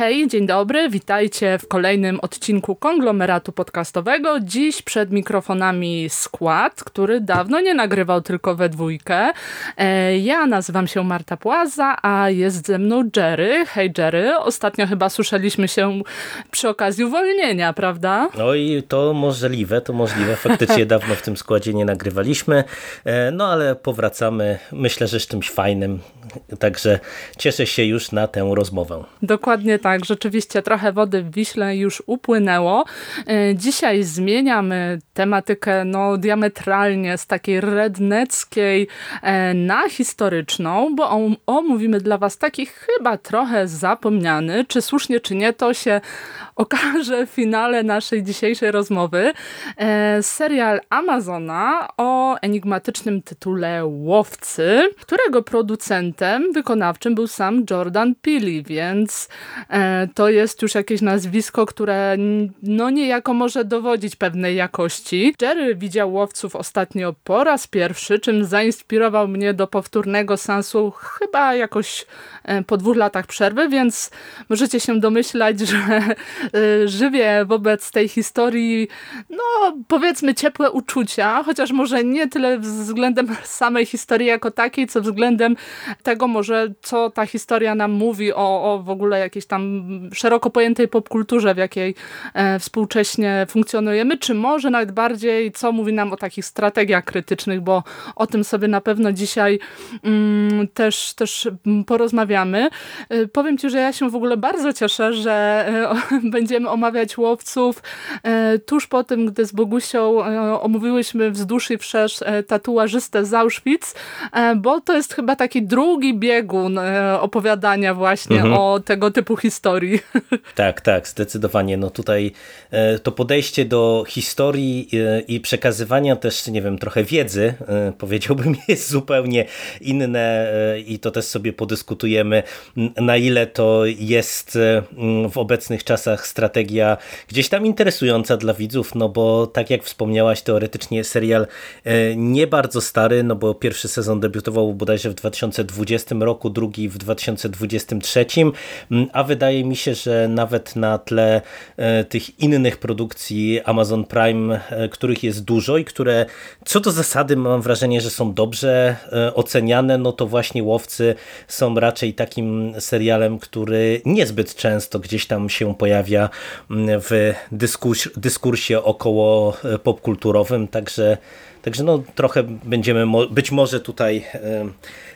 hej, dzień dobry, witajcie w kolejnym odcinku konglomeratu podcastowego. Dziś przed mikrofonami skład, który dawno nie nagrywał tylko we dwójkę. E, ja nazywam się Marta Płaza, a jest ze mną Jerry. Hej Jerry, ostatnio chyba słyszeliśmy się przy okazji uwolnienia, prawda? No i to możliwe, to możliwe. Faktycznie dawno w tym składzie nie nagrywaliśmy, e, no ale powracamy, myślę, że z czymś fajnym, także cieszę się już na tę rozmowę. Dokładnie tak, rzeczywiście trochę wody w Wiśle już upłynęło. E, dzisiaj zmieniamy tematykę no, diametralnie z takiej redneckiej e, na historyczną, bo omówimy dla Was taki chyba trochę zapomniany, czy słusznie, czy nie, to się okaże w finale naszej dzisiejszej rozmowy. E, serial Amazona o enigmatycznym tytule Łowcy, którego producentem wykonawczym był sam Jordan Peele, więc e, to jest już jakieś nazwisko, które no niejako może dowodzić pewnej jakości. Jerry widział Łowców ostatnio po raz pierwszy, czym zainspirował mnie do powtórnego sensu chyba jakoś po dwóch latach przerwy, więc możecie się domyślać, że e, żywię wobec tej historii no powiedzmy ciepłe uczucia, chociaż może nie tyle względem samej historii jako takiej, co względem tego może, co ta historia nam mówi o, o w ogóle jakiejś tam szeroko pojętej popkulturze, w jakiej e, współcześnie funkcjonujemy, czy może nawet bardziej, co mówi nam o takich strategiach krytycznych, bo o tym sobie na pewno dzisiaj mm, też, też porozmawiamy. E, powiem Ci, że ja się w ogóle bardzo cieszę, że e, będziemy omawiać łowców e, tuż po tym, gdy z Bogusią omówiłyśmy wzdłuż i wszerz tatuażystę z Auschwitz, bo to jest chyba taki drugi biegun opowiadania właśnie mhm. o tego typu historii. Tak, tak, zdecydowanie. No tutaj to podejście do historii i przekazywania też, nie wiem, trochę wiedzy, powiedziałbym, jest zupełnie inne i to też sobie podyskutujemy, na ile to jest w obecnych czasach strategia gdzieś tam interesująca dla widzów, no bo tak jak wspomniałaś, teoretycznie serial e, nie bardzo stary, no bo pierwszy sezon debiutował bodajże w 2020 roku, drugi w 2023, a wydaje mi się, że nawet na tle e, tych innych produkcji Amazon Prime, e, których jest dużo i które co do zasady mam wrażenie, że są dobrze oceniane, no to właśnie Łowcy są raczej takim serialem, który niezbyt często gdzieś tam się pojawia w dyskurs, dyskursie około e, popkulturowym, także, także no, trochę będziemy być może tutaj e,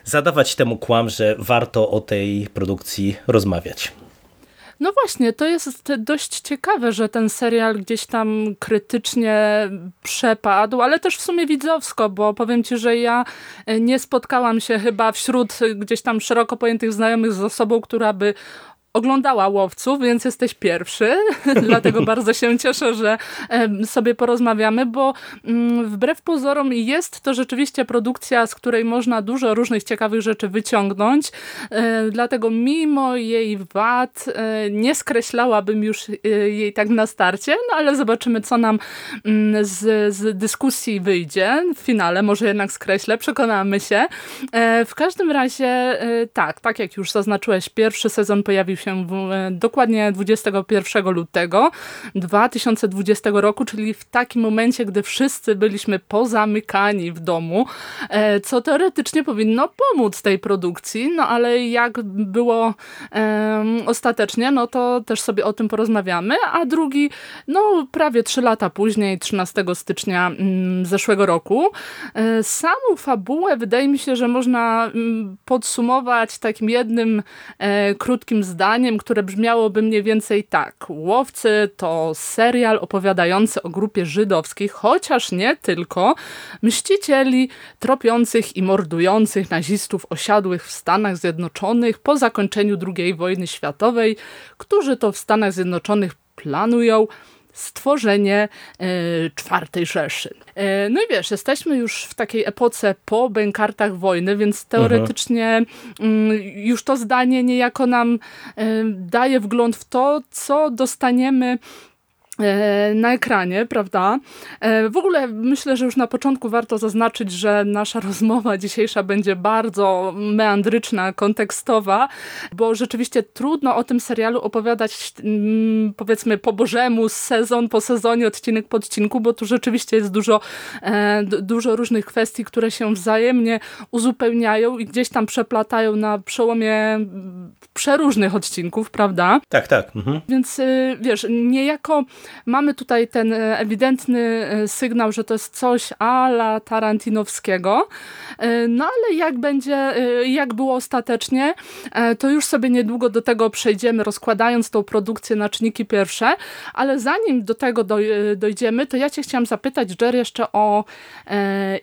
zadawać temu kłam, że warto o tej produkcji rozmawiać. No właśnie, to jest dość ciekawe, że ten serial gdzieś tam krytycznie przepadł, ale też w sumie widzowsko, bo powiem ci, że ja e, nie spotkałam się chyba wśród gdzieś tam szeroko pojętych znajomych z osobą, która by oglądała Łowców, więc jesteś pierwszy, dlatego bardzo się cieszę, że sobie porozmawiamy, bo mm, wbrew pozorom jest to rzeczywiście produkcja, z której można dużo różnych ciekawych rzeczy wyciągnąć, e, dlatego mimo jej wad e, nie skreślałabym już e, jej tak na starcie, no ale zobaczymy, co nam mm, z, z dyskusji wyjdzie. W finale, może jednak skreślę, przekonamy się. W każdym razie tak, tak jak już zaznaczyłeś, pierwszy sezon pojawił się się w, e, dokładnie 21 lutego 2020 roku, czyli w takim momencie, gdy wszyscy byliśmy pozamykani w domu, e, co teoretycznie powinno pomóc tej produkcji, no ale jak było um, ostatecznie, no to też sobie o tym porozmawiamy, a drugi, no prawie 3 lata później, 13 stycznia mm, zeszłego roku. E, samą fabułę wydaje mi się, że można mm, podsumować takim jednym e, krótkim zdaniem, zdaniem, które brzmiałoby mniej więcej tak. Łowcy to serial opowiadający o grupie żydowskich, chociaż nie tylko, mścicieli tropiących i mordujących nazistów osiadłych w Stanach Zjednoczonych po zakończeniu II wojny światowej, którzy to w Stanach Zjednoczonych planują stworzenie e, czwartej Rzeszy. E, no i wiesz, jesteśmy już w takiej epoce po bękartach wojny, więc teoretycznie mhm. już to zdanie niejako nam e, daje wgląd w to, co dostaniemy na ekranie, prawda? E, w ogóle myślę, że już na początku warto zaznaczyć, że nasza rozmowa dzisiejsza będzie bardzo meandryczna, kontekstowa, bo rzeczywiście trudno o tym serialu opowiadać mm, powiedzmy po bożemu, sezon po sezonie, odcinek po odcinku, bo tu rzeczywiście jest dużo, e, dużo różnych kwestii, które się wzajemnie uzupełniają i gdzieś tam przeplatają na przełomie przeróżnych odcinków, prawda? Tak, tak. Mhm. Więc y, wiesz, niejako mamy tutaj ten e, ewidentny e, sygnał, że to jest coś ala Tarantinowskiego, e, no ale jak będzie, jak było ostatecznie, to już sobie niedługo do tego przejdziemy, rozkładając tą produkcję na czynniki pierwsze, ale zanim do tego dojdziemy, to ja cię chciałam zapytać, Jerry, jeszcze o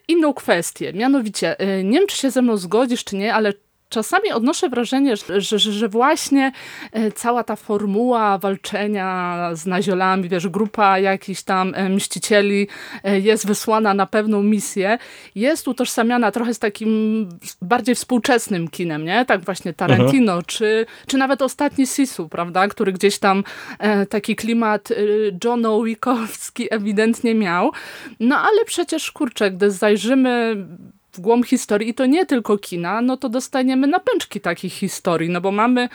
inną kwestię, mianowicie, nie wiem, czy się ze mną zgodzisz, czy nie, ale czasami odnoszę wrażenie, że, że, że, właśnie e, cała ta formuła walczenia z naziolami, wiesz, grupa jakichś tam e, mścicieli e, jest wysłana na pewną misję, jest utożsamiana trochę z takim bardziej współczesnym kinem, nie? Tak właśnie Tarantino, mhm. czy, czy nawet ostatni Sisu, prawda? Który gdzieś tam taki klimat John Wickowski ewidentnie miał. No ale przecież, kurczę, gdy zajrzymy w głąb historii i to nie tylko kina, no to dostaniemy napęczki takich historii, no bo mamy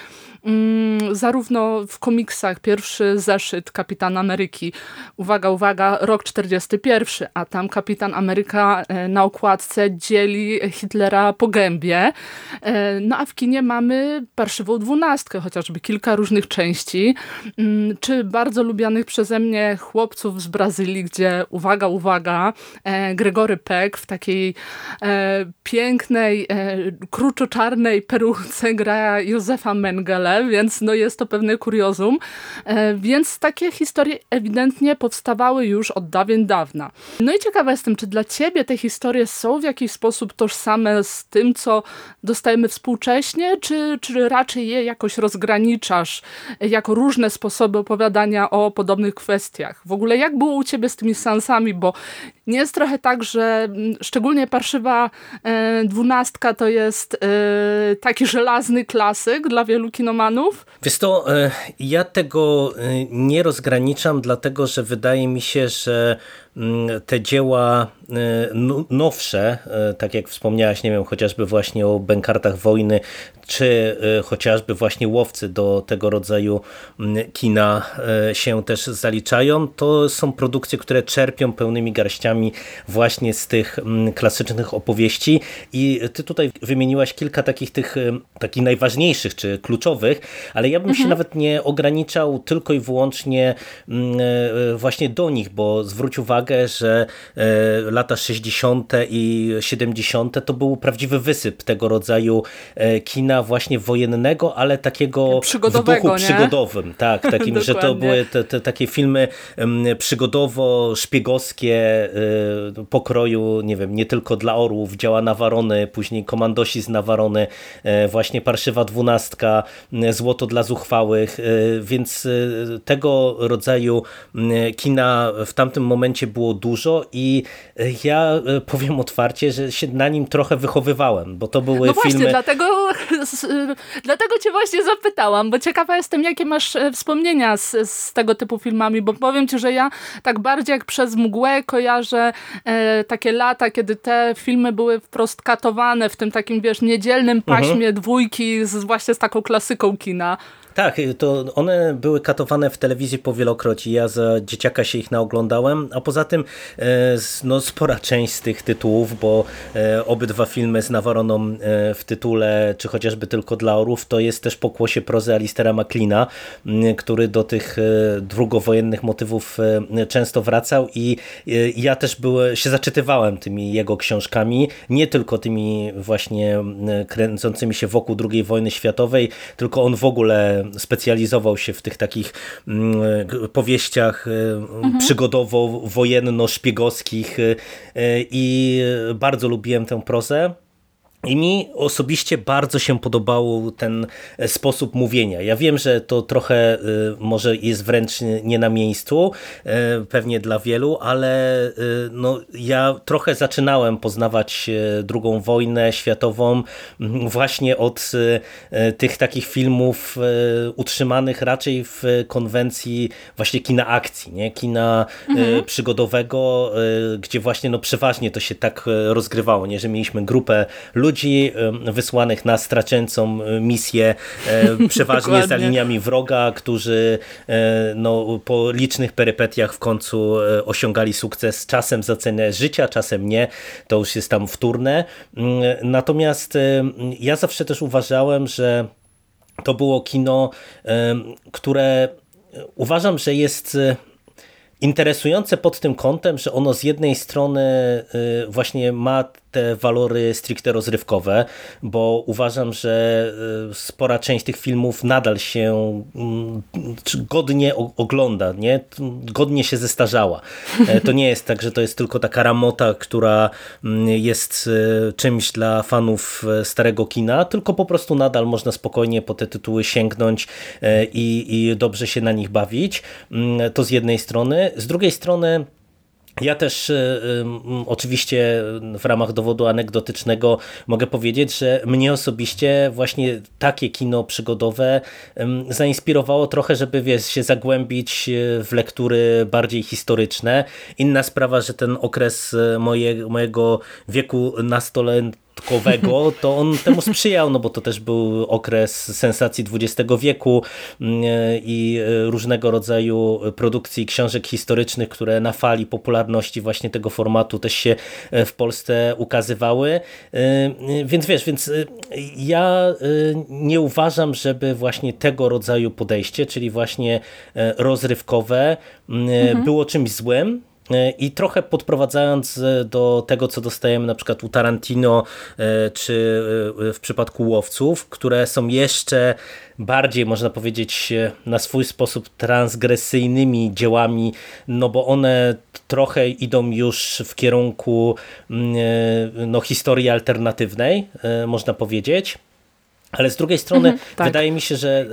mm, zarówno w komiksach pierwszy zeszyt Kapitan Ameryki, uwaga, uwaga, rok 41, a tam Kapitan Ameryka e, na okładce dzieli Hitlera po gębie, e, no a w kinie mamy parszywą dwunastkę, chociażby kilka różnych części, mm, czy bardzo lubianych przeze mnie chłopców z Brazylii, gdzie, uwaga, uwaga, e, Gregory Peck w takiej pięknej, kruczo-czarnej peruce gra Józefa Mengele, więc no jest to pewne kuriozum. E, więc takie historie ewidentnie powstawały już od dawien dawna. No i ciekawa jestem, czy dla ciebie te historie są w jakiś sposób tożsame z tym, co dostajemy współcześnie, czy, czy raczej je jakoś rozgraniczasz jako różne sposoby opowiadania o podobnych kwestiach? W ogóle jak było u ciebie z tymi sansami, bo jest trochę tak, że mm, szczególnie parszywa e, dwunastka to jest e, taki żelazny klasyk dla wielu kinomanów? Wiesz to, e, ja tego nie rozgraniczam, dlatego że wydaje mi się, że te dzieła e, nowsze, tak jak wspomniałaś, nie wiem, chociażby właśnie o bękartach wojny, czy chociażby właśnie łowcy do tego rodzaju mm, kina się też zaliczają, to są produkcje, które czerpią pełnymi garściami właśnie z tych mm, klasycznych opowieści i ty tutaj wymieniłaś kilka takich tych takich najważniejszych czy kluczowych, ale ja bym mhm. się nawet nie ograniczał tylko i wyłącznie mm, właśnie do nich, bo zwróć uwagę, że e, lata 60. i 70. to był prawdziwy wysyp tego rodzaju e, kina właśnie wojennego, ale takiego w duchu nie? przygodowym. Tak, takim, że to były te, te, takie filmy przygodowo-szpiegowskie pokroju, nie wiem, nie tylko dla orłów, działa Nawarony, później komandosi z Nawarony, właśnie Parszywa Dwunastka, Złoto dla zuchwałych, e, więc e, tego rodzaju kina w tamtym momencie było dużo i e, ja powiem otwarcie, że się na nim trochę wychowywałem, bo to były no filmy... właśnie, dlatego, dlatego cię właśnie zapytałam, bo ciekawa jestem, jakie masz wspomnienia z, z tego typu filmami, bo powiem ci, że ja tak bardziej jak przez mgłę kojarzę e, takie lata, kiedy te filmy były wprost katowane w tym takim, wiesz, niedzielnym paśmie mhm. dwójki z, właśnie z taką klasyką kina. Tak, to one były katowane w telewizji powielokroć i ja za dzieciaka się ich naoglądałem, a poza tym e, no, spora część z tych tytułów, bo e, obydwa filmy z Nawaroną e, w tytule, czy chociażby tylko dla orów, to jest też pokłosie prozy Alistera McLeana, który do tych drugowojennych motywów często wracał i ja też były, się zaczytywałem tymi jego książkami, nie tylko tymi właśnie kręcącymi się wokół II wojny światowej, tylko on w ogóle specjalizował się w tych takich mm, powieściach e, mhm. przygodowo-wojenno-szpiegowskich e, i bardzo lubiłem tę prozę. I mi osobiście bardzo się podobał ten e, sposób mówienia. Ja wiem, że to trochę e, może jest wręcz nie na miejscu, e, pewnie dla wielu, ale no, ja trochę zaczynałem poznawać drugą wojnę światową właśnie od tych takich filmów utrzymanych raczej w konwencji właśnie kina akcji, nie? kina mhm. przygodowego, gdzie właśnie no, przeważnie to się tak rozgrywało, nie? że mieliśmy grupę ludzi, ludzi wysłanych na straceńcą misję, przeważnie za liniami wroga, którzy e, no, po licznych perypetiach w końcu e, osiągali sukces, czasem za cenę życia, czasem nie, to już jest tam wtórne. Mm, natomiast ja zawsze też uważałem, że to było kino, które uważam, że jest e, interesujące pod tym kątem, że ono z jednej strony właśnie ma te walory stricte rozrywkowe, bo uważam, że e, spora część tych filmów nadal się mm, godnie ogląda, nie? godnie się zestarzała. E, to nie jest tak, że to jest tylko taka ramota, która mm, jest e, czymś dla fanów starego kina, tylko po prostu nadal można spokojnie po te tytuły sięgnąć i, i dobrze się na nich bawić. Mm, to z jednej strony. Z drugiej strony ja też y, oczywiście w ramach dowodu anegdotycznego mogę powiedzieć, że mnie osobiście właśnie takie kino przygodowe zainspirowało trochę, żeby wiesz, się zagłębić y, w lektury bardziej historyczne. Inna sprawa, że ten okres moje, mojego wieku nastoletniego to on temu sprzyjał, no bo to też był okres sensacji XX wieku mm, i różnego rodzaju produkcji książek historycznych, które na fali popularności właśnie tego formatu też się e, w Polsce ukazywały. E, więc wiesz, więc e, ja nie uważam, żeby właśnie tego rodzaju podejście, czyli właśnie rozrywkowe, mm, mhm. było czymś złym, E, I trochę podprowadzając e, do tego, co dostajemy na przykład u Tarantino, e, czy w przypadku łowców, które są jeszcze bardziej, można powiedzieć, na swój sposób transgresyjnymi dziełami, no bo one trochę idą już w kierunku mm, no, historii alternatywnej, można powiedzieć. Ale z drugiej strony mhm, tak. wydaje mi się, że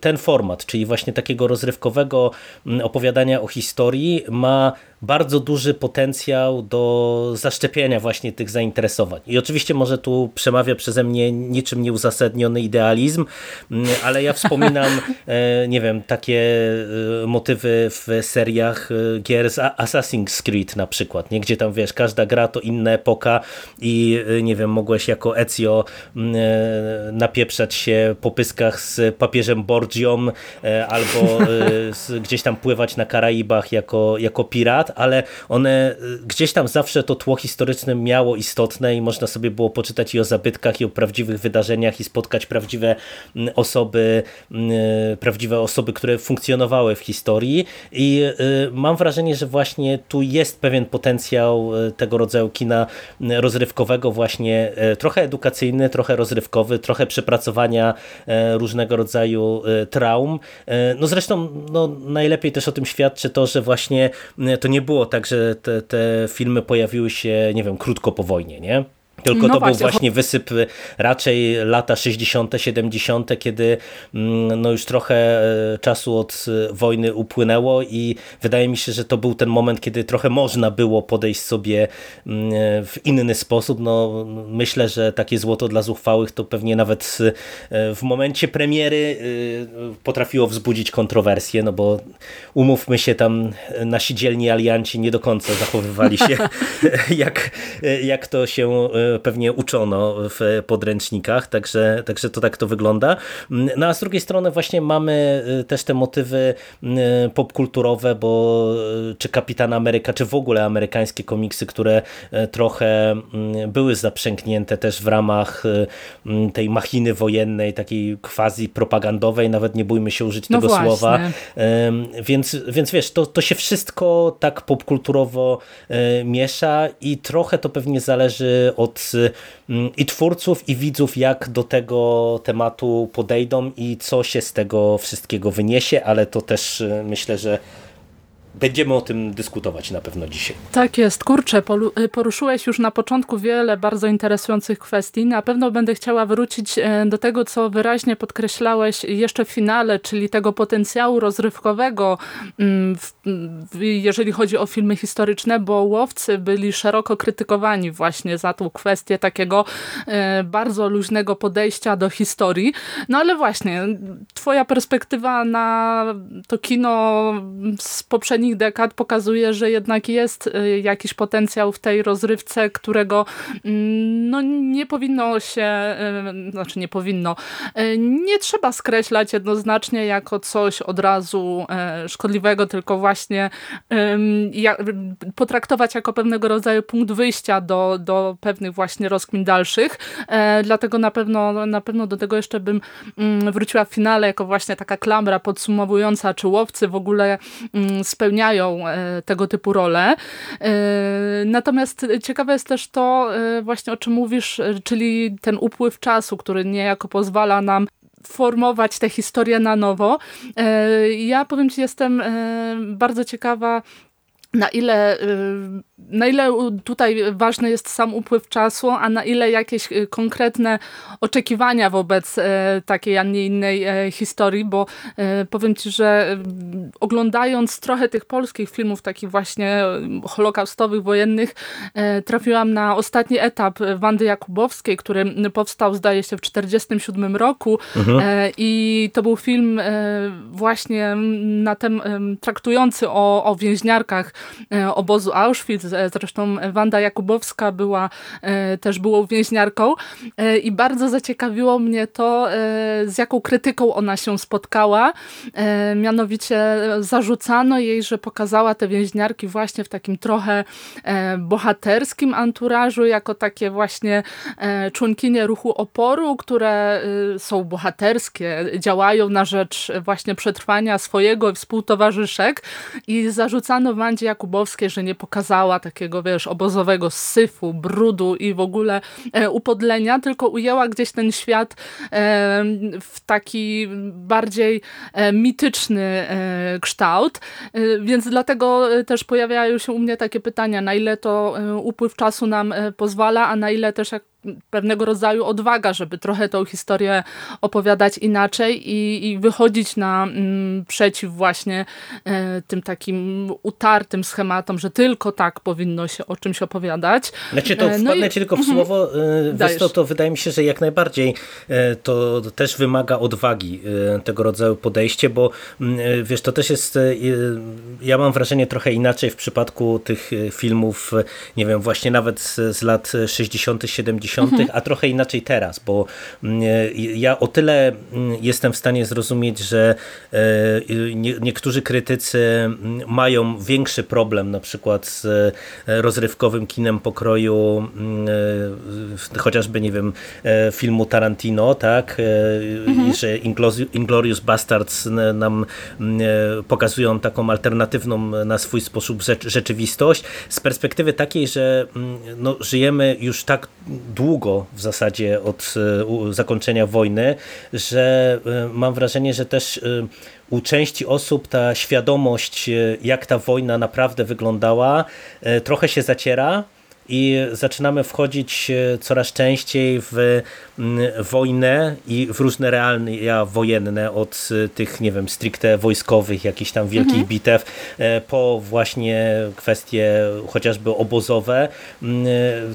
ten format, czyli właśnie takiego rozrywkowego mm, opowiadania o historii ma bardzo duży potencjał do zaszczepienia właśnie tych zainteresowań. I oczywiście może tu przemawia przeze mnie niczym nieuzasadniony idealizm, mm, ale ja wspominam, e, nie wiem, takie e, motywy w seriach e, gier z Assassin's Creed na przykład, nie? gdzie tam wiesz, każda gra to inna epoka i nie wiem, mogłeś jako Ezio mm, napieprzać się po pyskach z papieżem Borgią albo gdzieś tam pływać na Karaibach jako, jako pirat, ale one y, gdzieś tam zawsze to tło historyczne miało istotne i można sobie było poczytać i o zabytkach, i o prawdziwych wydarzeniach i spotkać prawdziwe mm, osoby, mm, y, prawdziwe osoby, które funkcjonowały w historii i y, mam wrażenie, że właśnie tu jest pewien potencjał tego rodzaju kina mm, rozrywkowego właśnie trochę edukacyjny, trochę rozrywkowy, trochę przepracowania różnego rodzaju traum. No zresztą no, najlepiej też o tym świadczy to, że właśnie to nie było tak, że te, te filmy pojawiły się, nie wiem, krótko po wojnie, nie? Tylko no to właśnie. był właśnie wysyp raczej lata 60., 70., kiedy mm, no już trochę e, czasu od e, wojny upłynęło i wydaje mi się, że to był ten moment, kiedy trochę można było podejść sobie mm, w inny sposób. No, myślę, że takie złoto dla zuchwałych to pewnie nawet w momencie premiery potrafiło wzbudzić kontrowersje, no bo umówmy się tam nasi dzielni alianci nie do końca zachowywali się jak, jak to się pewnie uczono w podręcznikach, także, także to tak to wygląda. No a z drugiej strony właśnie mamy y, też te motywy y, popkulturowe, bo y, czy Kapitan Ameryka, czy w ogóle amerykańskie komiksy, które trochę były zaprzęgnięte też w ramach tej machiny wojennej, takiej quasi propagandowej, nawet nie bójmy się użyć no tego właśnie. słowa. Więc, więc wiesz, to, to się wszystko tak popkulturowo miesza i trochę to pewnie zależy od Mm, i twórców, i widzów, jak do tego tematu podejdą i co się z tego wszystkiego wyniesie, ale to też y, myślę, że będziemy o tym dyskutować na pewno dzisiaj. Tak jest, kurczę, poruszyłeś już na początku wiele bardzo interesujących kwestii. Na pewno będę chciała wrócić e, do tego, co wyraźnie podkreślałeś jeszcze w finale, czyli tego potencjału rozrywkowego, mm, jeżeli chodzi o filmy historyczne, bo łowcy byli szeroko krytykowani właśnie za tą kwestię takiego e, bardzo luźnego podejścia do historii. No ale właśnie, twoja perspektywa na to kino z poprzednich dekad pokazuje, że jednak jest e, jakiś potencjał w tej rozrywce, którego mm, no, nie powinno się, e, znaczy nie powinno, nie trzeba skreślać jednoznacznie jako coś od razu szkodliwego, tylko właśnie potraktować jako pewnego rodzaju punkt wyjścia do, do pewnych właśnie rozkmin dalszych. Dlatego na pewno, na pewno do tego jeszcze bym mm, wróciła w finale jako właśnie taka klamra podsumowująca, czy łowcy w ogóle mm, spełniają e, tego typu role. E, natomiast ciekawe jest też to właśnie o czym mówisz, czyli ten upływ czasu, który niejako pozwala nam formować tę historię na nowo. Ja powiem Ci, jestem bardzo ciekawa na ile, na ile tutaj ważny jest sam upływ czasu, a na ile jakieś y, konkretne oczekiwania wobec y, takiej, a nie innej historii, bo powiem Ci, że oglądając trochę tych polskich filmów, takich właśnie holokaustowych, wojennych, trafiłam na ostatni etap Wandy Jakubowskiej, który powstał zdaje się w 1947 roku mhm. i to był film właśnie na tem, traktujący o, o więźniarkach obozu Auschwitz. E, zresztą Wanda Jakubowska była e, też byłą więźniarką i bardzo zaciekawiło mnie to, z jaką krytyką ona się spotkała. Mianowicie zarzucano jej, że pokazała te więźniarki właśnie w takim trochę bohaterskim anturażu, jako takie właśnie członkinie ruchu oporu, które są bohaterskie, działają na rzecz właśnie przetrwania swojego i współtowarzyszek i zarzucano Wandzie Jakubowskiej, że nie pokazała takiego, wiesz, obozowego syfu, brudu i w ogóle e, upodlenia, tylko ujęła gdzieś ten świat e, w taki bardziej e, mityczny kształt, więc dlatego też pojawiają się u mnie takie pytania, na ile to upływ czasu nam pozwala, a na ile też jak pewnego rodzaju odwaga, żeby trochę tą historię opowiadać inaczej i, i wychodzić na mm, przeciw właśnie e, tym takim utartym schematom, że tylko tak powinno się o czymś opowiadać. Znaczy to e, no wpadnę i... ci tylko w mhm. słowo, e, to, to wydaje mi się, że jak najbardziej e, to też wymaga odwagi tego rodzaju podejście, bo mm, wiesz, to też jest, ja mam wrażenie trochę inaczej w przypadku tych filmów, nie wiem, właśnie nawet z, z lat 60 70 mhm. a trochę inaczej teraz, bo mm, ja o tyle mm, jestem w stanie zrozumieć, że e, niektórzy krytycy mm, mają większy problem na przykład z e, rozrywkowym kinem pokroju e, chociażby, nie wiem, filmu Tarantino, tak, mhm. że Inglorious Bastards nam pokazują taką alternatywną na swój sposób rzeczywistość z perspektywy takiej, że no, żyjemy już tak długo długo w zasadzie od e, zakończenia wojny, że e, mam wrażenie, że też e, u części osób ta świadomość, jak ta wojna naprawdę wyglądała, trochę się zaciera i zaczynamy wchodzić coraz częściej w wojnę i w różne realia wojenne od tych, nie wiem, stricte wojskowych, jakichś tam wielkich mhm. bitew, e, po właśnie kwestie chociażby obozowe,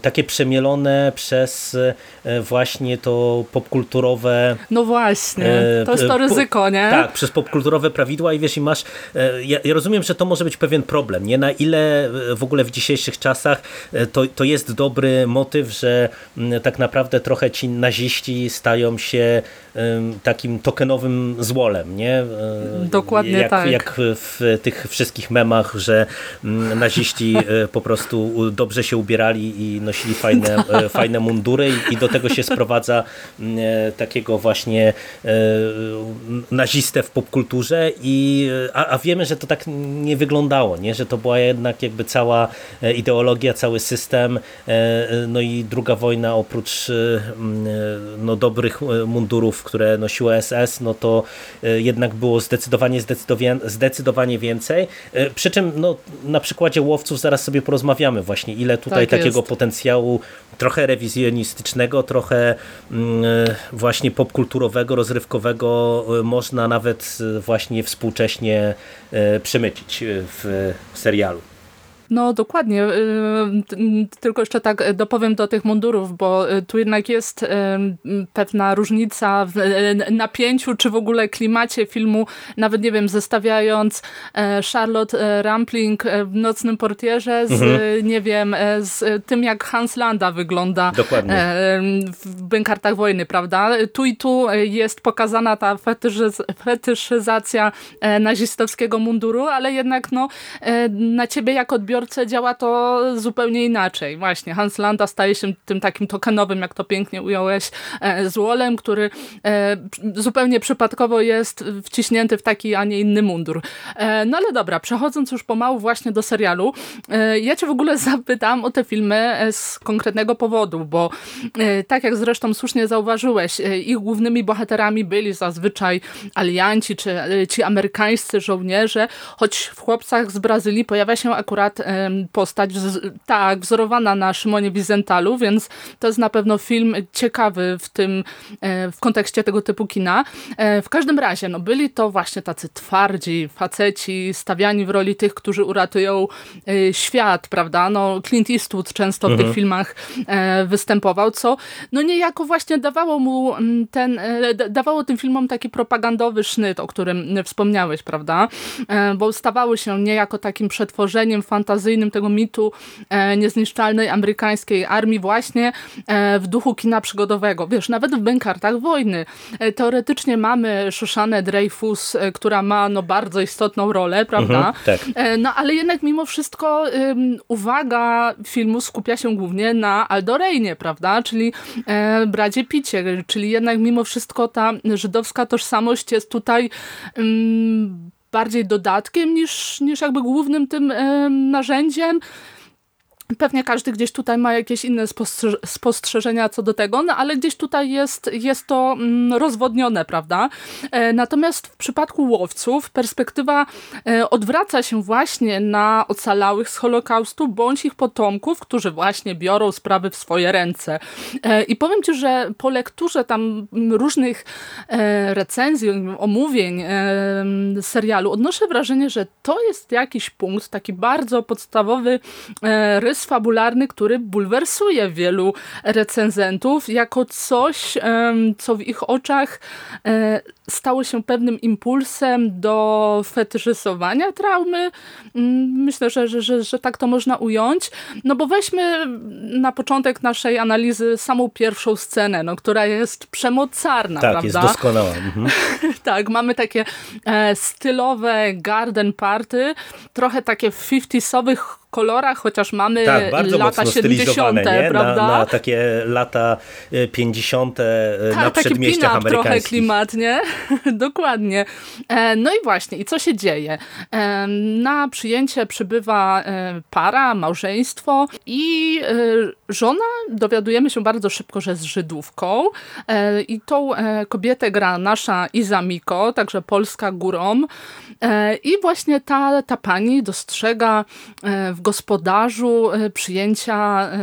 takie przemielone przez e, właśnie to popkulturowe... No właśnie, e, to jest to ryzyko, nie? Tak, przez popkulturowe prawidła i wiesz, i masz... Ja, ja rozumiem, że to może być pewien problem, nie? Na ile w ogóle w dzisiejszych czasach to, to jest dobry motyw, że tak naprawdę trochę ci na naziści stają się takim tokenowym złolem, nie? Dokładnie jak, tak. Jak w tych wszystkich memach, że naziści e, po prostu dobrze się ubierali i nosili fajne, e, fajne mundury i do tego się sprowadza e, takiego właśnie nazistę w popkulturze i a, a wiemy, że to tak nie wyglądało, nie? Że to była jednak jakby cała ideologia, cały system system, no i druga wojna oprócz no, dobrych mundurów, które nosiła SS, no to jednak było zdecydowanie, zdecydowanie, zdecydowanie więcej. Przy czym no, na przykładzie łowców zaraz sobie porozmawiamy właśnie, ile tutaj tak takiego potencjału trochę rewizjonistycznego, trochę właśnie popkulturowego, rozrywkowego można nawet właśnie współcześnie przemycić w serialu. No dokładnie, y, tylko jeszcze tak dopowiem do tych mundurów, bo y, tu jednak jest y, pewna różnica w napięciu, czy w ogóle klimacie filmu, nawet nie wiem, zestawiając e, Charlotte Rampling w Nocnym Portierze z, mhm. nie wiem, e, z tym jak Hans Landa wygląda dokładnie. E, w Bękartach Wojny, prawda? Tu i tu jest pokazana ta fetyszyzacja nazistowskiego munduru, ale jednak no, na ciebie jak odbiorca odbiorcę działa to zupełnie inaczej. Właśnie Hans Landa staje się tym takim tokenowym, jak to pięknie ująłeś, e, złolem, który e, zupełnie przypadkowo jest wciśnięty w taki, a nie inny mundur. E, no ale dobra, przechodząc już pomału właśnie do serialu, ja cię w ogóle zapytam o te filmy z konkretnego powodu, bo tak jak zresztą słusznie zauważyłeś, ich głównymi bohaterami byli zazwyczaj alianci, czy ci amerykańscy żołnierze, choć w Chłopcach z Brazylii pojawia się akurat postać tak, wzorowana na Szymonie Wizentalu, więc to jest na pewno film ciekawy w tym, e, w kontekście tego typu kina. E, w każdym razie, no byli to właśnie tacy twardzi faceci, stawiani w roli tych, którzy uratują e, świat, prawda? No Clint Eastwood często w mhm. tych filmach występował, co no niejako właśnie dawało mu ten, dawało tym filmom taki propagandowy sznyt, o którym wspomniałeś, prawda? Bo stawały się niejako takim przetworzeniem fantazji inwazyjnym tego mitu e, niezniszczalnej amerykańskiej armii właśnie e, w duchu kina przygodowego. Wiesz, nawet w Bękartach wojny e, teoretycznie mamy Shoshane Dreyfus, która ma no, bardzo istotną rolę, prawda? Mhm, tak. No ale jednak mimo wszystko uwaga filmu skupia się głównie na Aldorejnie, prawda? Czyli Bradzie Picie, czyli jednak mimo wszystko ta żydowska tożsamość jest tutaj bardziej dodatkiem niż, niż jakby głównym tym narzędziem. Pewnie każdy gdzieś tutaj ma jakieś inne spostrzeżenia co do tego, no ale gdzieś tutaj jest, jest to mm, rozwodnione, prawda? E, natomiast w przypadku łowców perspektywa e, odwraca się właśnie na ocalałych z Holokaustu bądź ich potomków, którzy właśnie biorą sprawy w swoje ręce. E, I powiem Ci, że po lekturze tam różnych recenzji, omówień serialu odnoszę wrażenie, że to jest jakiś punkt, taki bardzo podstawowy rys rys fabularny, który bulwersuje wielu recenzentów jako coś, co w ich oczach e, stało się pewnym impulsem do fetyszyzowania traumy. Mm, myślę, że, że, że, że tak to można ująć. No bo weźmy na początek naszej analizy samą pierwszą scenę, no, która jest przemocarna, tak, prawda? jest doskonała. Mhm. tak, mamy takie e, stylowe garden party, trochę takie 50sowych kolorach, chociaż mamy tak, bardzo lata 70., nie? prawda? Na, na, takie lata 50. E, e, tak, na przedmieściach amerykańskich. trochę klimat, nie? Dokładnie. E, no i właśnie, i co się dzieje? Na przyjęcie przybywa para, małżeństwo i żona, dowiadujemy się bardzo szybko, że jest Żydówką i tą kobietę gra nasza Iza Miko, także polska górą i właśnie ta, ta pani dostrzega w w gospodarzu e, przyjęcia e,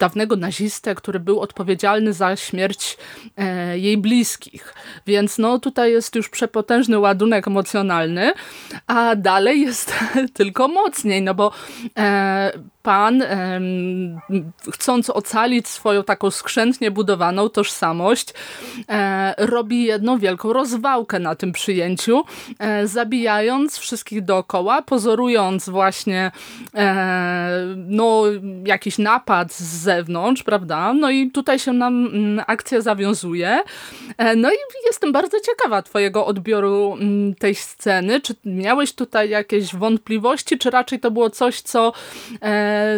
dawnego nazistę, który był odpowiedzialny za śmierć e, jej bliskich. Więc no tutaj jest już przepotężny ładunek emocjonalny, a dalej jest tylko mocniej, no bo pan, chcąc ocalić swoją taką skrzętnie budowaną tożsamość, e, robi jedną wielką rozwałkę na tym przyjęciu, e, zabijając wszystkich dookoła, pozorując właśnie e, no, jakiś napad z zewnątrz, prawda? No i tutaj się nam mm, akcja zawiązuje. No i jestem bardzo ciekawa twojego odbioru mm, tej sceny. Czy miałeś tutaj jakieś wątpliwości, czy raczej to było coś, co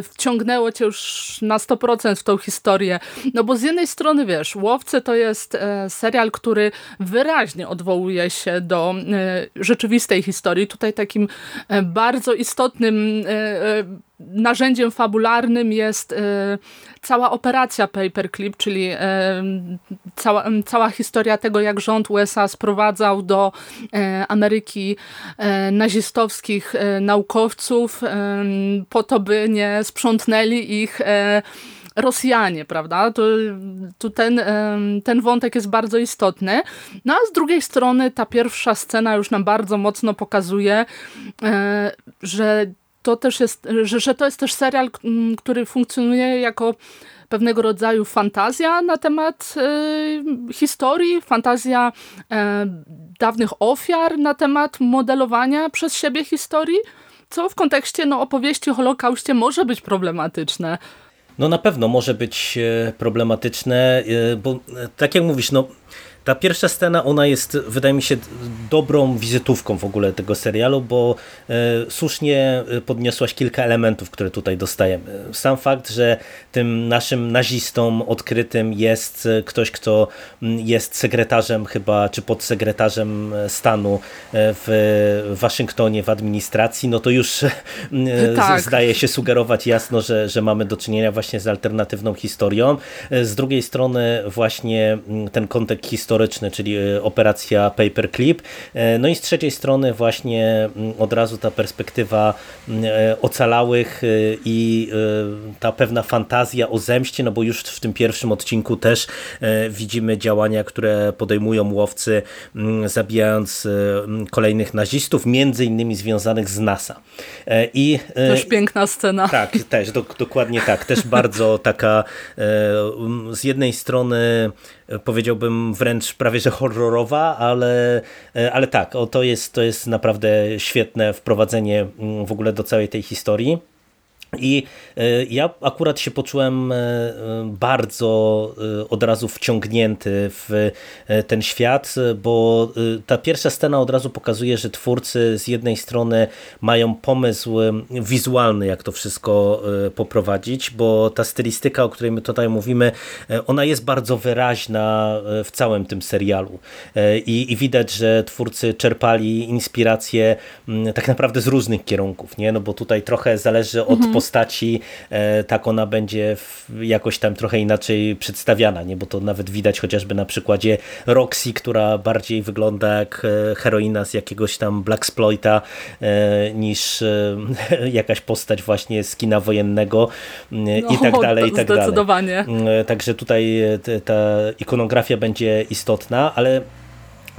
wciągnęło cię już na 100% w tą historię. No bo z jednej strony, wiesz, Łowcy to jest e, serial, który wyraźnie odwołuje się do e, rzeczywistej historii. Tutaj takim e, bardzo istotnym narzędziem fabularnym jest cała operacja Paperclip, czyli cała, cała historia tego, jak rząd USA sprowadzał do Ameryki nazistowskich naukowców po to, by nie sprzątnęli ich Rosjanie, prawda? To, to ten, ten wątek jest bardzo istotny. No a z drugiej strony ta pierwsza scena już nam bardzo mocno pokazuje, że to też jest, że, że to jest też serial, który funkcjonuje jako pewnego rodzaju fantazja na temat y, historii, fantazja y, dawnych ofiar na temat modelowania przez siebie historii, co w kontekście no, opowieści o Holokauście może być problematyczne. No na pewno może być e, problematyczne, e, bo tak jak mówisz, no ta pierwsza scena, ona jest, wydaje mi się, dobrą wizytówką w ogóle tego serialu, bo e, słusznie podniosłaś kilka elementów, które tutaj dostajemy. Sam fakt, że tym naszym nazistą odkrytym jest ktoś, kto jest sekretarzem chyba, czy podsekretarzem stanu e, w Waszyngtonie, w administracji, no to już e, tak. zdaje się sugerować jasno, że, że mamy do czynienia właśnie z alternatywną historią. Z drugiej strony właśnie ten kontekst historyczny historyczny, czyli e, operacja Paperclip. E, no i z trzeciej strony właśnie mm, od razu ta perspektywa mm, e, ocalałych i ta pewna fantazja o zemście, no bo już w tym pierwszym odcinku też widzimy działania, które podejmują łowcy, mm, zabijając kolejnych nazistów, między innymi związanych z NASA. I, też piękna scena. Tak, też, do, dokładnie tak. Też bardzo taka z jednej strony powiedziałbym wręcz prawie że horrorowa, ale, ale tak, o, to, jest, to jest naprawdę świetne wprowadzenie mm, w ogóle do całej tej historii. I e, ja akurat się poczułem e, bardzo e, od razu wciągnięty w ten świat, bo ta pierwsza scena od razu pokazuje, że twórcy z jednej strony mają pomysł wizualny, jak to wszystko poprowadzić, bo ta stylistyka, o której my tutaj mówimy, ona jest bardzo wyraźna w całym tym serialu. I, i widać, że twórcy czerpali inspirację tak naprawdę z różnych kierunków, nie? No bo tutaj trochę zależy od mhm postaci, e, tak ona będzie jakoś tam trochę inaczej przedstawiana, nie? bo to nawet widać chociażby na przykładzie Roxy, która bardziej wygląda jak e, heroina z jakiegoś tam Blaxploita e, niż jakaś postać właśnie z kina wojennego no, i tak dalej, i tak zdecydowanie. dalej. Także tutaj ta ikonografia będzie istotna, ale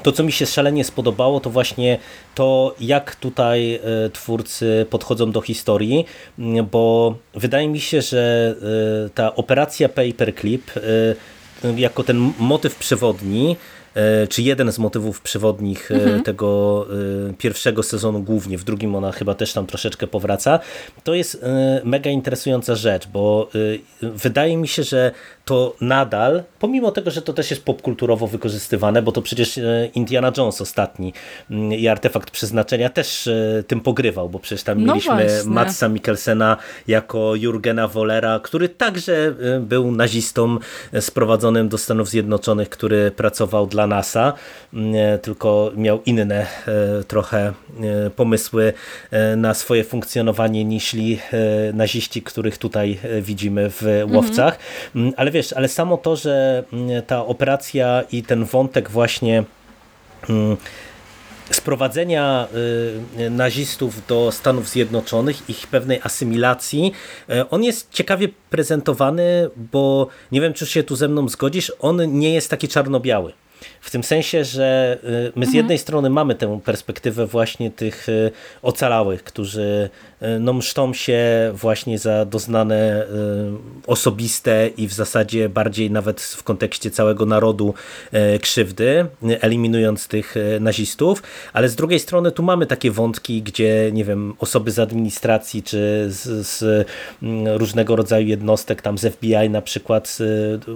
to, co mi się szalenie spodobało, to właśnie to, jak tutaj e, twórcy podchodzą do historii, bo wydaje mi się, że e, ta operacja Paperclip e, jako ten motyw przewodni czy jeden z motywów przewodnich mhm. tego pierwszego sezonu głównie, w drugim ona chyba też tam troszeczkę powraca, to jest mega interesująca rzecz, bo wydaje mi się, że to nadal, pomimo tego, że to też jest popkulturowo wykorzystywane, bo to przecież Indiana Jones ostatni mm, i artefakt przeznaczenia też tym pogrywał, bo przecież tam no mieliśmy właśnie. Matsa Mikkelsena jako Jurgena Wollera, który także był nazistą sprowadzonym do Stanów Zjednoczonych, który pracował dla NASA, mm, tylko miał inne e, trochę e, pomysły e, na swoje funkcjonowanie niż naziści, których tutaj widzimy w mhm. Łowcach. Mhm. Ale wiesz, ale samo to, że mm, ta operacja i ten wątek właśnie sprowadzenia nazistów do Stanów Zjednoczonych, ich pewnej asymilacji, on jest ciekawie prezentowany, bo nie wiem, czy się tu ze mną zgodzisz, on nie jest taki czarno-biały. W tym sensie, że y, my z mhm. jednej strony mamy tę perspektywę właśnie tych y, ocalałych, którzy y, no, mszczą się właśnie za doznane osobiste i w zasadzie bardziej nawet w kontekście całego narodu krzywdy, eliminując tych nazistów, ale z drugiej strony tu mamy takie wątki, gdzie nie wiem, osoby z administracji czy z, z mm, różnego rodzaju jednostek, tam z FBI na przykład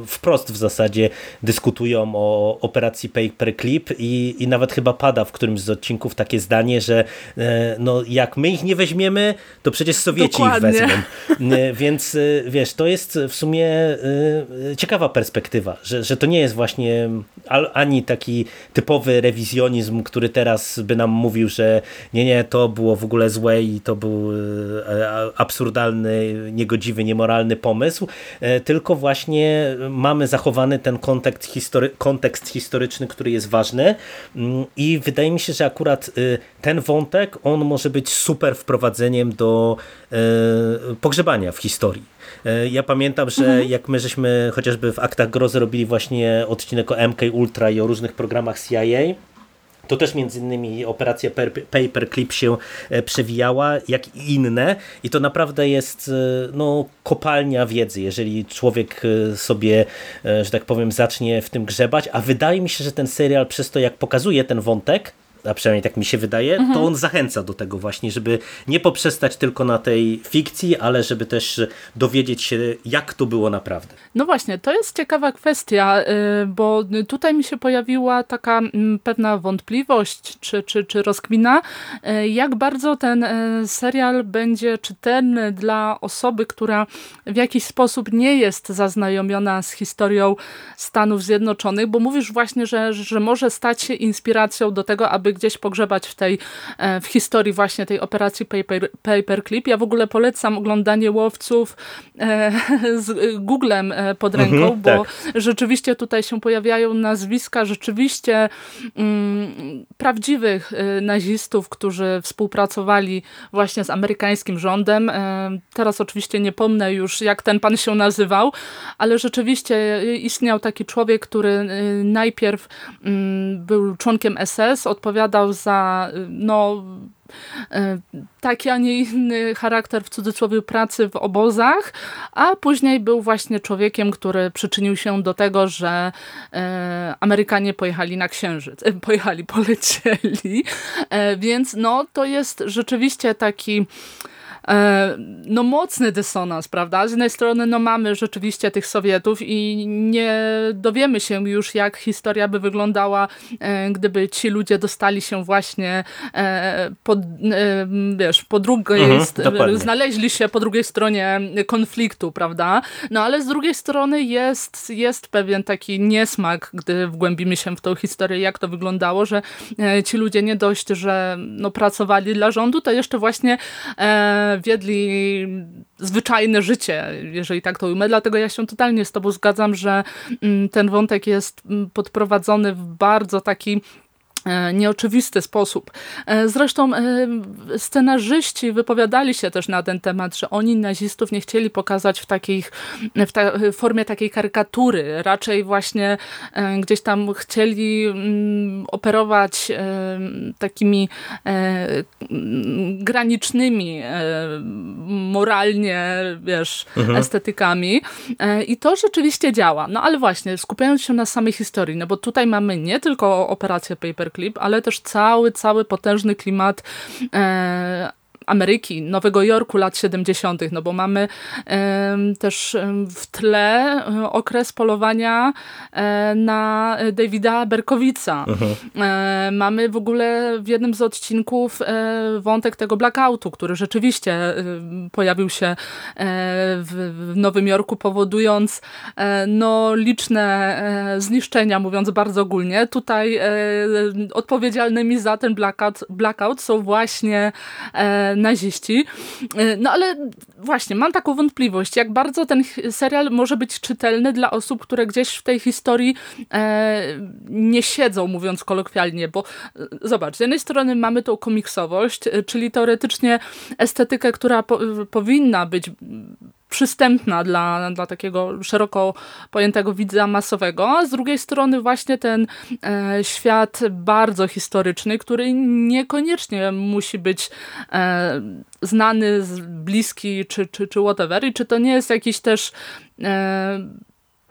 wprost w zasadzie dyskutują o operacji Paperclip i, i nawet chyba pada w którymś z odcinków takie zdanie, że e, no, jak my ich nie weźmiemy, to przecież Sowieci Dokładnie. ich wezmą. Więc wiesz, to jest w sumie ciekawa perspektywa, że, że to nie jest właśnie ani taki typowy rewizjonizm, który teraz by nam mówił, że nie, nie, to było w ogóle złe i to był absurdalny, niegodziwy, niemoralny pomysł, tylko właśnie mamy zachowany ten kontekst, history kontekst historyczny, który jest ważny mm, i wydaje mi się, że akurat y, ten wątek, on może być super wprowadzeniem do y, pogrzebania w historii. Y, ja pamiętam, że mhm. jak my żeśmy chociażby w Aktach Grozy robili właśnie odcinek o MK Ultra i o różnych programach CIA, to też między innymi operacja Paperclip się e, przewijała, jak i inne. I to naprawdę jest e, no, kopalnia wiedzy, jeżeli człowiek e, sobie, że tak powiem, zacznie w tym grzebać, a wydaje mi się, że ten serial przez to, jak pokazuje ten wątek, a przynajmniej tak mi się wydaje, mhm. to on zachęca do tego właśnie, żeby nie poprzestać tylko na tej fikcji, ale żeby też dowiedzieć się, jak to było naprawdę. No właśnie, to jest ciekawa kwestia, y, bo tutaj mi się pojawiła taka mm, pewna wątpliwość, czy, czy, czy rozkmina, y, jak bardzo ten y, serial będzie czytelny dla osoby, która w jakiś sposób nie jest zaznajomiona z historią Stanów Zjednoczonych, bo mówisz właśnie, że, że może stać się inspiracją do tego, aby gdzieś pogrzebać w tej e, w historii właśnie tej operacji paper, Paperclip. Ja w ogóle polecam oglądanie łowców e, z Googlem e, pod ręką, mhm, bo tak. rzeczywiście tutaj się pojawiają nazwiska rzeczywiście mm, prawdziwych nazistów, którzy współpracowali właśnie z amerykańskim rządem. Teraz oczywiście nie pomnę już jak ten pan się nazywał, ale rzeczywiście istniał taki człowiek, który najpierw mm, był członkiem SS, odpowiadał odpowiadał za no, e, taki, a nie inny charakter w cudzysłowie pracy w obozach, a później był właśnie człowiekiem, który przyczynił się do tego, że e, Amerykanie pojechali na Księżyc. E, pojechali, polecieli. Więc no, to jest rzeczywiście taki no mocny dysonans, prawda? Z jednej strony no mamy rzeczywiście tych Sowietów i nie dowiemy się już jak historia by wyglądała, e, gdyby ci ludzie dostali się właśnie e, po, wiesz, po drugiej, mhm, znaleźli się po drugiej stronie konfliktu, prawda? No ale z drugiej strony jest, jest pewien taki niesmak, gdy wgłębimy się w tą historię, jak to wyglądało, że ci ludzie nie dość, że no, pracowali dla rządu, to jeszcze właśnie wiedli zwyczajne życie, jeżeli tak to ujmę. Dlatego ja się totalnie z tobą zgadzam, że mm, ten wątek jest mm, podprowadzony w bardzo taki nieoczywisty sposób. E, zresztą e, scenarzyści wypowiadali się też na ten temat, że oni nazistów nie chcieli pokazać w, takich, w, ta, formie takiej karykatury. Raczej właśnie gdzieś tam chcieli mm, operować takimi granicznymi moralnie, wiesz, mhm. estetykami. I to rzeczywiście działa. No ale właśnie, skupiając się na samej historii, no bo tutaj mamy nie tylko operację Paper klip, ale też cały, cały potężny klimat e, Ameryki, Nowego Jorku lat 70., no bo mamy też w tle e, okres polowania e, na Davida Berkowica. Mhm. E, mamy w ogóle w jednym z odcinków wątek tego blackoutu, który rzeczywiście pojawił się w, w Nowym Jorku, powodując no, liczne zniszczenia, mówiąc bardzo ogólnie. Tutaj odpowiedzialnymi za ten blackout, blackout są właśnie naziści. E, no ale właśnie, mam taką wątpliwość, jak bardzo ten serial może być czytelny dla osób, które gdzieś w tej historii e, nie siedzą, mówiąc kolokwialnie, bo e, zobacz, z jednej strony mamy tą komiksowość, czyli teoretycznie estetykę, która po, powinna być przystępna dla, dla takiego szeroko pojętego widza masowego, z drugiej strony właśnie ten e, świat bardzo historyczny, który niekoniecznie musi być e, znany, bliski czy, czy, czy whatever. I czy to nie jest jakiś też e,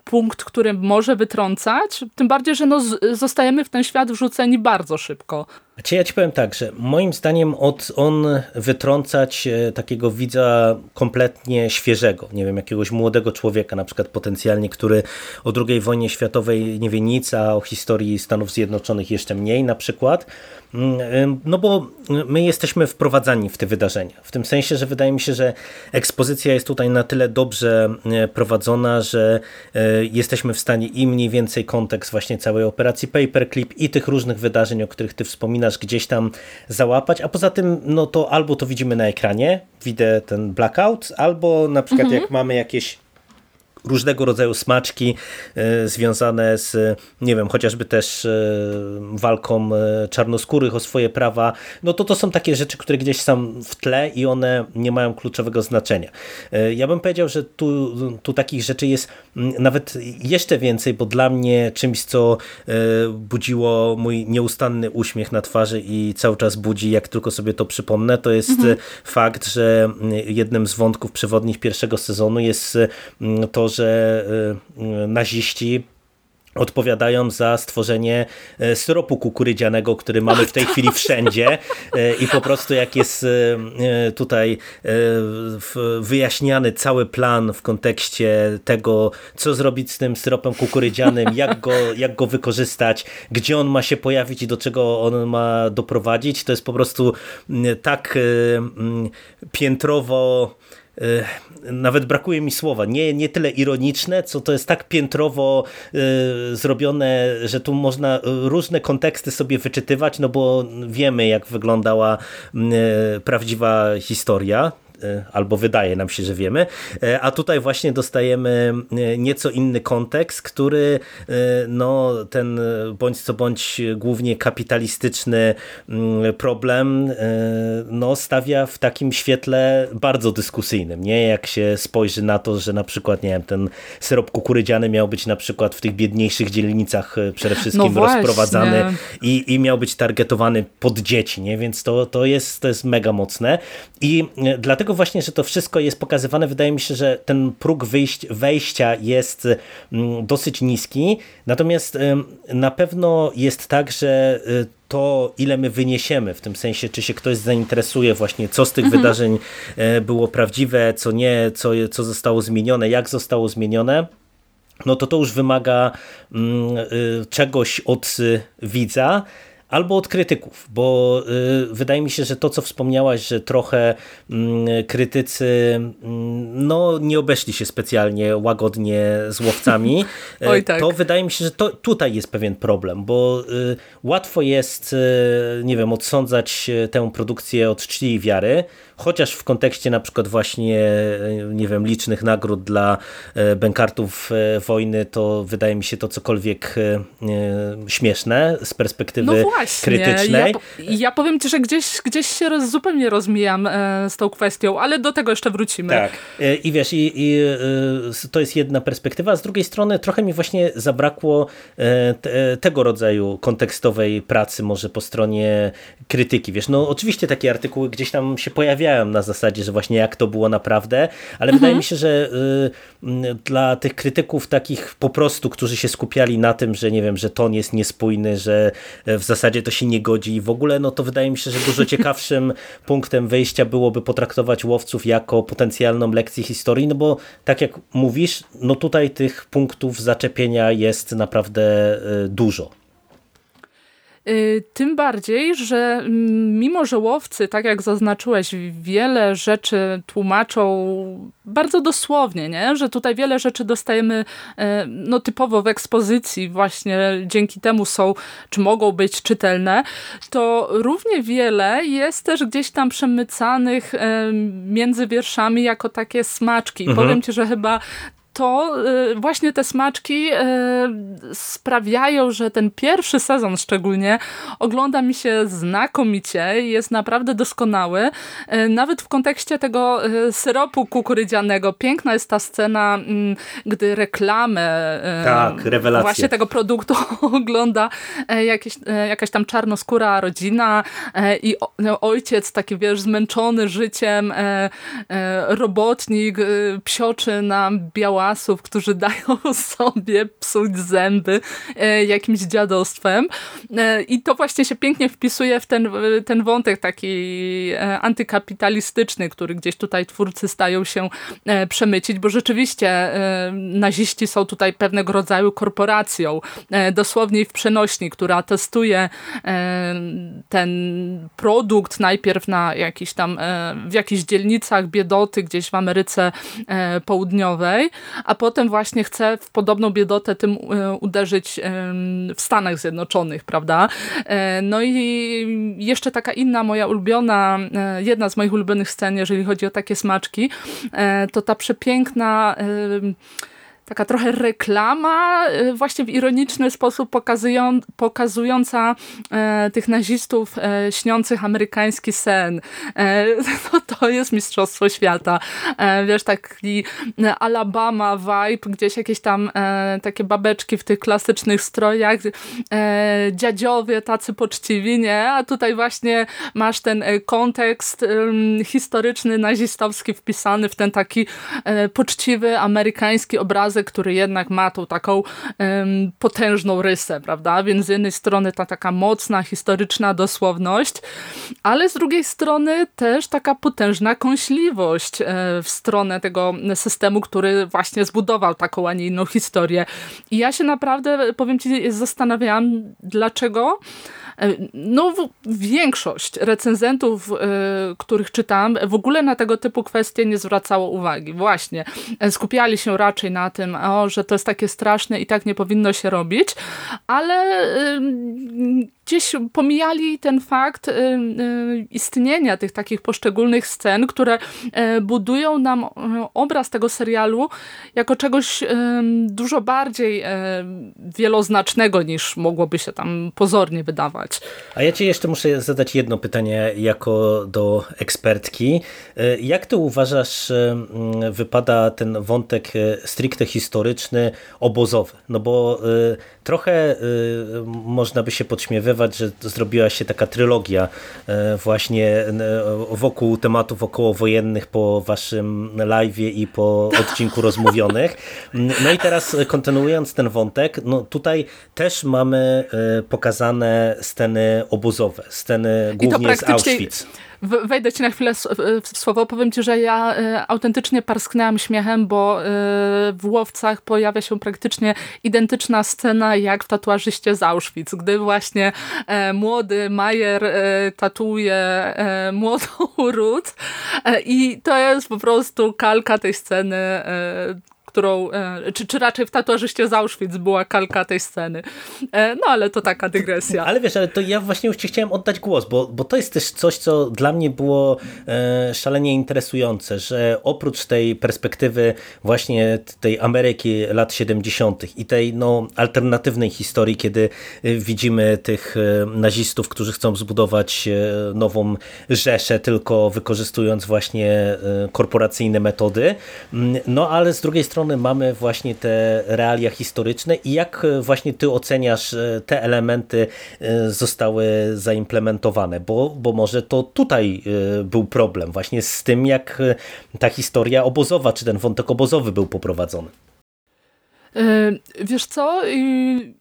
punkt, który może wytrącać, tym bardziej, że no, zostajemy w ten świat wrzuceni bardzo szybko. Znaczy ja ci powiem tak, że moim zdaniem od on wytrącać e, takiego widza kompletnie świeżego, nie wiem, jakiegoś młodego człowieka na przykład potencjalnie, który o II wojnie światowej nie wie nic, a o historii Stanów Zjednoczonych jeszcze mniej na przykład, no bo my jesteśmy wprowadzani w te wydarzenia, w tym sensie, że wydaje mi się, że ekspozycja jest tutaj na tyle dobrze e, prowadzona, że e, jesteśmy w stanie i mniej więcej kontekst właśnie całej operacji Paperclip i tych różnych wydarzeń, o których ty wspominasz, gdzieś tam załapać, a poza tym no to albo to widzimy na ekranie, widzę ten blackout, albo na przykład mhm. jak mamy jakieś różnego rodzaju smaczki e, związane z, nie wiem, chociażby też e, walką e, czarnoskórych o swoje prawa, no to to są takie rzeczy, które gdzieś są w tle i one nie mają kluczowego znaczenia. Ja bym powiedział, że tu, tu takich rzeczy jest nawet jeszcze więcej, bo dla mnie czymś, co budziło mój nieustanny uśmiech na twarzy i cały czas budzi, jak tylko sobie to przypomnę, to jest mhm. fakt, że jednym z wątków przewodnich pierwszego sezonu jest to, że naziści odpowiadają za stworzenie e, syropu kukurydzianego, który mamy w tej chwili wszędzie e, i po prostu jak jest e, tutaj wyjaśniany cały plan w kontekście tego, co zrobić z tym syropem kukurydzianym, jak go, jak go wykorzystać, gdzie on ma się pojawić i do czego on ma doprowadzić, to jest po prostu tak piętrowo nawet brakuje mi słowa, nie, nie tyle ironiczne, co to jest tak piętrowo y, zrobione, że tu można różne konteksty sobie wyczytywać, no bo wiemy jak wyglądała y, prawdziwa historia albo wydaje nam się, że wiemy, e, a tutaj właśnie dostajemy e, nieco inny kontekst, który no, ten bądź co bądź głównie kapitalistyczny mm, problem no, stawia w takim świetle bardzo dyskusyjnym, nie? Jak się spojrzy na to, że na przykład, nie wiem, ten syrop kukurydziany miał być na przykład w tych biedniejszych dzielnicach przede wszystkim no rozprowadzany i, i miał być targetowany pod dzieci, nie? Więc to, to, jest, to jest mega mocne i dlatego dlatego właśnie, że to wszystko jest pokazywane, wydaje mi się, że ten próg wyjść, wejścia jest mm, dosyć niski, natomiast na pewno jest tak, że y, to, ile my wyniesiemy, w tym sensie, czy się ktoś zainteresuje właśnie, co z tych mhm. wydarzeń e, było prawdziwe, co nie, co, co zostało zmienione, jak zostało zmienione, no to to już wymaga mm, y, czegoś od y, widza, albo od krytyków, bo y, wydaje mi się, że to, co wspomniałaś, że trochę mm, krytycy mm, no, nie obeszli się specjalnie łagodnie z łowcami, Oj, y, tak. to wydaje mi się, że to, tutaj jest pewien problem, bo y, łatwo jest, nie wiem, odsądzać tę produkcję od czci i wiary, chociaż w kontekście na przykład właśnie, nie wiem, licznych nagród dla bękartów wojny, to wydaje mi się to cokolwiek śmieszne z perspektywy no właśnie. krytycznej. Ja, ja powiem ci, że gdzieś, gdzieś się roz, zupełnie rozmijam e, z tą kwestią, ale do tego jeszcze wrócimy. Tak. E, I wiesz, i, i e, to jest jedna perspektywa, a z drugiej strony trochę mi właśnie zabrakło te, tego rodzaju kontekstowej pracy może po stronie krytyki. Wiesz, no oczywiście takie artykuły gdzieś tam się pojawiają na zasadzie, że właśnie jak to było naprawdę, ale mhm. wydaje mi się, że dla tych krytyków takich po prostu, którzy się skupiali na tym, że nie wiem, że ton jest niespójny, że w zasadzie zasadzie to się nie godzi i w ogóle, no to wydaje mi się, że dużo ciekawszym punktem wyjścia byłoby potraktować łowców jako potencjalną lekcję historii, no bo tak jak mówisz, no tutaj tych punktów zaczepienia jest naprawdę y, dużo. Y, tym bardziej, że mm, mimo, że łowcy, tak jak zaznaczyłeś, wiele rzeczy tłumaczą bardzo dosłownie, nie? że tutaj wiele rzeczy dostajemy e, no, typowo w ekspozycji, właśnie dzięki temu są, czy mogą być czytelne, to równie wiele jest też gdzieś tam przemycanych między wierszami jako takie smaczki. Mhm. Powiem ci, że chyba to y, właśnie te smaczki y, sprawiają, że ten pierwszy sezon szczególnie ogląda mi się znakomicie, jest naprawdę doskonały. Y, nawet w kontekście tego syropu kukurydzianego. Piękna jest ta scena, mm, gdy reklamę tak, właśnie tego produktu ogląda jakieś, jakaś tam czarnoskóra rodzina i no, ojciec taki, wiesz, zmęczony życiem, robotnik, psioczy na biała grubasów, którzy dają sobie psuć zęby jakimś dziadostwem. I to właśnie się pięknie wpisuje w ten, ten wątek taki antykapitalistyczny, który gdzieś tutaj twórcy stają się przemycić, bo rzeczywiście naziści są tutaj pewnego rodzaju korporacją, dosłownie w przenośni, która testuje ten produkt najpierw na jakiś tam, e, w jakichś dzielnicach biedoty gdzieś w Ameryce e, Południowej, a potem właśnie chce w podobną biedotę tym e, uderzyć w Stanach Zjednoczonych, prawda? No i jeszcze taka inna moja ulubiona, jedna z moich ulubionych scen, jeżeli chodzi o takie smaczki, to ta przepiękna taka trochę reklama, y, właśnie w ironiczny sposób pokazują, pokazująca e, tych nazistów e, śniących amerykański sen. E, no, to jest Mistrzostwo Świata. E, wiesz, taki Alabama vibe, gdzieś jakieś tam e, takie babeczki w tych klasycznych strojach, e, dziadziowie tacy poczciwi, nie? A tutaj właśnie masz ten kontekst historyczny, nazistowski wpisany w ten taki poczciwy amerykański obrazek który jednak ma tą taką um, potężną rysę, prawda? Więc z jednej strony ta taka mocna, historyczna dosłowność, ale z drugiej strony też taka potężna kąśliwość e, w stronę tego systemu, który właśnie zbudował taką, a nie inną historię. I ja się naprawdę, powiem ci, zastanawiałam, dlaczego no, większość recenzentów, e, których czytam, w ogóle na tego typu kwestie nie zwracało uwagi. Właśnie, e, skupiali się raczej na tym, o, że to jest takie straszne i tak nie powinno się robić, ale gdzieś pomijali ten fakt istnienia tych takich poszczególnych scen, które budują nam obraz tego serialu jako czegoś dużo bardziej wieloznacznego niż mogłoby się tam pozornie wydawać. A ja ci jeszcze muszę zadać jedno pytanie jako do ekspertki. Jak ty uważasz wypada ten wątek stricte historyczny, obozowy? No bo trochę można by się podśmiewywać że zrobiła się taka trylogia właśnie wokół tematów okołowojennych po waszym live'ie i po odcinku rozmówionych. No i teraz kontynuując ten wątek, no tutaj też mamy pokazane sceny obozowe, sceny głównie z Auschwitz. wejdę ci na chwilę w słowo, powiem ci, że ja e, autentycznie parsknęłam śmiechem, bo e, w Łowcach pojawia się praktycznie identyczna scena jak w tatuażyście z Auschwitz, gdy właśnie e, młody Majer tatuuje młodą Ruth. I to jest po prostu kalka tej sceny którą, e, czy, czy raczej w tatuażyście z Auschwitz była kalka tej sceny. E, no ale to taka dygresja. Ale wiesz, ale to ja właśnie już ci chciałem oddać głos, bo, bo to jest też coś, co dla mnie było e, szalenie interesujące, że oprócz tej perspektywy właśnie tej Ameryki lat 70. i tej no, alternatywnej historii, kiedy widzimy tych nazistów, którzy chcą zbudować nową rzeszę, tylko wykorzystując właśnie korporacyjne metody, no ale z drugiej strony strony mamy właśnie te realia historyczne i jak e, właśnie ty oceniasz e, te elementy e, zostały zaimplementowane, bo, bo może to tutaj był problem właśnie z tym, jak ta historia obozowa, czy ten wątek obozowy był poprowadzony. E, wiesz co,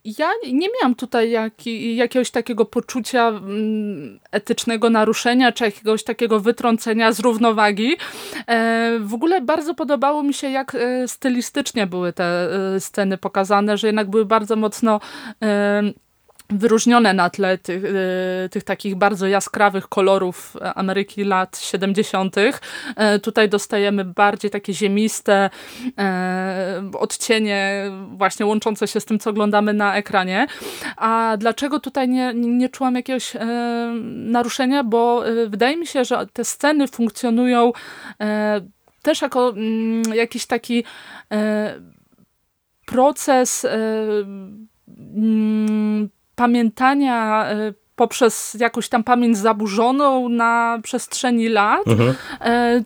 ja nie miałam tutaj jak, jakiegoś takiego poczucia mm, etycznego naruszenia, czy jakiegoś takiego wytrącenia z równowagi. E, w ogóle bardzo podobało mi się, jak e, stylistycznie były te sceny pokazane, że jednak były bardzo mocno wyróżnione na tle tych, e, tych takich bardzo jaskrawych kolorów Ameryki lat 70. E, tutaj dostajemy bardziej takie ziemiste e, odcienie właśnie łączące się z tym, co oglądamy na ekranie. A dlaczego tutaj nie, nie czułam jakiegoś naruszenia? Bo wydaje mi się, że te sceny funkcjonują też jako mm, jakiś taki proces mm, pamiętania e, poprzez jakąś tam pamięć zaburzoną na przestrzeni lat. Mhm.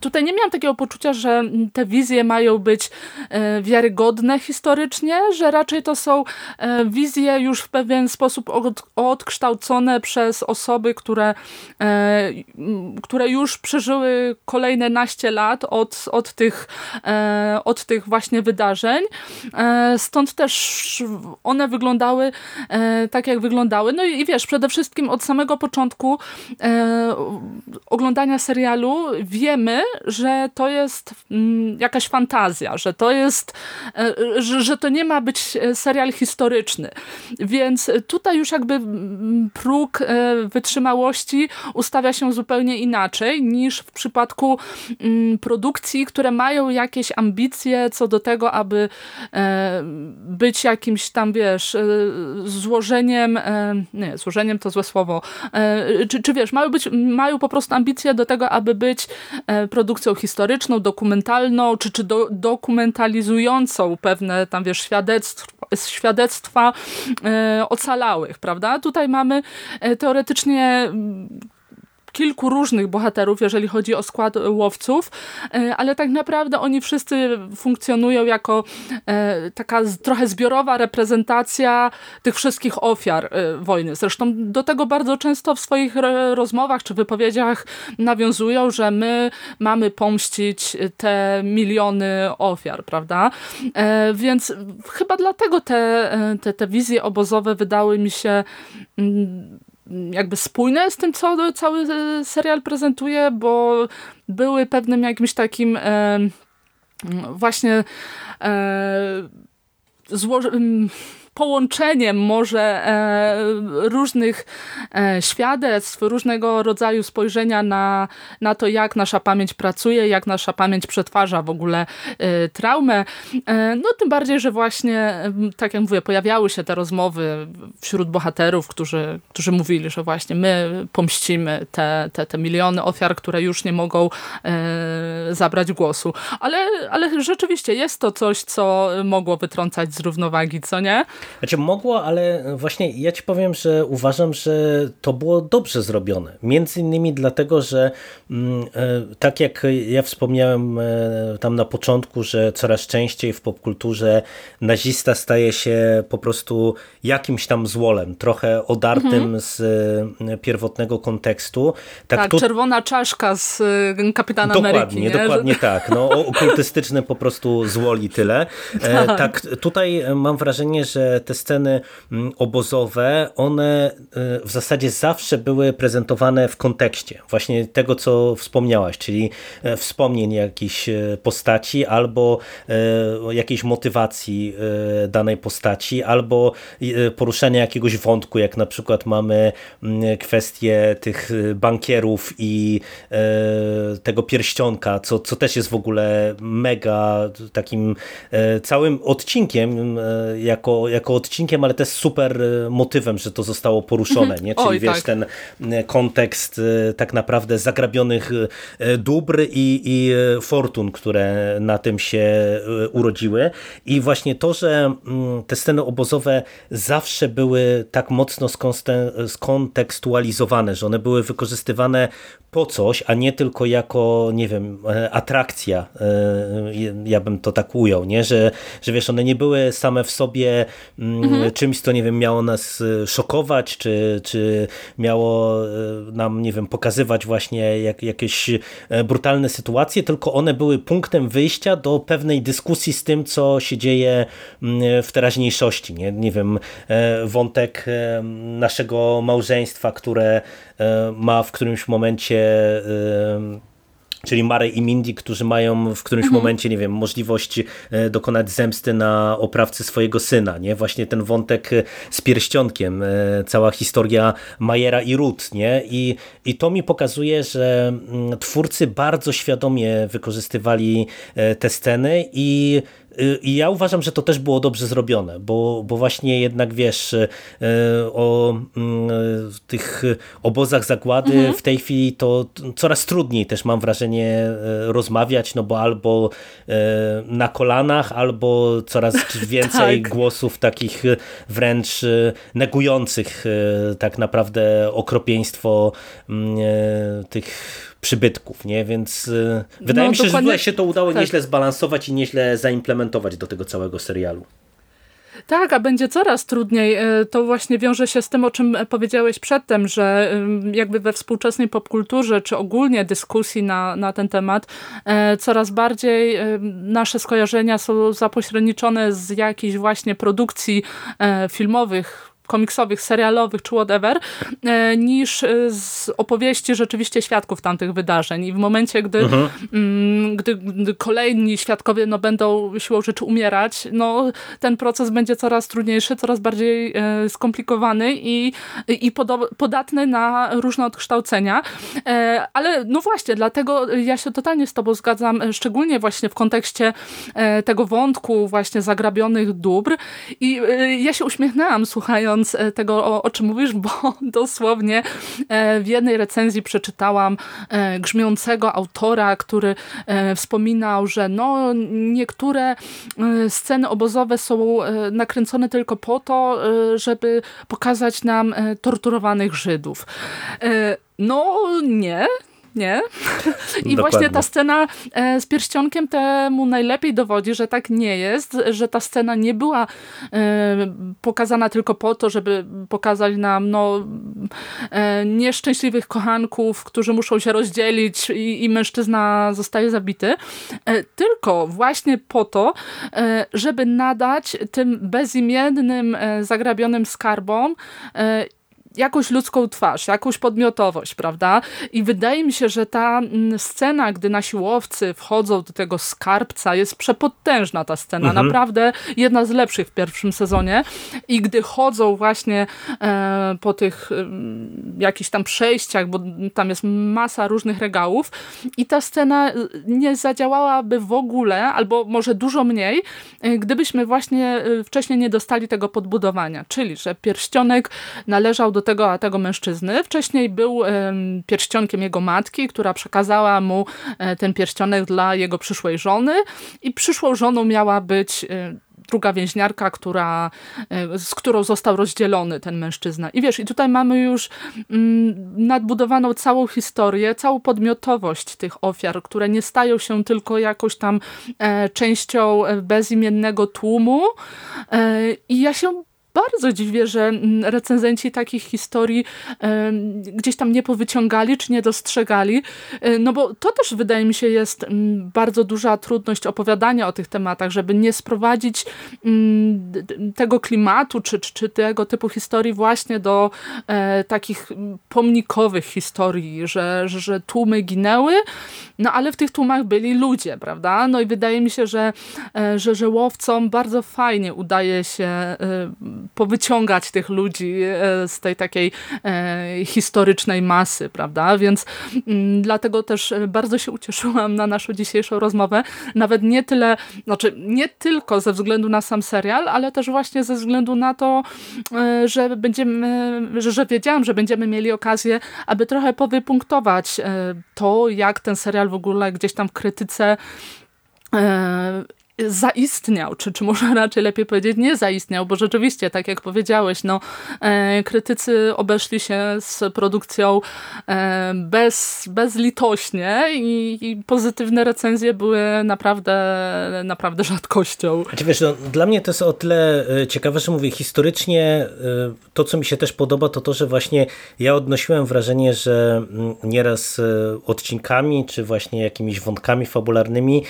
Tutaj nie miałam takiego poczucia, że te wizje mają być wiarygodne historycznie, że raczej to są wizje już w pewien sposób od, odkształcone przez osoby, które, które już przeżyły kolejne naście lat od, od, tych, od tych właśnie wydarzeń. Stąd też one wyglądały tak, jak wyglądały. No i, i wiesz, przede wszystkim od samego początku e, oglądania serialu wiemy, że to jest mm, jakaś fantazja, że to jest, e, że, że to nie ma być e, serial historyczny. Więc tutaj już jakby mm, próg e, wytrzymałości ustawia się zupełnie inaczej niż w przypadku mm, produkcji, które mają jakieś ambicje co do tego, aby e, być jakimś tam, wiesz, e, złożeniem, nie, złożeniem to złe słowo, czy, czy wiesz, mają, być, mają po prostu ambicje do tego, aby być produkcją historyczną, dokumentalną, czy, czy do, dokumentalizującą pewne tam, wiesz, świadectwa, świadectwa ocalałych, prawda? Tutaj mamy teoretycznie kilku różnych bohaterów, jeżeli chodzi o skład łowców, e, ale tak naprawdę oni wszyscy funkcjonują jako e, taka trochę zbiorowa reprezentacja tych wszystkich ofiar e, wojny. Zresztą do tego bardzo często w swoich rozmowach czy wypowiedziach nawiązują, że my mamy pomścić te miliony ofiar, prawda? Więc chyba dlatego te, te, te wizje obozowe wydały mi się mm, jakby spójne z tym, co cały serial prezentuje, bo były pewnym jakimś takim e, właśnie e, złożonym połączeniem może e, różnych e, świadectw, różnego rodzaju spojrzenia na, na to, jak nasza pamięć pracuje, jak nasza pamięć przetwarza w ogóle e, traumę. No tym bardziej, że właśnie, tak jak mówię, pojawiały się te rozmowy wśród bohaterów, którzy, którzy mówili, że właśnie my pomścimy te, te, te miliony ofiar, które już nie mogą zabrać głosu. Ale, ale rzeczywiście jest to coś, co mogło wytrącać z równowagi, co nie? Znaczy mogło, ale właśnie ja ci powiem, że uważam, że to było dobrze zrobione. Między innymi dlatego, że mm, e, tak jak ja wspomniałem e, tam na początku, że coraz częściej w popkulturze nazista staje się po prostu jakimś tam złolem, trochę odartym mhm. z e, pierwotnego kontekstu. Tak, tak tu... czerwona czaszka z Kapitana dokładnie, Ameryki. Nie? Dokładnie tak. No, okultystyczne po prostu złoli tyle. tak. tak, tutaj mam wrażenie, że te sceny mm, obozowe, one y, w zasadzie zawsze były prezentowane w kontekście właśnie tego, co wspomniałaś, czyli e, wspomnień jakichś e, postaci albo e, jakiejś motywacji danej postaci, albo poruszenia jakiegoś wątku, jak na przykład mamy mm, kwestię tych bankierów i tego pierścionka, co, co też jest w ogóle mega takim całym odcinkiem jako, jako jako odcinkiem, ale też super e, motywem, że to zostało poruszone, nie? Czyli Oj, wiesz, tak. ten e, kontekst e, tak naprawdę zagrabionych dóbr i, i fortun, które na tym się urodziły. I właśnie to, że mm, te sceny obozowe zawsze były tak mocno skontekstualizowane, że one były wykorzystywane po coś, a nie tylko jako, nie wiem, atrakcja, ja bym to tak ujął, nie? Że, że wiesz, one nie były same w sobie mhm. czymś, co nie wiem, miało nas e, szokować, czy, czy miało e, nam, nie wiem, pokazywać właśnie jak, jakieś e, brutalne sytuacje, tylko one były punktem wyjścia do pewnej dyskusji z tym, co się dzieje w teraźniejszości. Nie, nie wiem, wątek naszego małżeństwa, które ma w którymś momencie czyli Mary i Mindy, którzy mają w którymś mhm. momencie, nie wiem, możliwość e, dokonać zemsty na oprawcy swojego syna, nie? Właśnie ten wątek e, z pierścionkiem, e, cała historia Majera i Ruth, nie? I, I to mi pokazuje, że mm, twórcy bardzo świadomie wykorzystywali te sceny i I ja uważam, że to też było dobrze zrobione, bo, bo właśnie jednak wiesz o mm, tych obozach zagłady mhm. w tej chwili to coraz trudniej też mam wrażenie rozmawiać, no bo albo na kolanach, albo coraz więcej tak. głosów takich wręcz negujących tak naprawdę okropieństwo mm, tych przybytków, nie? Więc y, wydaje no, mi się, dokładnie... że się to udało tak. nieźle zbalansować i nieźle zaimplementować do tego całego serialu. Tak, a będzie coraz trudniej. Y, to właśnie wiąże się z tym, o czym powiedziałeś przedtem, że y, jakby we współczesnej popkulturze, czy ogólnie dyskusji na, na ten temat, coraz bardziej nasze skojarzenia są zapośredniczone z jakichś właśnie produkcji filmowych, komiksowych, serialowych czy whatever, e, niż e, z opowieści rzeczywiście świadków tamtych wydarzeń. I w momencie, gdy, mhm. Mm, gdy, gdy, kolejni świadkowie no, będą siłą rzeczy umierać, no, ten proces będzie coraz trudniejszy, coraz bardziej e, skomplikowany i, i podatny na różne odkształcenia. Ale no właśnie, dlatego ja się totalnie z tobą zgadzam, szczególnie właśnie w kontekście tego wątku właśnie zagrabionych dóbr. I ja się uśmiechnęłam słuchając E, tego, o, o czym mówisz, bo dosłownie e, w jednej recenzji przeczytałam e, grzmiącego autora, który wspominał, że no, niektóre sceny obozowe są nakręcone tylko po to, żeby pokazać nam torturowanych Żydów. No nie, nie? I właśnie ta scena e, z pierścionkiem temu najlepiej dowodzi, że tak nie jest, że ta scena nie była e, pokazana tylko po to, żeby pokazać nam no, e, nieszczęśliwych kochanków, którzy muszą się rozdzielić i, i mężczyzna zostaje zabity, tylko właśnie po to, żeby nadać tym bezimiennym, zagrabionym skarbom jakąś ludzką twarz, jakąś podmiotowość, prawda? I wydaje mi się, że ta mm, scena, gdy nasi łowcy wchodzą do tego skarbca, jest przepotężna ta scena, mhm. naprawdę jedna z lepszych w pierwszym sezonie i gdy chodzą właśnie e, po tych e, jakichś tam przejściach, bo tam jest masa różnych regałów i ta scena e, nie zadziałałaby w ogóle, albo może dużo mniej, e, gdybyśmy właśnie e, wcześniej nie dostali tego podbudowania, czyli, że pierścionek należał do tego, a tego mężczyzny. Wcześniej był pierścionkiem jego matki, która przekazała mu e, ten pierścionek dla jego przyszłej żony i przyszłą żoną miała być e, druga więźniarka, która, e, z którą został rozdzielony ten mężczyzna. I wiesz, i tutaj mamy już mm, nadbudowaną całą historię, całą podmiotowość tych ofiar, które nie stają się tylko jakąś tam częścią bezimiennego tłumu. I ja się bardzo dziwię, że mm, recenzenci takich historii gdzieś tam nie powyciągali, czy nie dostrzegali, e, no bo to też wydaje mi się jest mm, bardzo duża trudność opowiadania o tych tematach, żeby nie sprowadzić mm, tego klimatu, czy, czy, tego typu historii właśnie do e, takich pomnikowych historii, że, że, że tłumy ginęły, no ale w tych tłumach byli ludzie, prawda? No i wydaje mi się, że, e, że, że łowcom bardzo fajnie udaje się powyciągać tych ludzi e, z tej takiej e, historycznej masy, prawda? Więc mm, dlatego też bardzo się ucieszyłam na naszą dzisiejszą rozmowę. Nawet nie tyle, znaczy nie tylko ze względu na sam serial, ale też właśnie ze względu na to, e, że będziemy, że wiedziałam, że będziemy mieli okazję, aby trochę powypunktować to, jak ten serial w ogóle gdzieś tam w krytyce zaistniał, czy, czy może raczej lepiej powiedzieć nie zaistniał, bo rzeczywiście, tak jak powiedziałeś, no, e, krytycy obeszli się z produkcją e, bez, bezlitośnie i, i, pozytywne recenzje były naprawdę, naprawdę rzadkością. Znaczy, wiesz, no, dla mnie to jest o tyle e, ciekawe, że mówię, historycznie e, to, co mi się też podoba, to to, że właśnie ja odnosiłem wrażenie, że mm, nieraz e, odcinkami, czy właśnie jakimiś wątkami fabularnymi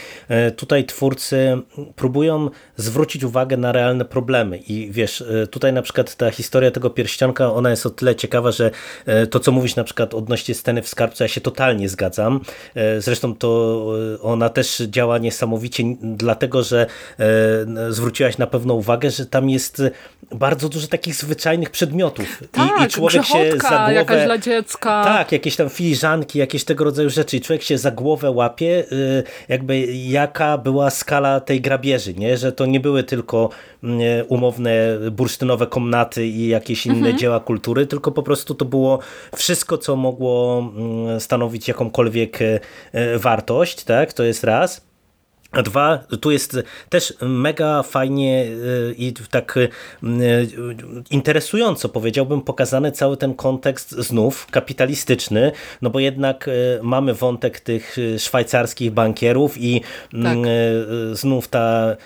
tutaj twórcy próbują zwrócić uwagę na realne problemy i wiesz, e, tutaj na przykład ta historia tego pierścionka, ona jest o tyle ciekawa, że e, to co mówisz na przykład odnośnie sceny w skarbcu, ja się totalnie zgadzam. E, zresztą to ona też działa niesamowicie, dlatego, że zwróciłaś na pewną uwagę, że tam jest bardzo dużo takich zwyczajnych przedmiotów. Tak, I, i człowiek się za głowę... jakaś dla dziecka. Tak, jakieś tam filiżanki, jakieś tego rodzaju rzeczy i człowiek się za głowę łapie, jakby jaka była skala tej grabieży, nie? że to nie były tylko umowne bursztynowe komnaty i jakieś inne mhm. dzieła kultury, tylko po prostu to było wszystko, co mogło stanowić jakąkolwiek wartość, tak? to jest raz. A dwa, tu jest też mega fajnie y, i tak y, interesująco powiedziałbym pokazany cały ten kontekst znów kapitalistyczny, no bo jednak y, mamy wątek tych szwajcarskich bankierów i tak. znów ta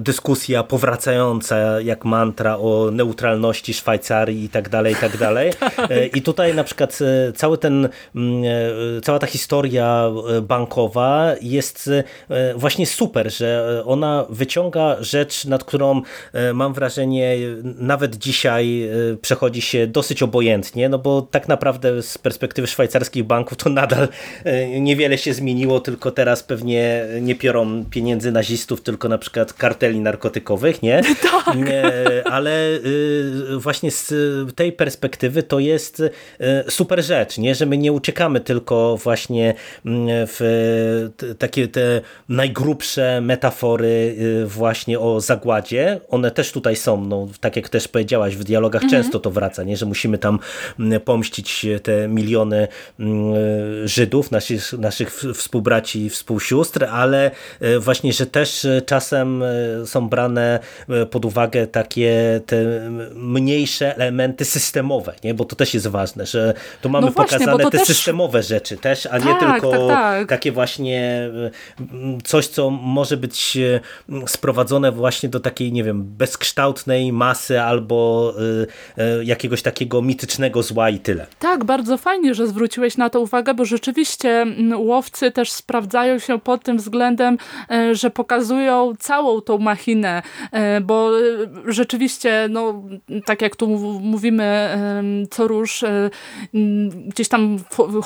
dyskusja powracająca jak mantra o neutralności Szwajcarii i tak dalej, i tak dalej. Tak. I tutaj na przykład cały ten, cała ta historia bankowa jest właśnie super, że ona wyciąga rzecz, nad którą e, mam wrażenie nawet dzisiaj e, przechodzi się dosyć obojętnie, no bo tak naprawdę z perspektywy szwajcarskich banków to nadal e, niewiele się zmieniło, tylko teraz pewnie nie piorą pieniędzy nazistów, tylko na przykład karteli narkotykowych, nie? Tak. Ale właśnie z tej perspektywy to jest super rzecz, nie? Że my nie uciekamy tylko właśnie w takie te najgrubsze metafory y, właśnie o zagładzie. One też tutaj są, no, tak jak też powiedziałaś, w dialogach mhm. często to wraca, nie? że musimy tam mm, pomścić te miliony mm, Żydów, naszych, naszych współbraci i współsióstr, ale y, właśnie, że też czasem y, są brane pod uwagę takie te mniejsze elementy systemowe, nie? bo to też jest ważne, że tu mamy no właśnie, pokazane te też... systemowe rzeczy też, a tak, nie tylko tak, tak. takie właśnie coś, co może być e, sprowadzone właśnie do takiej, nie wiem, bezkształtnej masy albo e, e, jakiegoś takiego mitycznego zła i tyle. Tak, bardzo fajnie, że zwróciłeś na to uwagę, bo rzeczywiście łowcy też sprawdzają się pod tym względem, że pokazują całą tą machinę, bo rzeczywiście, no, tak jak tu mówimy co róż, gdzieś tam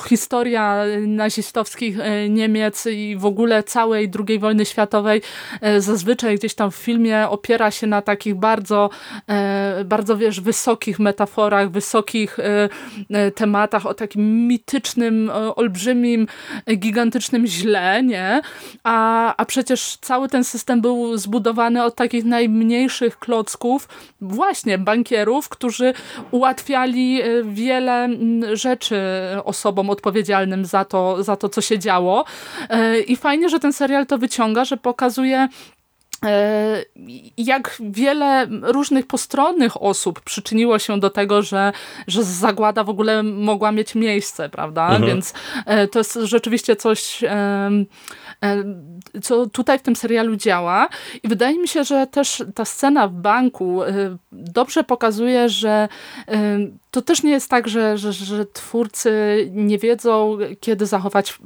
historia nazistowskich Niemiec i w ogóle całej II wojny światowej e, zazwyczaj gdzieś tam w filmie opiera się na takich bardzo, e, bardzo wiesz, wysokich metaforach, wysokich e, tematach, o takim mitycznym, olbrzymim, gigantycznym źle, nie? A, a przecież cały ten system był zbudowany od takich najmniejszych klocków, właśnie bankierów, którzy ułatwiali wiele rzeczy osobom odpowiedzialnym za to, za to co się działo. I fajnie, że ten serial to wyciąga że pokazuje e, jak wiele różnych postronnych osób przyczyniło się do tego, że, że zagłada w ogóle mogła mieć miejsce, prawda? Mhm. Więc e, to jest rzeczywiście coś, co tutaj w tym serialu działa. I wydaje mi się, że też ta scena w banku e, dobrze pokazuje, że to też nie jest tak, że, że, że twórcy nie wiedzą, kiedy zachować,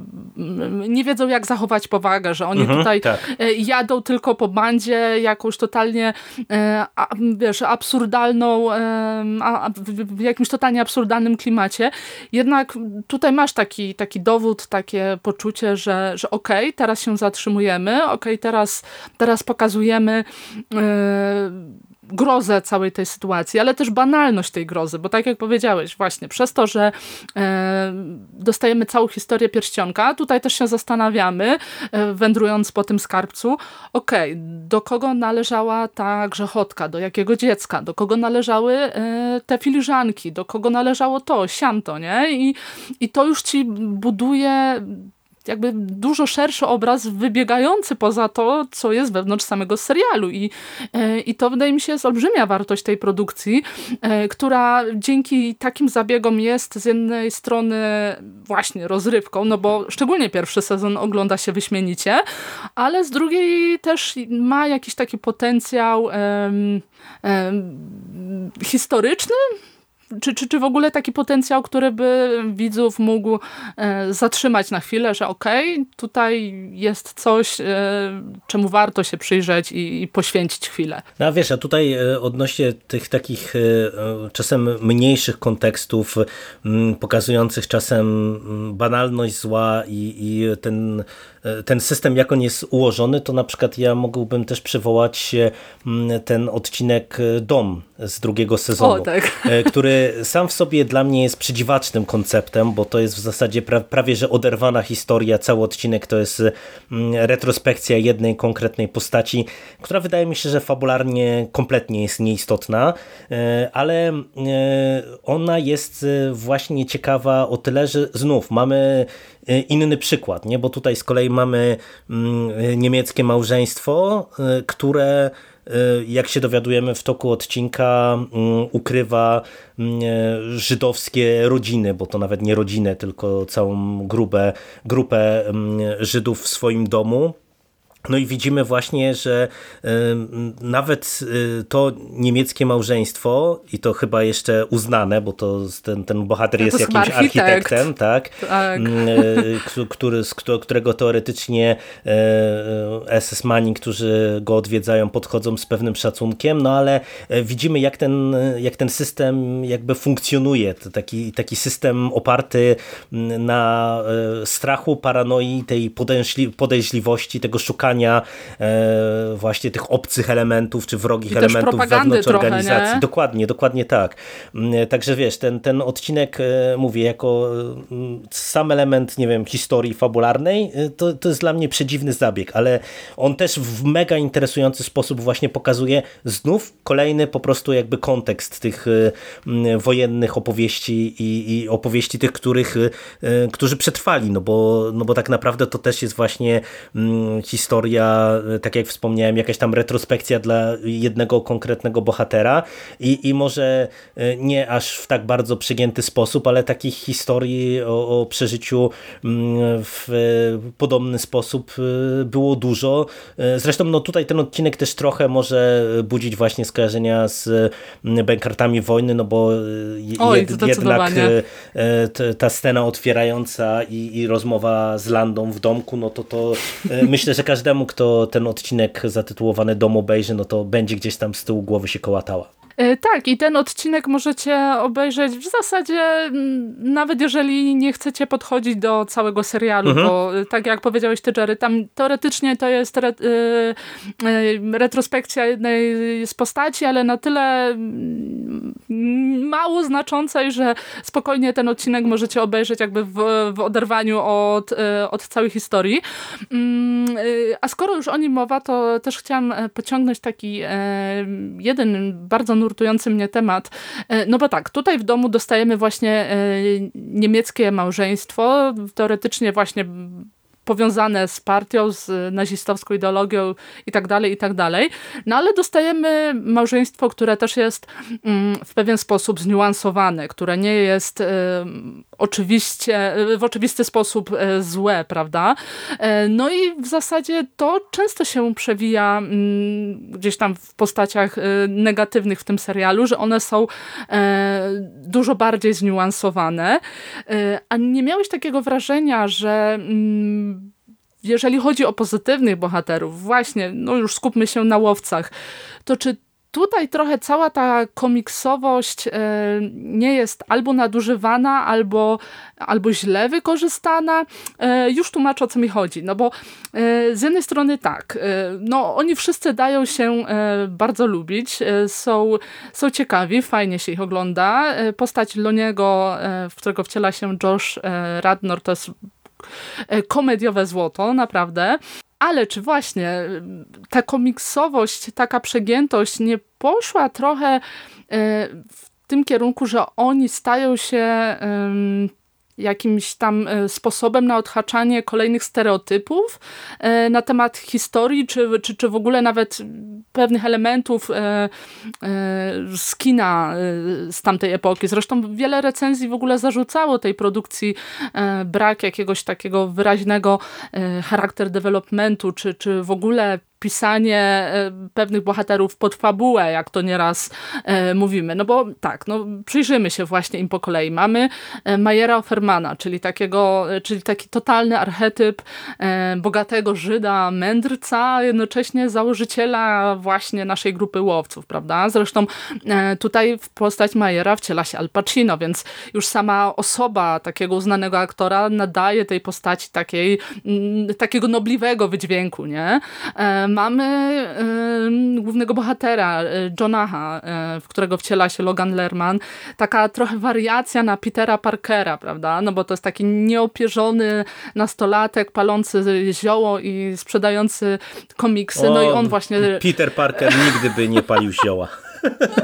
nie wiedzą, jak zachować powagę, że oni mhm, tutaj tak. E, jadą tylko po bandzie jakąś totalnie e, wiesz, absurdalną, e, w jakimś totalnie absurdalnym klimacie. Jednak tutaj masz taki, taki dowód, takie poczucie, że, że okej, okay, teraz się zatrzymujemy, okay, teraz, teraz pokazujemy grozę całej tej sytuacji, ale też banalność tej grozy, bo tak jak powiedziałeś, właśnie przez to, że e, dostajemy całą historię pierścionka, tutaj też się zastanawiamy, e, wędrując po tym skarbcu, okej, okay, do kogo należała ta grzechotka, do jakiego dziecka, do kogo należały e, te filiżanki, do kogo należało to, siamto, nie? I, I to już ci buduje jakby dużo szerszy obraz wybiegający poza to, co jest wewnątrz samego serialu. I, e, i to wydaje mi się jest olbrzymia wartość tej produkcji, e, która dzięki takim zabiegom jest z jednej strony właśnie rozrywką, no bo szczególnie pierwszy sezon ogląda się wyśmienicie, ale z drugiej też ma jakiś taki potencjał um, um, historyczny, czy, czy, czy w ogóle taki potencjał, który by widzów mógł e, zatrzymać na chwilę, że okej, okay, tutaj jest coś, e, czemu warto się przyjrzeć i, i, poświęcić chwilę. No a wiesz, a tutaj e, odnośnie tych takich czasem mniejszych kontekstów, m, pokazujących czasem banalność zła i, i ten ten system, jak on jest ułożony, to na przykład ja mógłbym też przywołać mm, ten odcinek Dom z drugiego sezonu, o, tak. E, sam w sobie dla mnie jest przedziwacznym konceptem, bo to jest w zasadzie pra prawie, że oderwana historia, cały odcinek to jest mm, retrospekcja jednej konkretnej postaci, która wydaje mi się, że fabularnie kompletnie jest nieistotna, e, ale e, ona jest właśnie ciekawa o tyle, że znów mamy inny przykład, nie? bo tutaj z kolei mamy mm, niemieckie małżeństwo, które jak się dowiadujemy w toku odcinka, mm, ukrywa mm, żydowskie rodziny, bo to nawet nie rodzinę, tylko całą grupę, grupę mm, Żydów w swoim domu. No i widzimy właśnie, że nawet y, to niemieckie małżeństwo i to chyba jeszcze uznane, bo to ten, ten bohater jest, jest jakimś architekt. architektem, tak? tak. Y, który, z którego teoretycznie SS Mani, którzy go odwiedzają, podchodzą z pewnym szacunkiem, no ale e, widzimy jak ten, jak ten system jakby funkcjonuje. To taki, taki system oparty na e, strachu, paranoi, tej podejrzliwości, tego szukania szukania e, właśnie tych obcych elementów, czy wrogich elementów wewnątrz trochę, organizacji. Nie? Dokładnie, dokładnie tak. Mm, także wiesz, ten, ten odcinek, e, mówię, jako mm, sam element, nie wiem, historii fabularnej, e, to, to jest dla mnie przedziwny zabieg, ale on też w mega interesujący sposób właśnie pokazuje znów kolejny po prostu jakby kontekst tych mm, wojennych opowieści i, i opowieści tych, których, którzy przetrwali, no bo, no bo tak naprawdę to też jest właśnie historia historia, e, tak jak wspomniałem, jakaś tam retrospekcja dla jednego konkretnego bohatera i, i może e, nie aż w tak bardzo przygięty sposób, ale takich historii o, o przeżyciu mm, w podobny sposób e, było dużo. Zresztą no tutaj ten odcinek też trochę może budzić właśnie skojarzenia z Bankartami Wojny, no bo Oj, jed, jednak ta scena otwierająca i, i rozmowa z Landą w domku, no to to myślę, że każdy każdemu, kto ten odcinek zatytułowany Dom obejrzy, no to będzie gdzieś tam z tyłu głowy się kołatała. E, tak, i ten odcinek możecie obejrzeć w zasadzie, nawet jeżeli nie chcecie podchodzić do całego serialu, mhm. bo e, tak jak powiedziałeś ty, Jerry, tam teoretycznie to jest re, y, retrospekcja jednej z postaci, ale na tyle mało znaczącej, że spokojnie ten odcinek możecie obejrzeć jakby w, w oderwaniu od, od całej historii. Mm, a skoro już o nim mowa, to też chciałam pociągnąć taki jeden bardzo nurtujący nurtujący mnie temat. E, no bo tak, tutaj w domu dostajemy właśnie e, niemieckie małżeństwo, teoretycznie właśnie powiązane z partią, z nazistowską ideologią i tak dalej, i tak dalej. No ale dostajemy małżeństwo, które też jest mm, w pewien sposób zniuansowane, które nie jest oczywiście, w oczywisty sposób e, złe, prawda? No i w zasadzie to często się przewija mm, gdzieś tam w postaciach negatywnych w tym serialu, że one są dużo bardziej zniuansowane. A nie miałeś takiego wrażenia, że mm, jeżeli chodzi o pozytywnych bohaterów, właśnie, no już skupmy się na łowcach, to czy tutaj trochę cała ta komiksowość e, nie jest albo nadużywana, albo, albo źle wykorzystana. E, już tłumaczę o co mi chodzi. No bo e, z jednej strony tak, no oni wszyscy dają się bardzo lubić, są, są ciekawi, fajnie się ich ogląda. Postać Loniego, w którego wciela się Josh Radnor, to jest komediowe złoto, naprawdę. Ale czy właśnie ta komiksowość, taka przegiętość nie poszła trochę e, w tym kierunku, że oni stają się jakimś tam e, sposobem na odhaczanie kolejnych stereotypów e, na temat historii, czy, czy, czy w ogóle nawet pewnych elementów e, z kina z tamtej epoki. Zresztą wiele recenzji w ogóle zarzucało tej produkcji brak jakiegoś takiego wyraźnego charakter developmentu, czy, czy w ogóle pisanie e, pewnych bohaterów pod fabułę, jak to nieraz e, mówimy. No bo tak, no przyjrzymy się właśnie im po kolei. Mamy e, Majera Offermana, czyli takiego, czyli taki totalny archetyp bogatego Żyda, mędrca, jednocześnie założyciela właśnie naszej grupy łowców, prawda? Zresztą tutaj w postać Majera wciela się Al Pacino, więc już sama osoba takiego uznanego aktora nadaje tej postaci takiej, takiego nobliwego wydźwięku, nie? Mamy głównego bohatera, Jonaha, w którego wciela się Logan Lerman. Taka trochę wariacja na Petera Parkera, prawda? No bo to jest taki nieopierzony nastolatek, palący zioło i sprzedający komiksy. No i on właśnie... Peter Parker nigdy by nie palił zioła.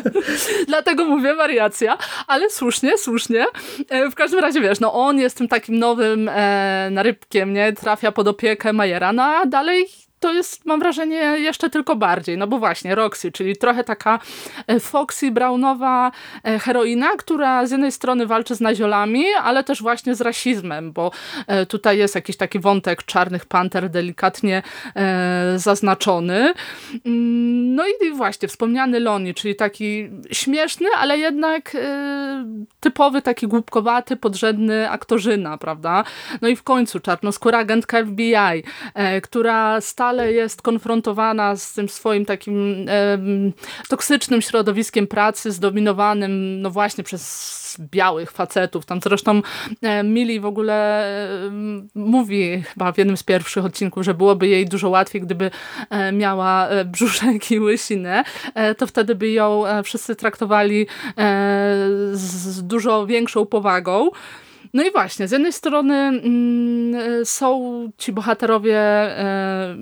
Dlatego mówię wariacja, ale słusznie, słusznie. E, w każdym razie wiesz, no on jest tym takim nowym e, narybkiem, nie? Trafia pod opiekę Majera, no a dalej to jest, mam wrażenie, jeszcze tylko bardziej. No bo właśnie, Roxy, czyli trochę taka e, Foxy Brownowa e, heroina, która z jednej strony walczy z naziolami, ale też właśnie z rasizmem, bo e, tutaj jest jakiś taki wątek czarnych panter delikatnie zaznaczony. Mm, no i właśnie, wspomniany Loni, czyli taki śmieszny, ale jednak typowy, taki głupkowaty, podrzędny aktorzyna, prawda? No i w końcu czarnoskóra agentka FBI, która stale stale jest konfrontowana z tym swoim takim e, toksycznym środowiskiem pracy, zdominowanym no właśnie przez białych facetów. Tam zresztą e, Mili w ogóle e, mówi chyba w jednym z pierwszych odcinków, że byłoby jej dużo łatwiej, gdyby e, miała e, brzuszek i łysinę, e, to wtedy by ją wszyscy traktowali z dużo większą powagą. No i właśnie, z jednej strony mm, są ci bohaterowie e,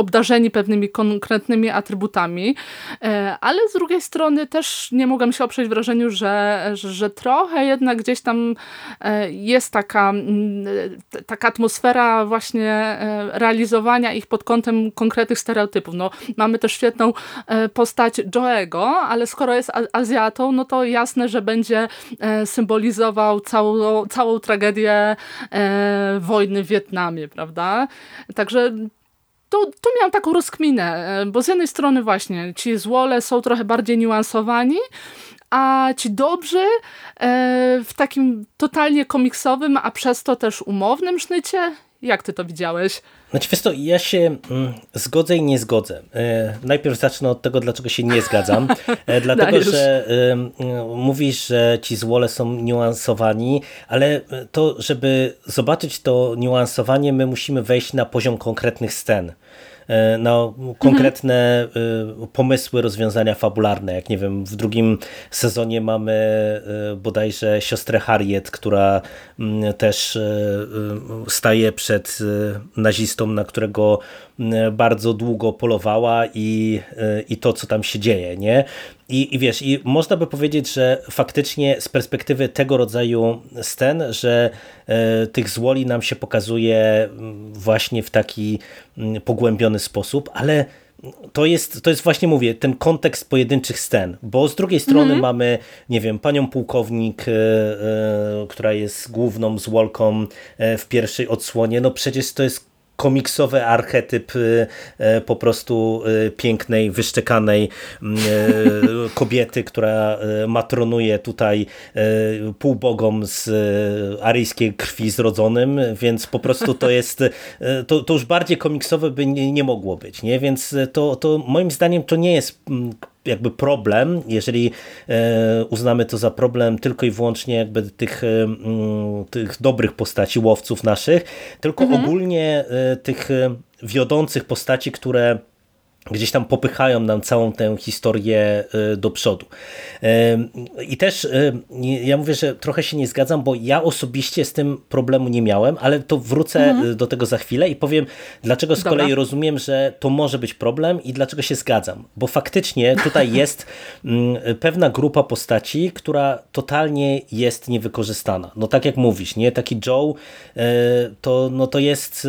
obdarzeni pewnymi konkretnymi atrybutami, e, ale z drugiej strony też nie mogłam się oprzeć wrażeniu, że, że trochę jednak gdzieś tam e, jest taka, mm, taka atmosfera właśnie realizowania ich pod kątem konkretnych stereotypów. No, mamy też świetną postać Joe'ego, ale skoro jest Azjatą, no to jasne, że będzie symbolizował całą całą, tragedię e, wojny w Wietnamie, prawda? Także tu, tu miałam taką rozkminę, e, bo z jednej strony właśnie ci złole są trochę bardziej niuansowani, a ci dobrzy e, w takim totalnie komiksowym, a przez to też umownym sznycie jak ty to widziałeś? Znaczy wiesz to, ja się mm, zgodzę i nie zgodzę. E, najpierw zacznę od tego, dlaczego się nie zgadzam. E, dlatego, że e, mówisz, że ci złole są niuansowani, ale to, żeby zobaczyć to niuansowanie, my musimy wejść na poziom konkretnych scen. E, na konkretne mhm. pomysły, rozwiązania fabularne. Jak nie wiem, w drugim sezonie mamy e, bodajże siostrę Harriet, która mm, też staje przed nazistą, na którego bardzo długo polowała i, i to, co tam się dzieje, nie? I, I wiesz, i można by powiedzieć, że faktycznie z perspektywy tego rodzaju scen, że e, tych złoli nam się pokazuje właśnie w taki pogłębiony sposób, ale to jest, to jest właśnie, mówię, ten kontekst pojedynczych scen, bo z drugiej strony mhm. mamy, nie wiem, panią pułkownik, e, e, która jest główną złolką e, w pierwszej odsłonie, no przecież to jest komiksowy archetyp y, y, po prostu y, pięknej, wyszczekanej kobiety, która matronuje tutaj półbogom z aryjskiej krwi zrodzonym, więc po prostu to jest, to, to już bardziej komiksowe by nie, nie mogło być, nie? Więc to, to moim zdaniem to nie jest mm, jakby problem, jeżeli e, uznamy to za problem tylko i wyłącznie jakby tych, e, tych dobrych postaci, łowców naszych, tylko mhm. ogólnie e, tych wiodących postaci, które gdzieś tam popychają nam całą tę historię y, do przodu. Y, I też y, ja mówię, że trochę się nie zgadzam, bo ja osobiście z tym problemu nie miałem, ale to wrócę mhm. do tego za chwilę i powiem, dlaczego z Dobra. kolei rozumiem, że to może być problem i dlaczego się zgadzam. Bo faktycznie tutaj jest mm, pewna grupa postaci, która totalnie jest niewykorzystana. No tak jak mówisz, nie? Taki Joe to, no to jest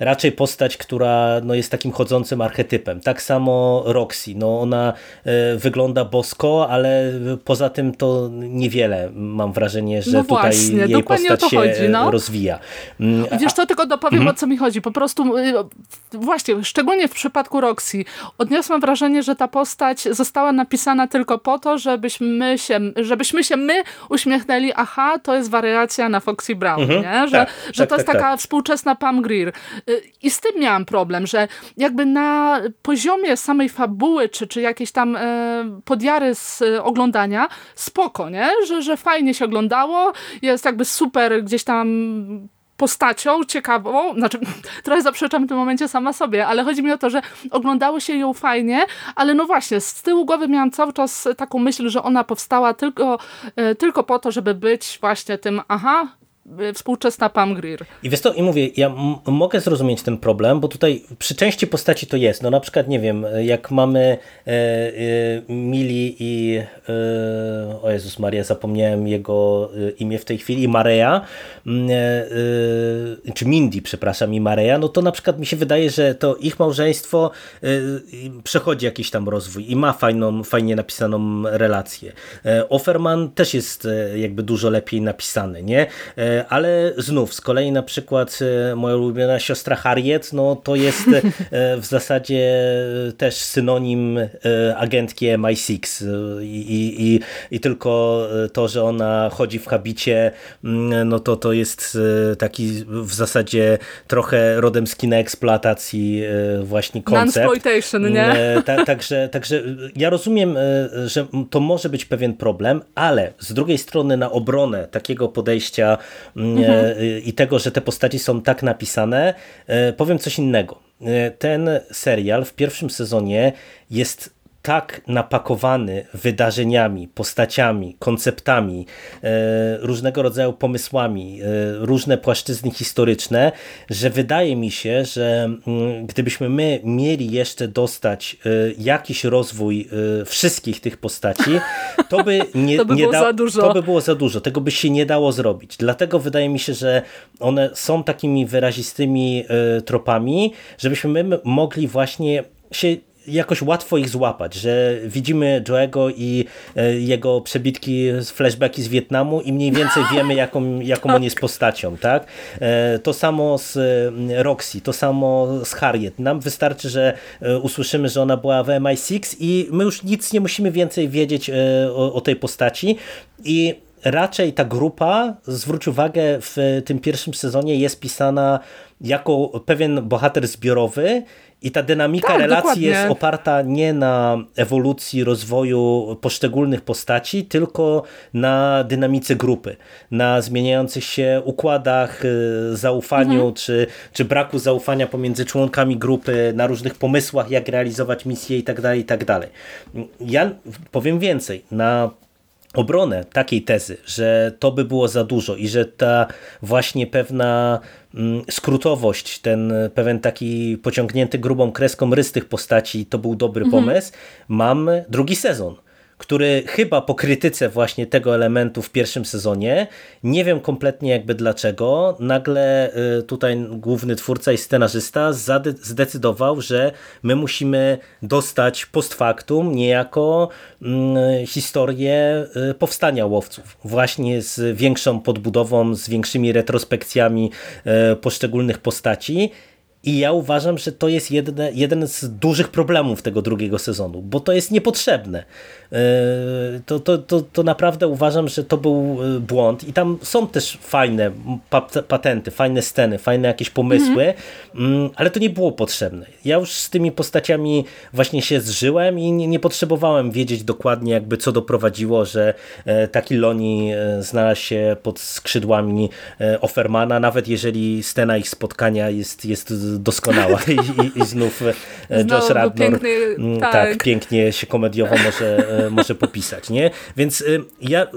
raczej postać, która no jest takim chodzącym archetypem archetypem. Tak samo Roxy, no ona e, wygląda bosko, ale poza tym to niewiele mam wrażenie, że no tutaj właśnie, jej postać się chodzi, no. rozwija. Mm, Wiesz co, tylko dopowiem mhm. o co mi chodzi. Po prostu y, właśnie, szczególnie w przypadku Roxy, odniosłam wrażenie, że ta postać została napisana tylko po to, żebyśmy się, żebyśmy się my uśmiechnęli, aha, to jest wariacja na Foxy Brown, mhm. nie? Że, tak, że tak, to jest tak, taka tak. współczesna Pam Greer. Y, I z tym miałam problem, że jakby na poziomie samej fabuły, czy, czy jakieś tam e, podjary z e, oglądania, spoko, nie? Że, że fajnie się oglądało, jest jakby super gdzieś tam postacią ciekawą, znaczy trochę zaprzeczam w tym momencie sama sobie, ale chodzi mi o to, że oglądało się ją fajnie, ale no właśnie, z tyłu głowy miałam cały czas taką myśl, że ona powstała tylko, e, tylko po to, żeby być właśnie tym, aha, współczesna Pam Grier. I wiesz to, i mówię, ja mogę zrozumieć ten problem, bo tutaj przy części postaci to jest. No na przykład, nie wiem, jak mamy e, e, Mili i e, o Jezus Maria, zapomniałem jego e, imię w tej chwili, Mareja, mm, e, e, czy Mindy, przepraszam, i Mareja, no to na przykład mi się wydaje, że to ich małżeństwo przechodzi jakiś tam rozwój i ma fajną, fajnie napisaną relację. Offerman też jest jakby dużo lepiej napisany, nie? Ale znów z kolei na przykład e, moja ulubiona siostra Harriet, no to jest e, w zasadzie też synonim e, agentki MI6 i, i, i tylko to, że ona chodzi w habicie, mm, no to to jest taki w zasadzie trochę rodem z kina eksploatacji właśnie koncept. Nie? Ta, także, także ja rozumiem, że to może być pewien problem, ale z drugiej strony na obronę takiego podejścia mhm. I tego, że te postaci są tak napisane, e, powiem coś innego. E, ten serial w pierwszym sezonie jest tak napakowany wydarzeniami, postaciami, konceptami, e, różnego rodzaju pomysłami, e, różne płaszczyzny historyczne, że wydaje mi się, że mm, gdybyśmy my mieli jeszcze dostać e, jakiś rozwój wszystkich tych postaci, to by nie, to by nie. To by było za dużo. Tego by się nie dało zrobić. Dlatego wydaje mi się, że one są takimi wyrazistymi tropami, żebyśmy my mogli właśnie się jakoś łatwo ich złapać, że widzimy Joego i e, jego przebitki, flashbacki z Wietnamu i mniej więcej wiemy, jaką, jaką on jest postacią. tak? E, to samo z e, Roxy, to samo z Harriet. Nam wystarczy, że usłyszymy, że ona była w MI6 i my już nic nie musimy więcej wiedzieć o, o tej postaci i raczej ta grupa, zwróć uwagę, w tym pierwszym sezonie jest pisana jako pewien bohater zbiorowy i ta dynamika tak, relacji dokładnie. jest oparta nie na ewolucji, rozwoju poszczególnych postaci, tylko na dynamice grupy, na zmieniających się układach, y, zaufaniu, mhm. czy, czy braku zaufania pomiędzy członkami grupy, na różnych pomysłach, jak realizować misje itd. Tak itd. Tak ja powiem więcej, na obronę takiej tezy, że to by było za dużo i że ta właśnie pewna mm, skrótowość, ten pewien taki pociągnięty grubą kreską rys tych postaci to był dobry mhm. pomysł, mam drugi sezon który chyba po krytyce właśnie tego elementu w pierwszym sezonie, nie wiem kompletnie jakby dlaczego, nagle y, tutaj główny twórca i scenarzysta zdecydował, że my musimy dostać post factum niejako mm, historię y, powstania łowców. Właśnie z większą podbudową, z większymi retrospekcjami y, poszczególnych postaci i ja uważam, że to jest jedne, jeden z dużych problemów tego drugiego sezonu, bo to jest niepotrzebne. E, to, to, to, to naprawdę uważam, że to był e, błąd i tam są też fajne patenty, fajne sceny, fajne jakieś pomysły, mhm. ale to nie było potrzebne. Ja już z tymi postaciami właśnie się zżyłem i nie, nie potrzebowałem wiedzieć dokładnie jakby co doprowadziło, że e, taki Loni znalazł się pod skrzydłami Offermana, nawet jeżeli scena ich spotkania jest, jest doskonała i, i, i znów Josh Radnor piękny, tak. tak. pięknie się komediowo może może popisać, nie? Więc y, ja y,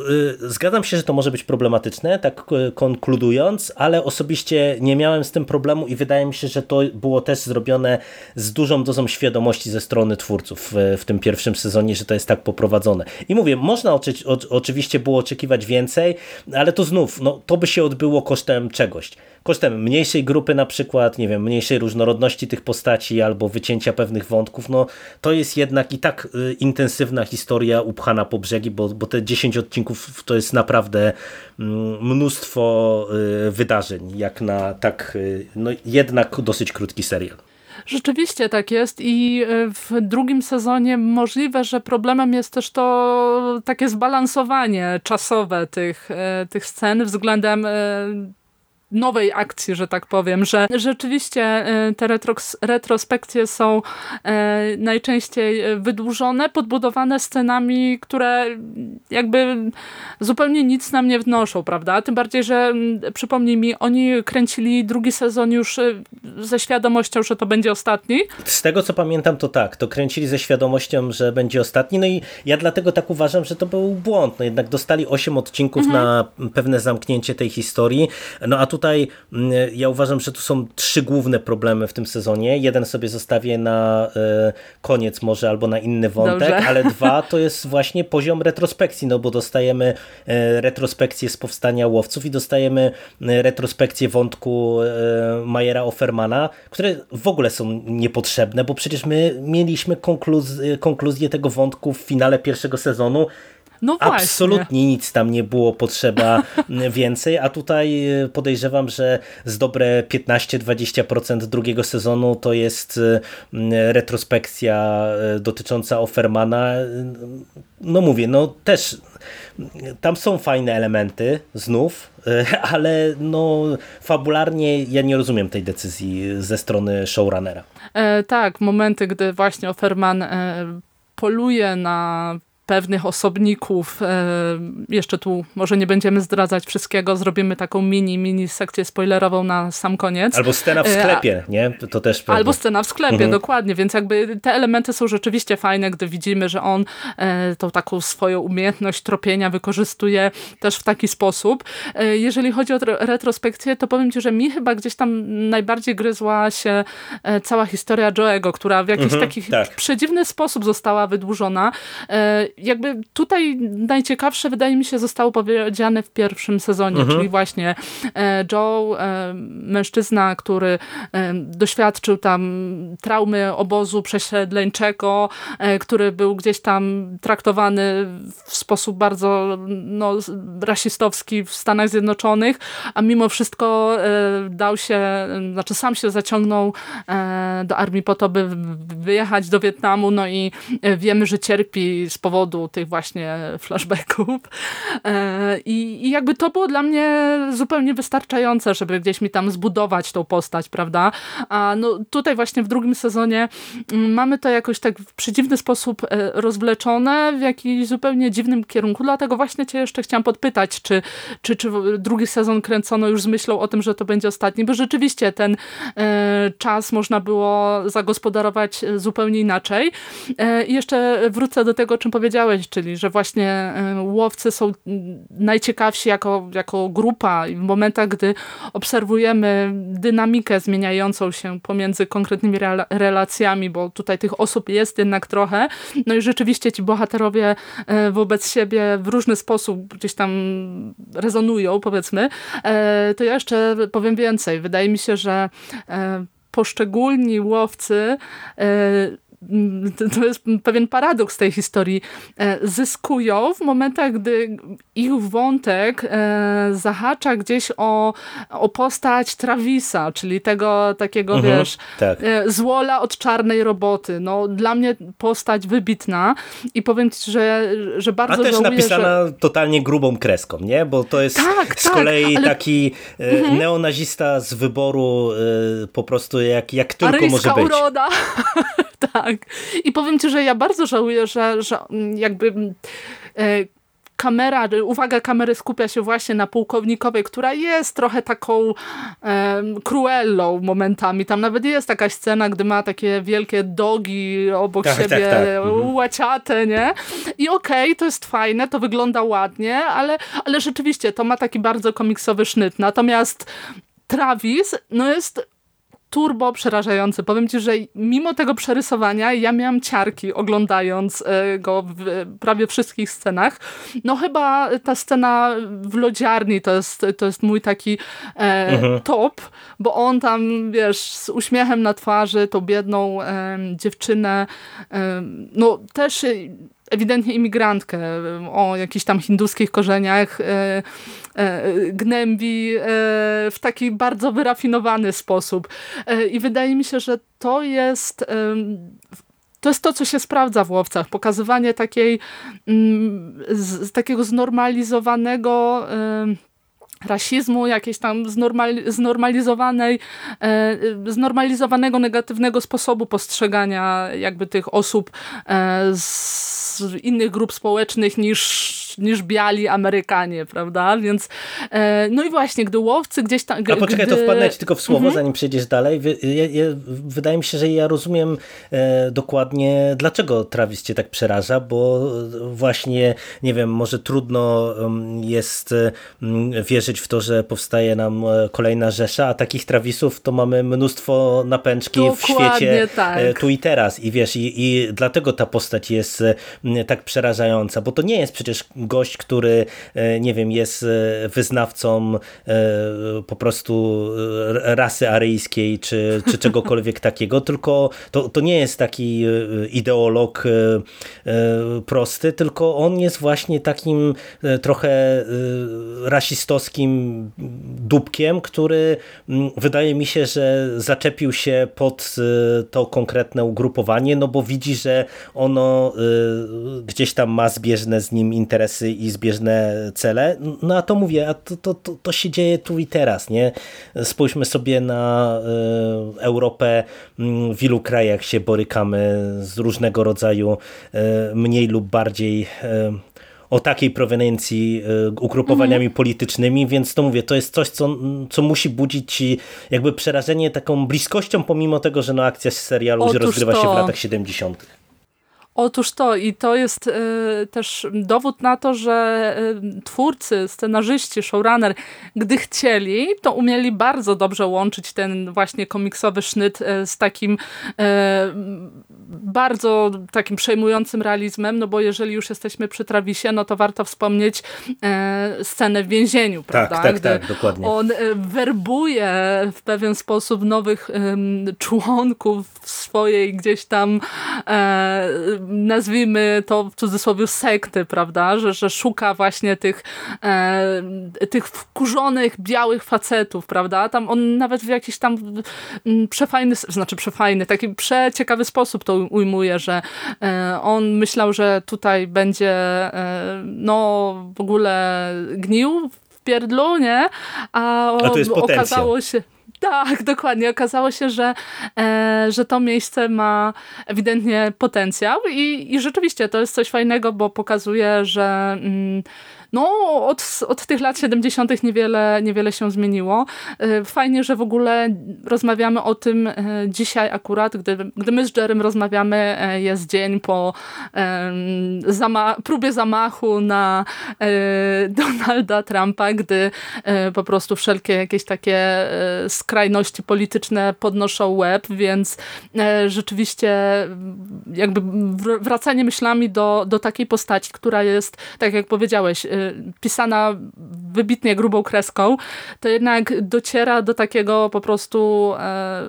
zgadzam się, że to może być problematyczne, tak y, konkludując, ale osobiście nie miałem z tym problemu i wydaje mi się, że to było też zrobione z dużą dozą świadomości ze strony twórców w, tym pierwszym sezonie, że to jest tak poprowadzone. I mówię, można oczy, oczywiście było oczekiwać więcej, ale to znów, no, to by się odbyło kosztem czegoś kosztem mniejszej grupy na przykład, nie wiem, mniejszej różnorodności tych postaci albo wycięcia pewnych wątków, no to jest jednak i tak y, intensywna historia upchana po brzegi, bo, bo te 10 odcinków to jest naprawdę mm, mnóstwo y, wydarzeń, jak na tak y, no jednak dosyć krótki serial. Rzeczywiście tak jest i w drugim sezonie możliwe, że problemem jest też to takie zbalansowanie czasowe tych, tych scen względem nowej akcji, że tak powiem, że rzeczywiście e, te retrospekcje są e, najczęściej wydłużone, podbudowane scenami, które jakby zupełnie nic nam nie wnoszą, prawda? Tym bardziej, że przypomnij mi, oni kręcili drugi sezon już ze świadomością, że to będzie ostatni. Z tego co pamiętam to tak, to kręcili ze świadomością, że będzie ostatni, no i ja dlatego tak uważam, że to był błąd, no jednak dostali 8 odcinków mhm. na pewne zamknięcie tej historii, no a tutaj mm, ja uważam, że tu są trzy główne problemy w tym sezonie. Jeden sobie zostawię na e, koniec może albo na inny wątek, Dobrze. ale dwa to jest właśnie poziom retrospekcji, no bo dostajemy e, retrospekcję z powstania łowców i dostajemy e, retrospekcję wątku Majera Offermana, które w ogóle są niepotrzebne, bo przecież my mieliśmy konkluz konkluzję tego wątku w finale pierwszego sezonu no Absolutnie nic tam nie było potrzeba więcej, a tutaj e, podejrzewam, że z dobre 15-20% drugiego sezonu to jest e, retrospekcja e, dotycząca Offermana. No mówię, no też tam są fajne elementy znów, ale no fabularnie ja nie rozumiem tej decyzji ze strony showrunnera. E, tak, momenty, gdy właśnie Offerman e, poluje na pewnych osobników. E, jeszcze tu może nie będziemy zdradzać wszystkiego, zrobimy taką mini, mini sekcję spoilerową na sam koniec. Albo scena w e, sklepie, nie? To też pewnie. Albo scena w sklepie, mhm. dokładnie, więc jakby te elementy są rzeczywiście fajne, gdy widzimy, że on e, tą taką swoją umiejętność tropienia wykorzystuje też w taki sposób. Jeżeli chodzi o retrospekcję, to powiem Ci, że mi chyba gdzieś tam najbardziej gryzła się cała historia Joe'ego, która w jakiś mhm, taki tak. przedziwny sposób została wydłużona jakby tutaj najciekawsze wydaje mi się zostało powiedziane w pierwszym sezonie, mhm. czyli właśnie e, Joe, e, mężczyzna, który e, doświadczył tam traumy obozu przesiedleńczego, który był gdzieś tam traktowany w sposób bardzo no, rasistowski w Stanach Zjednoczonych, a mimo wszystko dał się, znaczy sam się zaciągnął do armii po to, by wyjechać do Wietnamu, no i wiemy, że cierpi z powodu powodu tych właśnie flashbacków. E, I, I jakby to było dla mnie zupełnie wystarczające, żeby gdzieś mi tam zbudować tą postać, prawda? A no tutaj właśnie w drugim sezonie mm, mamy to jakoś tak w przedziwny sposób e, rozwleczone w jakiś zupełnie dziwnym kierunku, dlatego właśnie cię jeszcze chciałam podpytać, czy, czy, czy drugi sezon kręcono już z myślą o tym, że to będzie ostatni, bo rzeczywiście ten e, czas można było zagospodarować zupełnie inaczej. I jeszcze wrócę do tego, o czym powiedziałam powiedziałeś, czyli że właśnie łowcy są najciekawsi jako, jako grupa i w momentach, gdy obserwujemy dynamikę zmieniającą się pomiędzy konkretnymi relacjami, bo tutaj tych osób jest jednak trochę, no i rzeczywiście ci bohaterowie y, wobec siebie w różny sposób gdzieś tam rezonują, powiedzmy, y, to ja jeszcze powiem więcej. Wydaje mi się, że poszczególni łowcy to jest pewien paradoks tej historii, e, zyskują w momentach, gdy ich wątek e, zahacza gdzieś o, o postać Travisa, czyli tego takiego, mhm, wiesz, tak. E, złola od czarnej roboty. No, dla mnie postać wybitna i powiem ci, że, że bardzo A też żałuję, napisana że... totalnie grubą kreską, nie? Bo to jest tak, z tak, kolei ale... taki mhm. neonazista z wyboru po prostu jak, jak tylko Aryjska może być. uroda. tak. I powiem ci, że ja bardzo żałuję, że, że jakby e, kamera, uwaga kamery skupia się właśnie na pułkownikowej, która jest trochę taką e, cruellą momentami. Tam nawet jest taka scena, gdy ma takie wielkie dogi obok tak, tak siebie, tak, tak. łaciate, nie? I okej, okay, to jest fajne, to wygląda ładnie, ale, ale rzeczywiście to ma taki bardzo komiksowy sznyt. Natomiast Travis, no jest turbo przerażający. Powiem ci, że mimo tego przerysowania ja miałam ciarki oglądając e, go w prawie wszystkich scenach. No chyba ta scena w lodziarni to jest, to jest mój taki e, mhm. top, bo on tam, wiesz, z uśmiechem na twarzy, tą biedną e, dziewczynę, e, no też ewidentnie imigrantkę o jakichś tam hinduskich korzeniach e, e, gnębi e, w taki bardzo wyrafinowany sposób. I wydaje mi się, że to jest to jest to, co się sprawdza w łowcach. Pokazywanie takiej, z, takiego znormalizowanego rasizmu, jakiejś tam znormalizowanej, e, znormalizowanego negatywnego sposobu postrzegania jakby tych osób e, z innych grup społecznych niż niż biali Amerykanie, prawda? Więc e, no i właśnie, gdy łowcy gdzieś tam... A poczekaj, gdy... to wpadnę ci tylko w słowo, mhm. zanim przejdziesz dalej. wydaje mi się, że ja rozumiem e, dokładnie, dlaczego Travis cię tak przeraża, bo właśnie, nie wiem, może trudno jest wierzyć w to, że powstaje nam e, kolejna rzesza, a takich Travisów to mamy mnóstwo napęczki Dokładnie w świecie tak. tu i teraz. I wiesz, i, i dlatego ta postać jest tak przerażająca, bo to nie jest przecież gość, który, e, nie wiem, jest e, wyznawcą e, po prostu rasy aryjskiej, czy, czy czegokolwiek takiego, tylko to, to nie jest taki ideolog prosty, tylko on jest właśnie takim trochę rasistowskim dupkiem, który wydaje mi się, że zaczepił się pod to konkretne ugrupowanie, no bo widzi, że ono gdzieś tam ma zbieżne z nim interesy i zbieżne cele. No a to mówię, a to, to, to, to się dzieje tu i teraz. nie? Spójrzmy sobie na e, Europę. W ilu krajach się borykamy z różnego rodzaju mniej lub bardziej o takiej proweniencji ugrupowaniami mhm. politycznymi, więc to mówię, to jest coś, co, co musi budzić jakby przerażenie taką bliskością, pomimo tego, że no akcja serialu Otóż rozgrywa to... się w latach 70. Otóż to i to jest y, też dowód na to, że y, twórcy, scenarzyści, showrunner, gdy chcieli, to umieli bardzo dobrze łączyć ten właśnie komiksowy sznyt y, z takim bardzo takim przejmującym realizmem, no bo jeżeli już jesteśmy przy Travisie, no to warto wspomnieć scenę w więzieniu, tak, prawda? Tak, tak, tak, dokładnie. On werbuje w pewien sposób nowych członków swojej gdzieś tam nazwijmy to w cudzysłowie sekty, prawda, że, że szuka właśnie tych, e, tych wkurzonych, białych facetów, prawda, tam on nawet w jakiś tam mm, przefajny, znaczy przefajny, taki przeciekawy sposób to ujmuje, że e, on myślał, że tutaj będzie e, no w ogóle gnił w pierdlu, nie? A, A to jest okazało się tak, dokładnie. Okazało się, że, e, że to miejsce ma ewidentnie potencjał i, i rzeczywiście to jest coś fajnego, bo pokazuje, że mm, no od, od tych lat 70. niewiele, niewiele się zmieniło. E, fajnie, że w ogóle rozmawiamy o tym e, dzisiaj akurat, gdy, gdy my z Jerem rozmawiamy, e, jest dzień po zama próbie zamachu na Donalda Trumpa, gdy po prostu wszelkie jakieś takie skrajności polityczne podnoszą łeb, więc rzeczywiście jakby wracanie myślami do, do takiej postaci, która jest, tak jak powiedziałeś, pisana wybitnie grubą kreską, to jednak dociera do takiego po prostu e,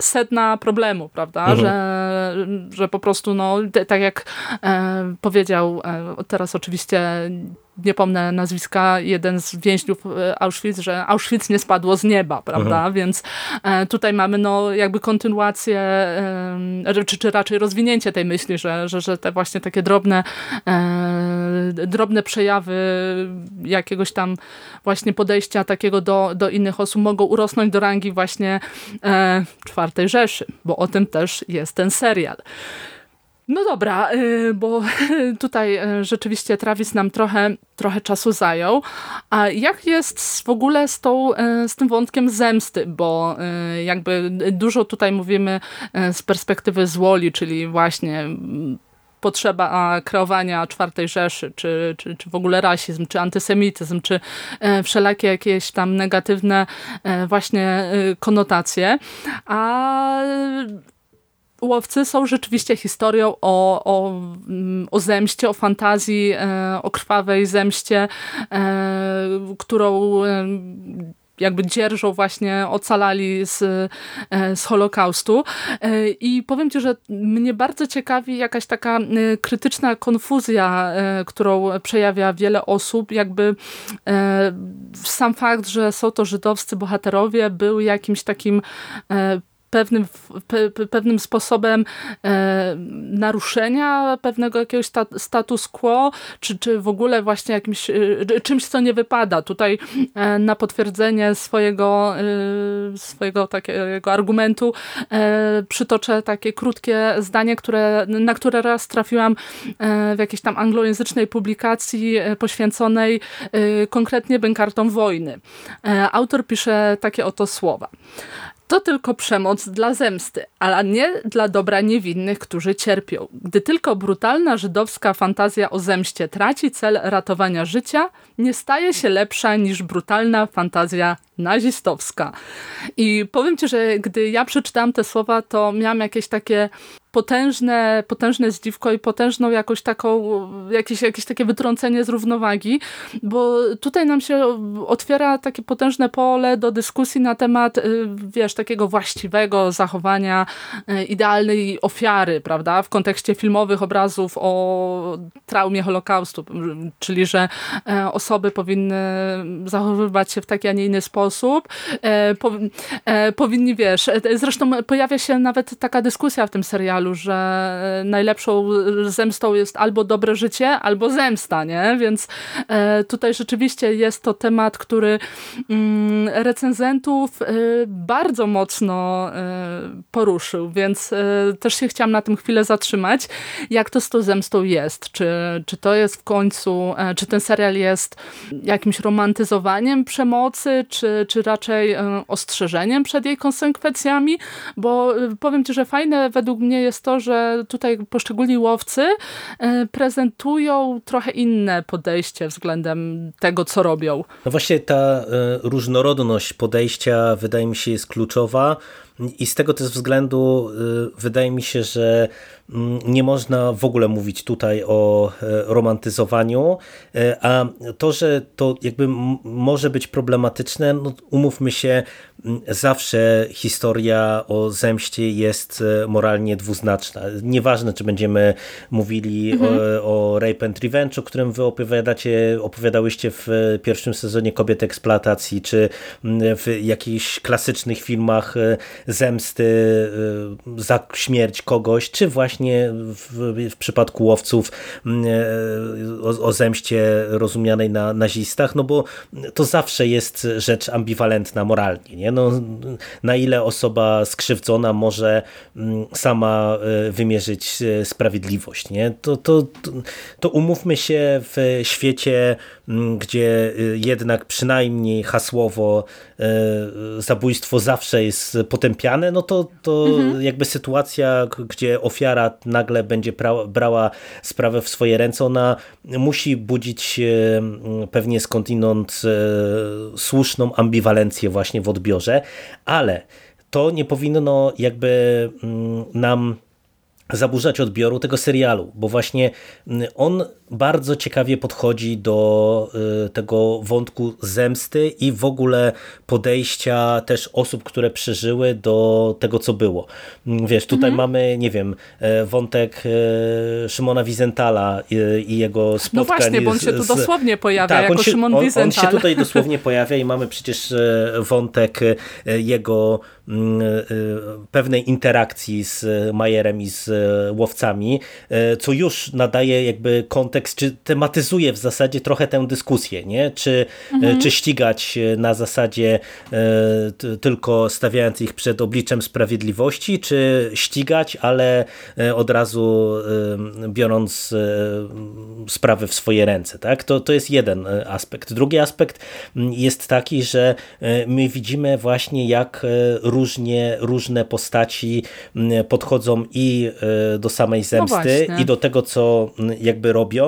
sedna problemu, prawda, mhm. że, że po prostu no, tak jak e, powiedział e, teraz oczywiście nie pomnę nazwiska, jeden z więźniów e, Auschwitz, że Auschwitz nie spadło z nieba, prawda? Mhm. Więc e, tutaj mamy no jakby kontynuację, e, czy, czy raczej rozwinięcie tej myśli, że, że, że te właśnie takie drobne, drobne przejawy jakiegoś tam właśnie podejścia takiego do, do innych osób mogą urosnąć do rangi właśnie czwartej Rzeszy, bo o tym też jest ten serial. No dobra, y, bo tutaj y, rzeczywiście Travis nam trochę, trochę czasu zajął. A jak jest w ogóle z, tą, y, z tym wątkiem zemsty? Bo jakby dużo tutaj mówimy z perspektywy złoli, czyli właśnie mm, potrzeba kreowania czwartej Rzeszy, czy, czy, czy w ogóle rasizm, czy antysemityzm, czy wszelakie jakieś tam negatywne właśnie konotacje. A Łowcy są rzeczywiście historią o, o, mm, o zemście, o fantazji, e, o krwawej zemście, e, którą e, jakby dzierżą właśnie ocalali z, z Holokaustu. I powiem Ci, że mnie bardzo ciekawi jakaś taka krytyczna konfuzja, którą przejawia wiele osób. Jakby sam fakt, że są to żydowscy bohaterowie był jakimś takim pewnym, pe, pewnym sposobem e, naruszenia pewnego jakiegoś sta, status quo, czy, czy w ogóle właśnie jakimś, e, czymś, co nie wypada. Tutaj e, na potwierdzenie swojego, e, swojego takiego argumentu e, przytoczę takie krótkie zdanie, które, na które raz trafiłam e, w jakiejś tam anglojęzycznej publikacji poświęconej konkretnie bękartom wojny. Autor pisze takie oto słowa. To tylko przemoc dla zemsty, ale nie dla dobra niewinnych, którzy cierpią. Gdy tylko brutalna żydowska fantazja o zemście traci cel ratowania życia, nie staje się lepsza niż brutalna fantazja nazistowska. I powiem ci, że gdy ja przeczytałam te słowa, to miałam jakieś takie potężne, potężne zdziwko i potężną jakąś taką, jakieś, jakieś takie wytrącenie z równowagi, bo tutaj nam się otwiera takie potężne pole do dyskusji na temat, y, wiesz, takiego właściwego zachowania y, idealnej ofiary, prawda, w kontekście filmowych obrazów o traumie Holokaustu, czyli, że e, osoby powinny zachowywać się w taki, a nie inny sposób, e, e, powinni, wiesz, zresztą pojawia się nawet taka dyskusja w tym serialu, serialu, że najlepszą zemstą jest albo dobre życie, albo zemsta, nie? Więc e, tutaj rzeczywiście jest to temat, który mm, recenzentów e, bardzo mocno e, poruszył, więc też się chciałam na tym chwilę zatrzymać, jak to z tą zemstą jest. Czy, czy to jest w końcu, czy ten serial jest jakimś romantyzowaniem przemocy, czy, czy raczej ostrzeżeniem przed jej konsekwencjami, bo powiem Ci, że fajne według mnie jest to, że tutaj poszczególni łowcy e, prezentują trochę inne podejście względem tego, co robią. No właśnie ta e, różnorodność podejścia wydaje mi się jest kluczowa i z tego też względu e, wydaje mi się, że Mm, nie można w ogóle mówić tutaj o romantyzowaniu, a to, że to jakby może być problematyczne, no umówmy się, zawsze historia o zemście jest e, moralnie dwuznaczna. Nieważne, czy będziemy mówili mhm. o, o Rape and Revenge, o którym wy opowiadacie, opowiadałyście w pierwszym sezonie Kobiet Eksploatacji, czy w jakichś klasycznych filmach zemsty za śmierć kogoś, czy właśnie w, w przypadku łowców e, o, o zemście rozumianej na nazistach, no bo to zawsze jest rzecz ambiwalentna moralnie. Nie? No, na ile osoba skrzywdzona może mm, sama e, wymierzyć e, sprawiedliwość. Nie? To, to, to, umówmy się w świecie, mm, gdzie jednak przynajmniej hasłowo zabójstwo zawsze jest potępiane, no to, to mhm. jakby sytuacja, gdzie ofiara nagle będzie brała sprawę w swoje ręce, ona musi budzić pewnie skądinąd e, słuszną ambiwalencję właśnie w odbiorze, ale to nie powinno jakby nam zaburzać odbioru tego serialu, bo właśnie on bardzo ciekawie podchodzi do y, tego wątku zemsty i w ogóle podejścia też osób, które przeżyły do tego, co było. Mm, wiesz, tutaj mhm. mamy, nie wiem, e, wątek e, Szymona Wizentala i jego spotkań. No właśnie, bo on się tu dosłownie pojawia tak, jako się, Szymon on, On się tutaj dosłownie pojawia i mamy przecież e, wątek jego mm, pewnej interakcji z Majerem i z łowcami, co już nadaje jakby kontekst kontekst, czy tematyzuje w zasadzie trochę tę dyskusję, nie? Czy, mhm. czy ścigać na zasadzie e, tylko stawiając ich przed obliczem sprawiedliwości, czy ścigać, ale e, od razu e, biorąc sprawy w swoje ręce, tak? To, to jest jeden aspekt. Drugi aspekt jest taki, że my widzimy właśnie jak różnie, różne postaci podchodzą i do samej zemsty no i do tego, co jakby robią,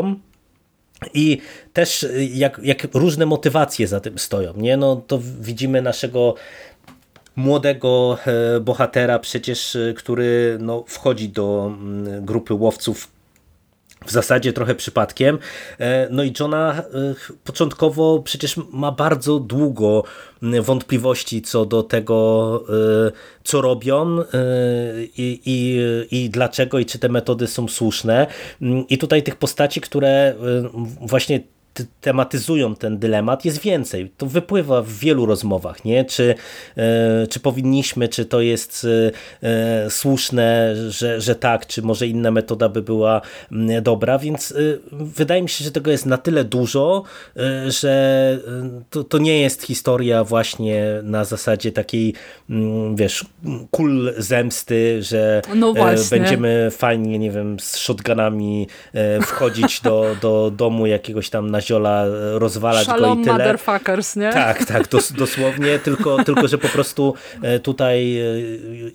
i też y, jak, jak różne motywacje za tym stoją. Nie? No, to widzimy naszego młodego e, bohatera przecież, y, który no, wchodzi do mm, grupy łowców w zasadzie trochę przypadkiem. E, no i Johna e, początkowo przecież ma bardzo długo wątpliwości co do tego, e, co robią i, i, i dlaczego i czy te metody są słuszne. I tutaj tych postaci, które właśnie tematyzują ten dylemat, jest więcej. To wypływa w wielu rozmowach, nie? Czy, e, czy powinniśmy, czy to jest e, słuszne, że, że tak, czy może inna metoda by była mm, dobra, więc wydaje mi się, że tego jest na tyle dużo, że to, to nie jest historia właśnie na zasadzie takiej, mm, wiesz, kul zemsty, że no będziemy fajnie, nie wiem, z shotgunami wchodzić do, do domu jakiegoś tam na ziola rozwalać Shalom go i tyle. motherfuckers, nie? Tak, tak, dos, dosłownie, tylko, tylko że po prostu e, tutaj e,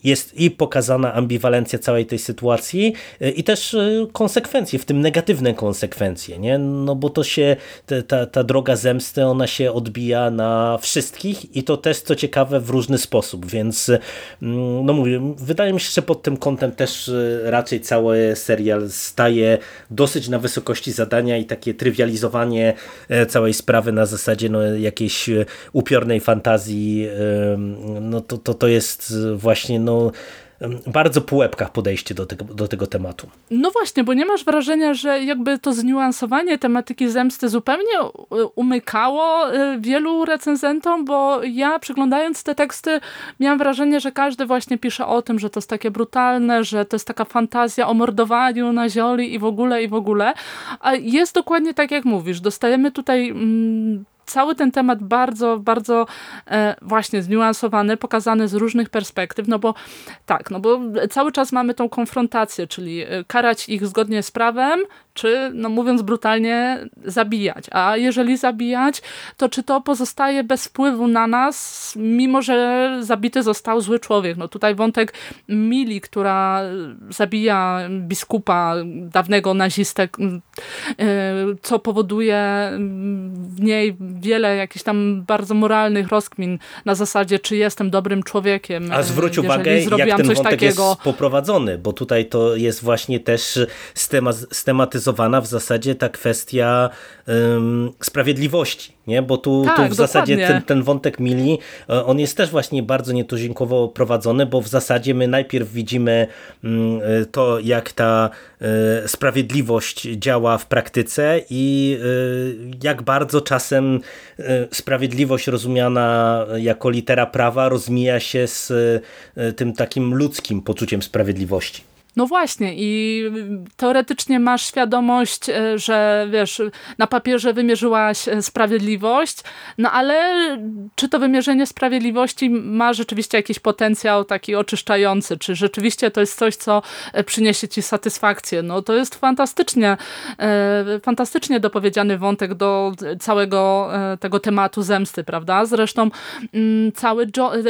jest i pokazana ambiwalencja całej tej sytuacji e, i też konsekwencje, w tym negatywne konsekwencje, nie? No bo to się, ta, ta droga zemsty, ona się odbija na wszystkich i to też, co ciekawe, w różny sposób, więc no mówię, wydaje mi się, że pod tym kątem też raczej cały serial staje dosyć na wysokości zadania i takie trywializowanie E, całej sprawy na zasadzie no, jakiejś e, upiornej fantazji, no to, to, to jest właśnie no, bardzo po łebkach podejście do tego, do tego tematu. No właśnie, bo nie masz wrażenia, że jakby to zniuansowanie tematyki zemsty zupełnie umykało e, wielu recenzentom, bo ja przeglądając te teksty miałam wrażenie, że każdy właśnie pisze o tym, że to jest takie brutalne, że to jest taka fantazja o mordowaniu na zioli i w ogóle, i w ogóle. A jest dokładnie tak, jak mówisz. Dostajemy tutaj mm, cały ten temat bardzo, bardzo e, właśnie zniuansowany, pokazany z różnych perspektyw, no bo tak, no bo cały czas mamy tą konfrontację, czyli e, karać ich zgodnie z prawem, czy, no mówiąc brutalnie, zabijać. A jeżeli zabijać, to czy to pozostaje bez wpływu na nas, mimo że zabity został zły człowiek. No tutaj wątek Mili, która zabija biskupa, dawnego nazistę, e, co powoduje w niej wiele jakichś tam bardzo moralnych rozkmin na zasadzie, czy jestem dobrym człowiekiem. A zwróć uwagę, jak ten wątek takiego. jest poprowadzony, bo tutaj to jest właśnie też stematyzowana w zasadzie ta kwestia um, sprawiedliwości nie? Bo tu, tak, tu w zasadzie ten, ten, wątek Mili, e, on jest też właśnie bardzo nietuzinkowo prowadzony, bo w zasadzie my najpierw widzimy mm, e, to, jak ta e, sprawiedliwość działa w praktyce i jak bardzo czasem sprawiedliwość rozumiana jako litera prawa rozmija się z tym takim ludzkim poczuciem sprawiedliwości. No właśnie i teoretycznie masz świadomość, e, że wiesz, na papierze wymierzyłaś e, sprawiedliwość, no ale czy to wymierzenie sprawiedliwości ma rzeczywiście jakiś potencjał taki oczyszczający, czy rzeczywiście to jest coś, co e, przyniesie ci satysfakcję? No to jest fantastycznie, fantastycznie dopowiedziany wątek do całego tego tematu zemsty, prawda? Zresztą mm, cały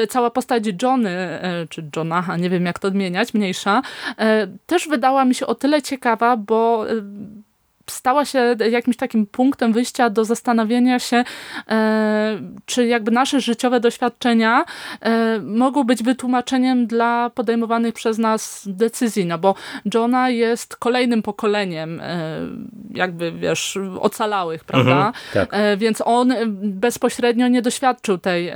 cała postać Johnny, czy Johna, nie wiem jak to odmieniać, mniejsza, też wydała mi się o tyle ciekawa, bo stała się jakimś takim punktem wyjścia do zastanowienia się, e, czy jakby nasze życiowe doświadczenia e, mogą być wytłumaczeniem dla podejmowanych przez nas decyzji, no bo Johna jest kolejnym pokoleniem e, jakby, wiesz, ocalałych, prawda? Mhm, tak. Więc on bezpośrednio nie doświadczył tej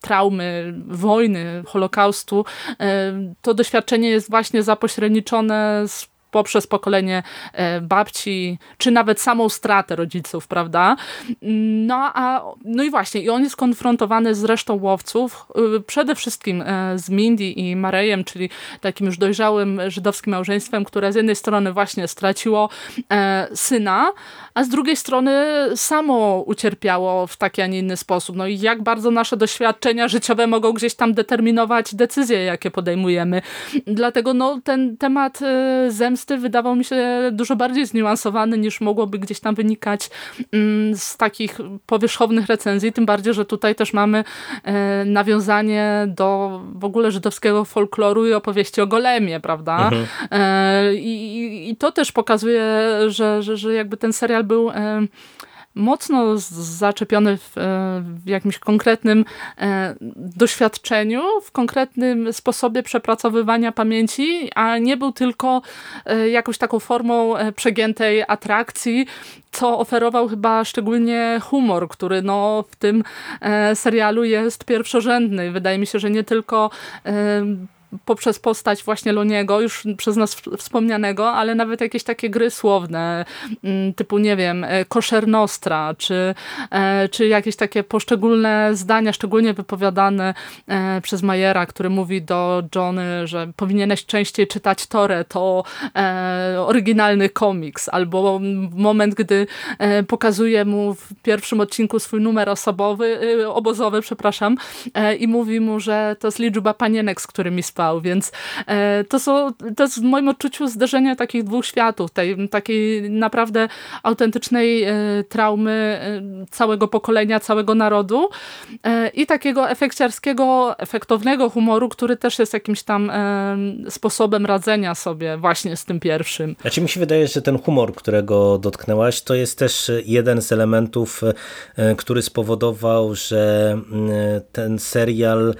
traumy, wojny, Holokaustu. To doświadczenie jest właśnie zapośredniczone z poprzez pokolenie e, babci, czy nawet samą stratę rodziców, prawda? No, a, no i właśnie, i on jest konfrontowany z resztą łowców, y, przede wszystkim e, z Mindy i Marejem, czyli takim już dojrzałym żydowskim małżeństwem, które z jednej strony właśnie straciło e, syna, a z drugiej strony samo ucierpiało w taki, a nie inny sposób. No i jak bardzo nasze doświadczenia życiowe mogą gdzieś tam determinować decyzje, jakie podejmujemy. Dlatego no, ten temat zemsty teksty wydawał mi się dużo bardziej zniuansowany niż mogłoby gdzieś tam wynikać mm, z takich powierzchownych recenzji, tym bardziej, że tutaj też mamy e, nawiązanie do w ogóle żydowskiego folkloru i opowieści o golemie, prawda? Mhm. E, I, I to też pokazuje, że, że, że jakby ten serial był mocno zaczepiony w, e, w jakimś konkretnym e, doświadczeniu, w konkretnym sposobie przepracowywania pamięci, a nie był tylko e, jakąś taką formą przegiętej atrakcji, co oferował chyba szczególnie humor, który no, w tym serialu jest pierwszorzędny. Wydaje mi się, że nie tylko poprzez postać właśnie Loniego, już przez nas wspomnianego, ale nawet jakieś takie gry słowne, mm, typu nie wiem, koshernostra, czy, czy jakieś takie poszczególne zdania, szczególnie wypowiadane przez Majera, który mówi do Johnny, że powinieneś częściej czytać Torę, to oryginalny komiks, albo moment, gdy pokazuje mu w pierwszym odcinku swój numer osobowy, obozowy, przepraszam, e, i mówi mu, że to jest liczba panienek, z którymi spał, więc e, to, są, to jest w moim odczuciu zderzenie takich dwóch światów, tej takiej naprawdę autentycznej e, traumy całego pokolenia, całego narodu i takiego efekciarskiego, efektownego humoru, który też jest jakimś tam sposobem radzenia sobie właśnie z tym pierwszym. Znaczy mi się wydaje, że ten humor, którego dotknęłaś, to jest też jeden z elementów, który spowodował, że mm, ten serial e,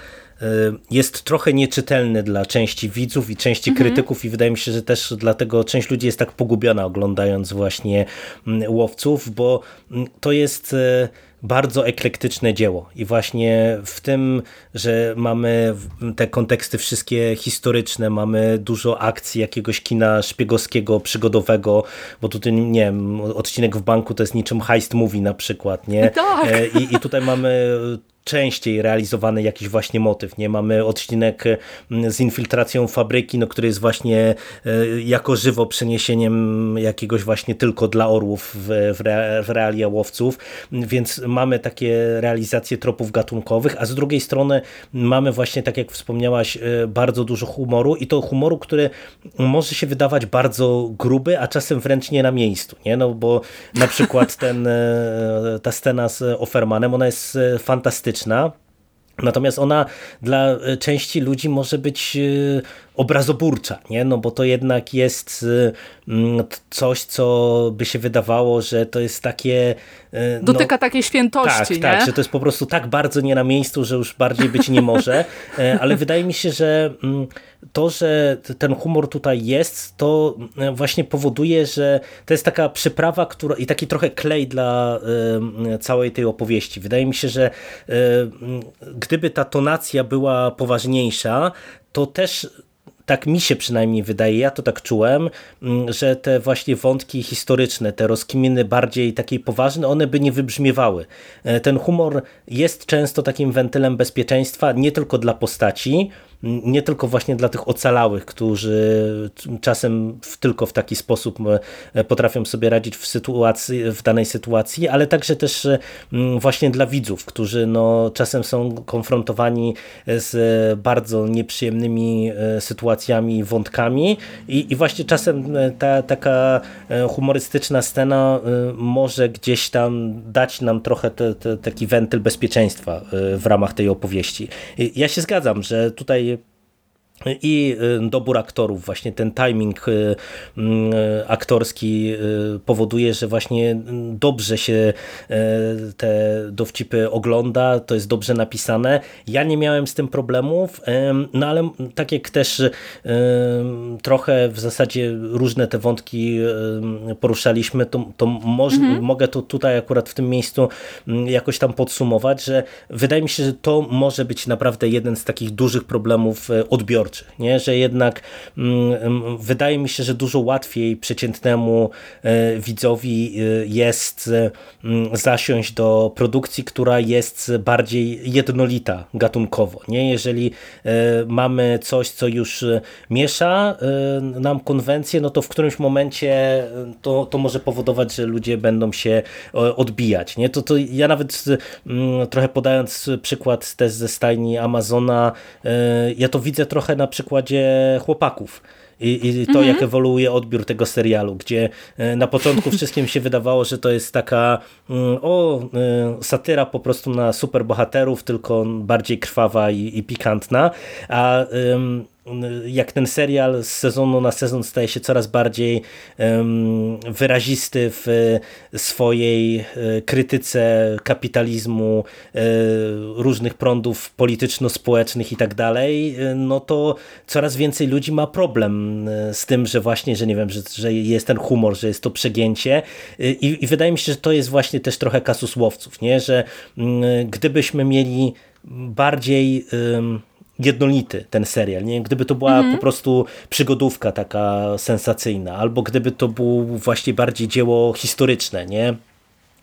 jest trochę nieczytelny dla części widzów i części mhm. krytyków i wydaje mi się, że też dlatego część ludzi jest tak pogubiona oglądając właśnie mm, Łowców, bo mm, to jest e, bardzo eklektyczne dzieło i właśnie w tym, że mamy te konteksty wszystkie historyczne, mamy dużo akcji jakiegoś kina szpiegowskiego, przygodowego, bo tutaj, nie wiem, odcinek w banku to jest niczym heist movie na przykład, nie? Tak. E, I, I tutaj mamy częściej realizowany jakiś właśnie motyw. Nie Mamy odcinek mm, z infiltracją fabryki, no, który jest właśnie e, jako żywo przeniesieniem jakiegoś właśnie tylko dla orłów w, w realia łowców, więc mamy takie realizacje tropów gatunkowych, a z drugiej strony mamy właśnie, tak jak wspomniałaś, e, bardzo dużo humoru i to humoru, który może się wydawać bardzo gruby, a czasem wręcz nie na miejscu, nie? No bo na przykład ten, e, ta scena z Offermanem, ona jest fantastyczna Natomiast ona dla e, części ludzi może być e, obrazoburcza, nie? no bo to jednak jest y, mm, coś, co by się wydawało, że to jest takie... Y, no, Dotyka takiej świętości, tak, nie? Tak, że to jest po prostu tak bardzo nie na miejscu, że już bardziej być nie może, e, ale wydaje mi się, że mm, to, że ten humor tutaj jest, to e, właśnie powoduje, że to jest taka przyprawa która, i taki trochę klej dla y, całej tej opowieści. Wydaje mi się, że gdyby ta tonacja była poważniejsza, to też tak mi się przynajmniej wydaje, ja to tak czułem, mm, że te właśnie wątki historyczne, te rozkminy bardziej takiej poważne, one by nie wybrzmiewały. E, ten humor jest często takim wentylem bezpieczeństwa, nie tylko dla postaci, nie tylko właśnie dla tych ocalałych, którzy czasem tylko w taki sposób e, potrafią sobie radzić w, sytuacji, w danej sytuacji, ale także też e, właśnie dla widzów, którzy no, czasem są konfrontowani z bardzo nieprzyjemnymi e, sytuacjami, wątkami i, i właśnie czasem ta taka humorystyczna scena może gdzieś tam dać nam trochę te, te, taki wentyl bezpieczeństwa w ramach tej opowieści. Ja się zgadzam, że tutaj i y, dobór aktorów, właśnie ten timing y, mm, aktorski y, powoduje, że właśnie dobrze się te dowcipy ogląda, to jest dobrze napisane. Ja nie miałem z tym problemów, no ale tak jak też trochę w zasadzie różne te wątki poruszaliśmy, to, to moż, mhm. mogę to tutaj akurat w tym miejscu jakoś tam podsumować, że wydaje mi się, że to może być naprawdę jeden z takich dużych problemów odbiorców nie? że jednak mm, mm, wydaje mi się, że dużo łatwiej przeciętnemu e, widzowi e, jest mm, zasiąść do produkcji, która jest bardziej jednolita gatunkowo. Nie? Jeżeli mamy coś, co już miesza nam konwencję, no to w którymś momencie to, to może powodować, że ludzie będą się odbijać. Nie? To, to ja nawet trochę podając przykład też ze stajni Amazona, ja to widzę trochę na przykładzie chłopaków. I, i to, mhm. jak ewoluuje odbiór tego serialu, gdzie e, na początku wszystkim się wydawało, że to jest taka mm, o, e, satyra po prostu na superbohaterów, tylko bardziej krwawa i, i pikantna, a jak ten serial z sezonu na sezon staje się coraz bardziej wyrazisty w swojej e, krytyce kapitalizmu, e, różnych prądów polityczno-społecznych i tak dalej, e, no to coraz więcej ludzi ma problem z tym, że właśnie, że nie wiem, że, że jest ten humor, że jest to przegięcie i, i wydaje mi się, że to jest właśnie też trochę kasus łowców, nie? że gdybyśmy mieli bardziej jednolity ten serial. Nie? Gdyby to była mhm. po prostu przygodówka taka sensacyjna, albo gdyby to było właśnie bardziej dzieło historyczne, nie?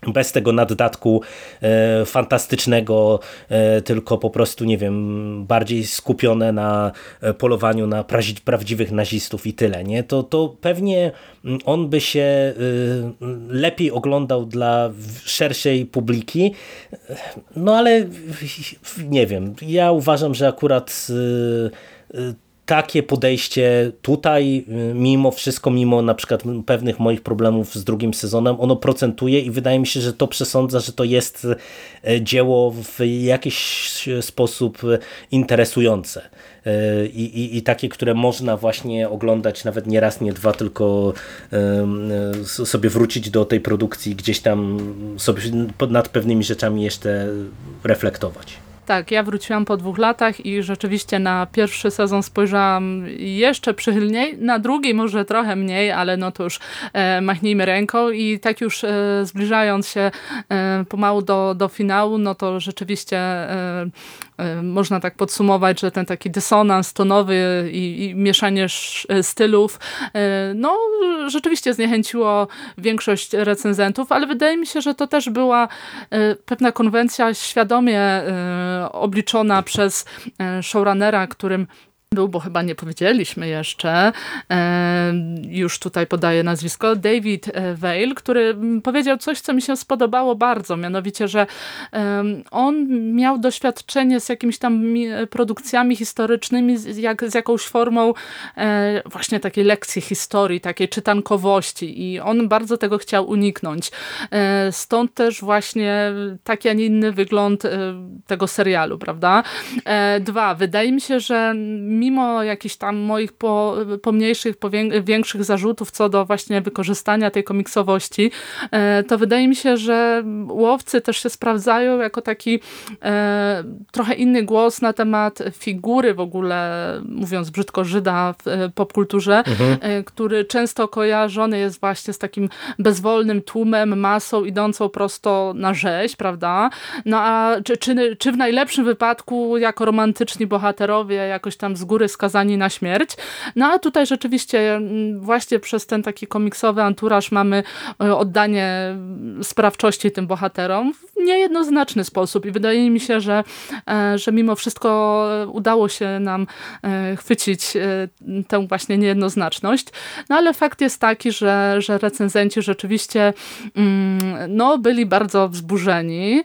Bez tego naddatku e, fantastycznego, e, tylko po prostu, nie wiem, bardziej skupione na e, polowaniu na prawdziwych nazistów i tyle, nie? To, to pewnie on by się e, lepiej oglądał dla szerszej publiki, no ale nie wiem, ja uważam, że akurat e, e, takie podejście tutaj, y, mimo wszystko, mimo na przykład pewnych moich problemów z drugim sezonem, ono procentuje i wydaje mi się, że to przesądza, że to jest e, dzieło w jakiś sposób interesujące. E, I, i, i takie, które można właśnie oglądać nawet nie raz, nie dwa, tylko sobie wrócić do tej produkcji, gdzieś tam sobie nad pewnymi rzeczami jeszcze reflektować. Tak, ja wróciłam po dwóch latach i rzeczywiście na pierwszy sezon spojrzałam jeszcze przychylniej, na drugi może trochę mniej, ale no to już e, machnijmy ręką i tak już e, zbliżając się e, pomału do, do finału, no to rzeczywiście e, można tak podsumować, że ten taki dysonans tonowy i, i mieszanie e, stylów, no rzeczywiście zniechęciło większość recenzentów, ale wydaje mi się, że to też była pewna konwencja świadomie obliczona przez showrunnera, którym był, bo chyba nie powiedzieliśmy jeszcze, e, już tutaj podaję nazwisko, David e, Vale, który powiedział coś, co mi się spodobało bardzo, mianowicie, że on miał doświadczenie z jakimiś tam produkcjami historycznymi, jak, z jakąś formą e, właśnie takiej lekcji historii, takiej czytankowości i on bardzo tego chciał uniknąć. Stąd też właśnie taki, a nie inny wygląd tego serialu, prawda? Dwa, wydaje mi się, że mimo jakichś tam moich po, pomniejszych, po większych zarzutów co do właśnie wykorzystania tej komiksowości, e, to wydaje mi się, że łowcy też się sprawdzają jako taki e, trochę inny głos na temat figury w ogóle, mówiąc brzydko, Żyda w e, popkulturze, mhm. który często kojarzony jest właśnie z takim bezwolnym tłumem, masą idącą prosto na rzeź, prawda? No a czy, czy, czy w najlepszym wypadku jako romantyczni bohaterowie jakoś tam z góry skazani na śmierć. No a tutaj rzeczywiście mm, właśnie przez ten taki komiksowy anturaż mamy e, oddanie sprawczości tym bohaterom niejednoznaczny sposób i wydaje mi się, że, e, że mimo wszystko udało się nam e, chwycić tę właśnie niejednoznaczność. No ale fakt jest taki, że, że recenzenci rzeczywiście mm, no, byli bardzo wzburzeni.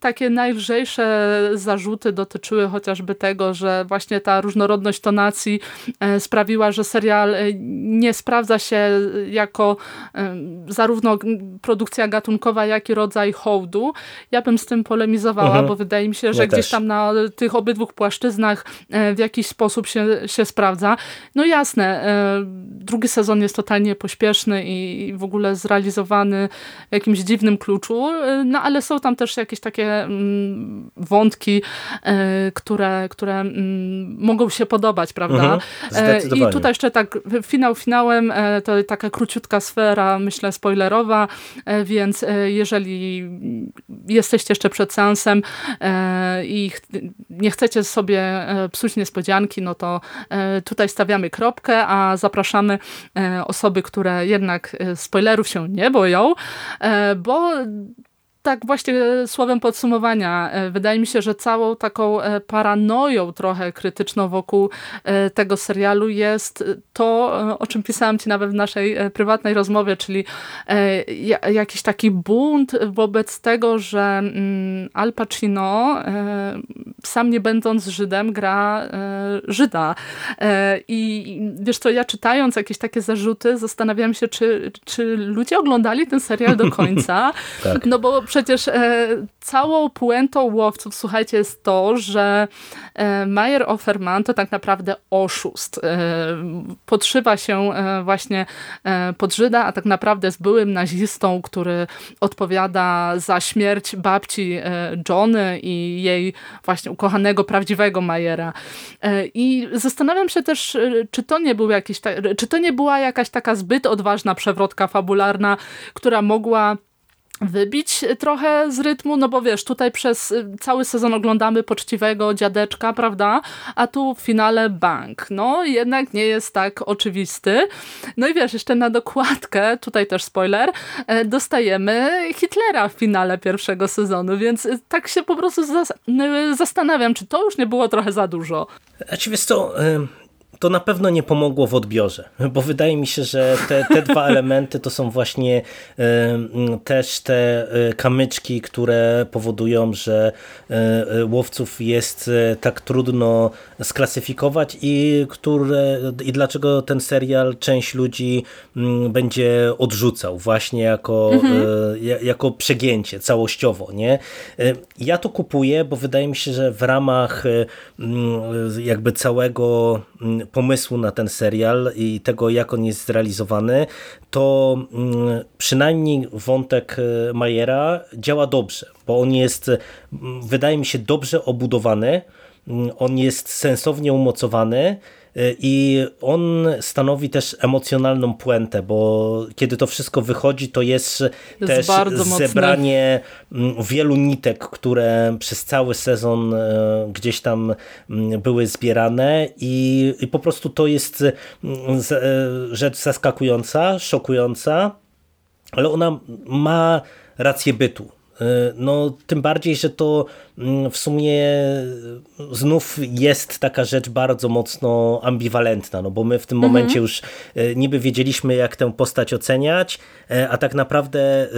Takie najlżejsze zarzuty dotyczyły chociażby tego, że właśnie ta różnorodność tonacji e, sprawiła, że serial e, nie sprawdza się jako e, zarówno produkcja gatunkowa, jak i rodzaj hołdu. Ja bym z tym polemizowała, mhm. bo wydaje mi się, że ja gdzieś też. tam na tych obydwu płaszczyznach w jakiś sposób się, się sprawdza. No jasne, drugi sezon jest totalnie pośpieszny i w ogóle zrealizowany w jakimś dziwnym kluczu, no ale są tam też jakieś takie mm, wątki, które, które mm, mogą się podobać, prawda? Mhm, I tutaj jeszcze tak finał finałem, e, to taka króciutka sfera, myślę, spoilerowa, e, więc jeżeli jesteście jeszcze przed seansem i nie chcecie sobie psuć niespodzianki, no to tutaj stawiamy kropkę, a zapraszamy osoby, które jednak spoilerów się nie boją, bo tak właśnie słowem podsumowania, e, wydaje mi się, że całą taką e, paranoją trochę krytyczną wokół e, tego serialu jest to, o czym pisałam ci nawet w naszej prywatnej rozmowie, czyli jakiś taki bunt wobec tego, że mm, Al Pacino sam nie będąc Żydem gra Żyda. I wiesz co, ja czytając jakieś takie zarzuty zastanawiam się, czy, czy ludzie oglądali ten serial do końca. tak. No bo przecież e, całą puentą łowców, słuchajcie, jest to, że e, Mayer Offerman to tak naprawdę oszust. E, podszywa się e, właśnie e, pod Żyda, a tak naprawdę jest byłym nazistą, który odpowiada za śmierć babci e, Johnny i jej właśnie ukochanego, prawdziwego Mayera. I zastanawiam się też, czy to nie był jakiś, czy to nie była jakaś taka zbyt odważna przewrotka fabularna, która mogła wybić trochę z rytmu, no bo wiesz, tutaj przez cały sezon oglądamy poczciwego dziadeczka, prawda, a tu w finale bank. No jednak nie jest tak oczywisty. No i wiesz, jeszcze na dokładkę, tutaj też spoiler, e, dostajemy Hitlera w finale pierwszego sezonu, więc tak się po prostu zastanawiam, czy to już nie było trochę za dużo. Znaczy wiesz co, to na pewno nie pomogło w odbiorze, bo wydaje mi się, że te, te dwa elementy to są właśnie y, też te e, kamyczki, które powodują, że y, łowców jest tak trudno sklasyfikować i, które, i dlaczego ten serial część ludzi y, będzie odrzucał właśnie jako, mhm. jako przegięcie całościowo. Nie? Ja to kupuję, bo wydaje mi się, że w ramach jakby całego pomysłu na ten serial i tego, jak on jest zrealizowany, to mm, przynajmniej wątek e, Majera działa dobrze, bo on jest, wydaje mi się, dobrze obudowany, on jest sensownie umocowany, i on stanowi też emocjonalną puentę, bo kiedy to wszystko wychodzi, to jest, jest też zebranie. Mm, wielu nitek, które przez cały sezon e, gdzieś tam mm, były zbierane i, i po prostu to jest mm, e, rzecz zaskakująca, szokująca, ale ona ma rację bytu. E, no, tym bardziej, że to mm, w sumie znów jest taka rzecz bardzo mocno ambiwalentna, no bo my w tym mhm. momencie już e, niby wiedzieliśmy, jak tę postać oceniać, e, a tak naprawdę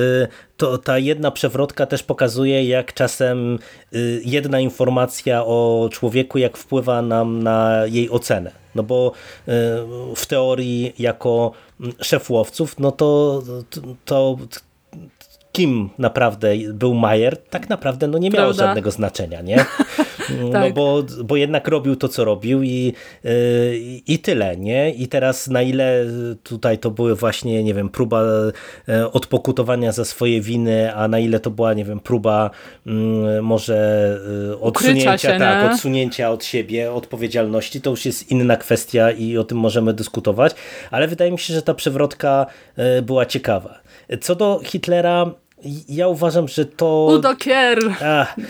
to ta jedna przewrotka też pokazuje, jak czasem jedna informacja o człowieku, jak wpływa nam na jej ocenę. No bo w teorii jako mm, szef łowców, no to, to kim naprawdę był Majer, tak naprawdę no nie miało Prawda? żadnego znaczenia, nie? No tak. bo, bo jednak robił to, co robił i, yy, i tyle, nie? I teraz na ile tutaj to były właśnie, nie wiem, próba yy, odpokutowania za swoje winy, a na ile to była, nie wiem, próba yy, może yy, odsunięcia, się, tak, odsunięcia od siebie odpowiedzialności, to już jest inna kwestia i o tym możemy dyskutować, ale wydaje mi się, że ta przewrotka yy, była ciekawa. Co do Hitlera, ja uważam, że to... Udo Kier,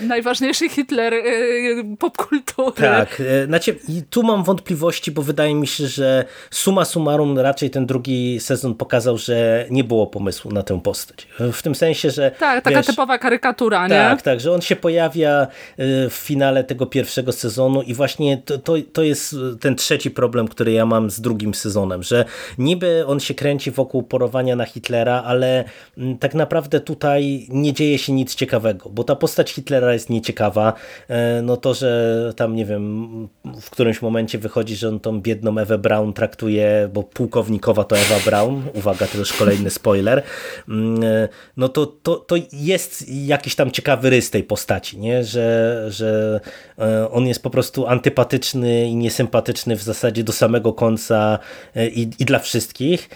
najważniejszy Hitler yy, popkultury. Tak, e, znaczy tu mam wątpliwości, bo wydaje mi się, że suma summarum raczej ten drugi sezon pokazał, że nie było pomysłu na tę postać. W tym sensie, że... Tak, taka wiesz, typowa karykatura, nie? Tak, tak, że on się pojawia w finale tego pierwszego sezonu i właśnie to, to, to jest ten trzeci problem, który ja mam z drugim sezonem, że niby on się kręci wokół porowania na Hitlera, ale tak naprawdę tu tutaj nie dzieje się nic ciekawego, bo ta postać Hitlera jest nieciekawa. E, no to, że tam nie wiem, w którymś momencie wychodzi, że on tą biedną Ewę Brown traktuje, bo pułkownikowa to Ewa Brown, uwaga, to już kolejny spoiler, mm, e, no to, to, to jest jakiś tam ciekawy rys tej postaci, nie? Że, że e, on jest po prostu antypatyczny i niesympatyczny w zasadzie do samego końca i, i dla wszystkich.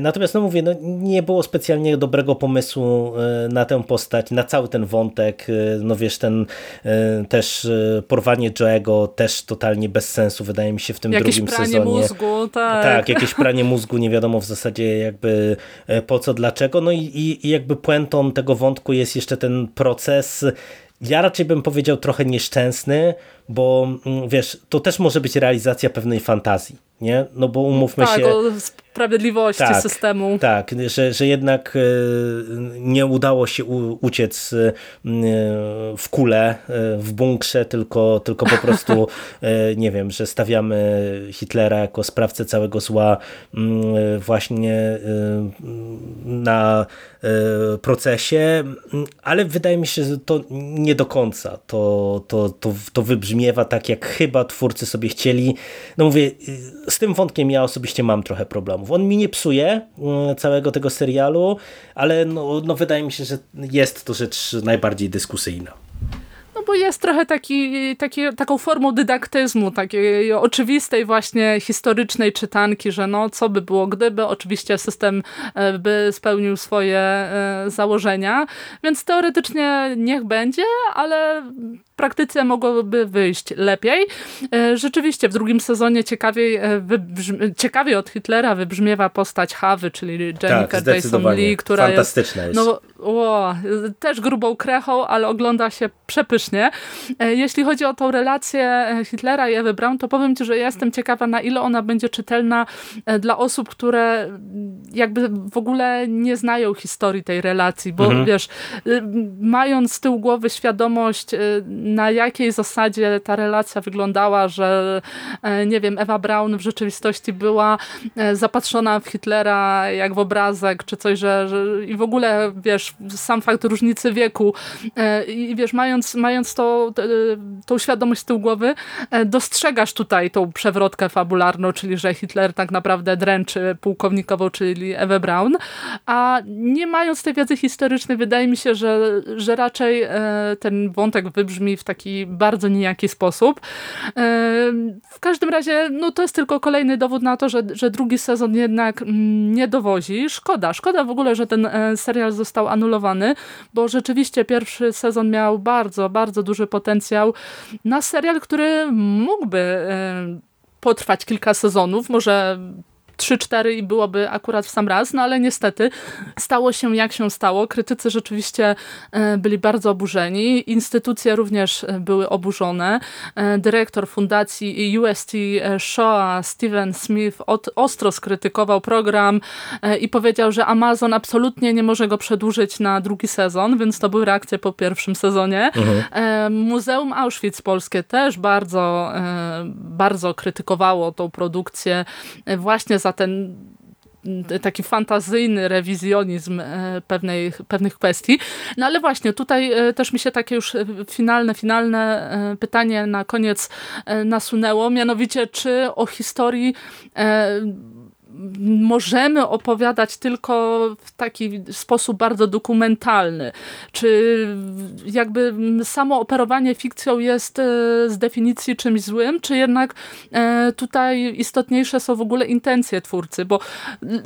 Natomiast no mówię, no nie było specjalnie dobrego pomysłu na tę postać, na cały ten wątek. Y, no wiesz, ten y, też y, porwanie Joe'ego też totalnie bez sensu, wydaje mi się, w tym jakieś drugim pranie sezonie. mózgu, tak. Tak, jakieś pranie mózgu, nie wiadomo w zasadzie jakby po co, dlaczego. No i, i, i jakby puentą tego wątku jest jeszcze ten proces ja raczej bym powiedział trochę nieszczęsny, bo mm, wiesz, to też może być realizacja pewnej fantazji, nie? No bo umówmy tak, się... Sprawiedliwości tak, systemu. Tak, że, że jednak e, nie udało się uciec e, w kule, e, w bunkrze, tylko, tylko po prostu, nie wiem, że stawiamy Hitlera jako sprawcę całego zła właśnie na procesie, ale wydaje mi się, że to nie do końca to, to, to, to wybrzmiewa tak, jak chyba twórcy sobie chcieli. No mówię, z tym wątkiem ja osobiście mam trochę problemów. On mi nie psuje mm, całego tego serialu, ale no, no wydaje mi się, że jest to rzecz najbardziej dyskusyjna. Bo jest trochę taki, taki, taką formą dydaktyzmu, takiej oczywistej właśnie historycznej czytanki, że no co by było gdyby, oczywiście system e, by spełnił swoje e, założenia, więc teoretycznie niech będzie, ale praktyce mogłoby wyjść lepiej. Rzeczywiście w drugim sezonie ciekawiej, ciekawiej od Hitlera wybrzmiewa postać Hawy, czyli Jennifer tak, Jason Lee, która jest, jest. No, o, też grubą krechą, ale ogląda się przepysznie. Jeśli chodzi o tą relację Hitlera i Ewy Braun, to powiem Ci, że jestem ciekawa, na ile ona będzie czytelna dla osób, które jakby w ogóle nie znają historii tej relacji, bo mhm. wiesz, y, mając z tyłu głowy świadomość, y, na jakiej zasadzie ta relacja wyglądała, że e, nie wiem, Ewa Braun w rzeczywistości była e, zapatrzona w Hitlera jak w obrazek, czy coś, że, że i w ogóle, wiesz, sam fakt różnicy wieku e, i wiesz, mając, mając to, tą świadomość z tyłu głowy, dostrzegasz tutaj tą przewrotkę fabularną, czyli że Hitler tak naprawdę dręczy pułkownikową, czyli Ewę Braun, a nie mając tej wiedzy historycznej, wydaje mi się, że, że raczej ten wątek wybrzmi w taki bardzo nijaki sposób. W każdym razie, no to jest tylko kolejny dowód na to, że, że drugi sezon jednak mm, nie dowozi. Szkoda, szkoda w ogóle, że ten e, serial został anulowany, bo rzeczywiście pierwszy sezon miał bardzo, bardzo duży potencjał na serial, który mógłby potrwać kilka sezonów, może 3-4 i byłoby akurat w sam raz, no ale niestety stało się jak się stało. Krytycy rzeczywiście e, byli bardzo oburzeni, instytucje również e, były oburzone. E, dyrektor fundacji UST Shaw, Steven Smith, od, ostro skrytykował program i powiedział, że Amazon absolutnie nie może go przedłużyć na drugi sezon, więc to były reakcje po pierwszym sezonie. Mhm. Muzeum Auschwitz Polskie też bardzo, bardzo krytykowało tą produkcję właśnie za za ten taki fantazyjny rewizjonizm e, pewnej, pewnych kwestii. No ale właśnie, tutaj e, też mi się takie już finalne, finalne e, pytanie na koniec nasunęło, mianowicie czy o historii możemy opowiadać tylko w taki sposób bardzo dokumentalny. Czy jakby samo operowanie fikcją jest e, z definicji czymś złym, czy jednak e, tutaj istotniejsze są w ogóle intencje twórcy, bo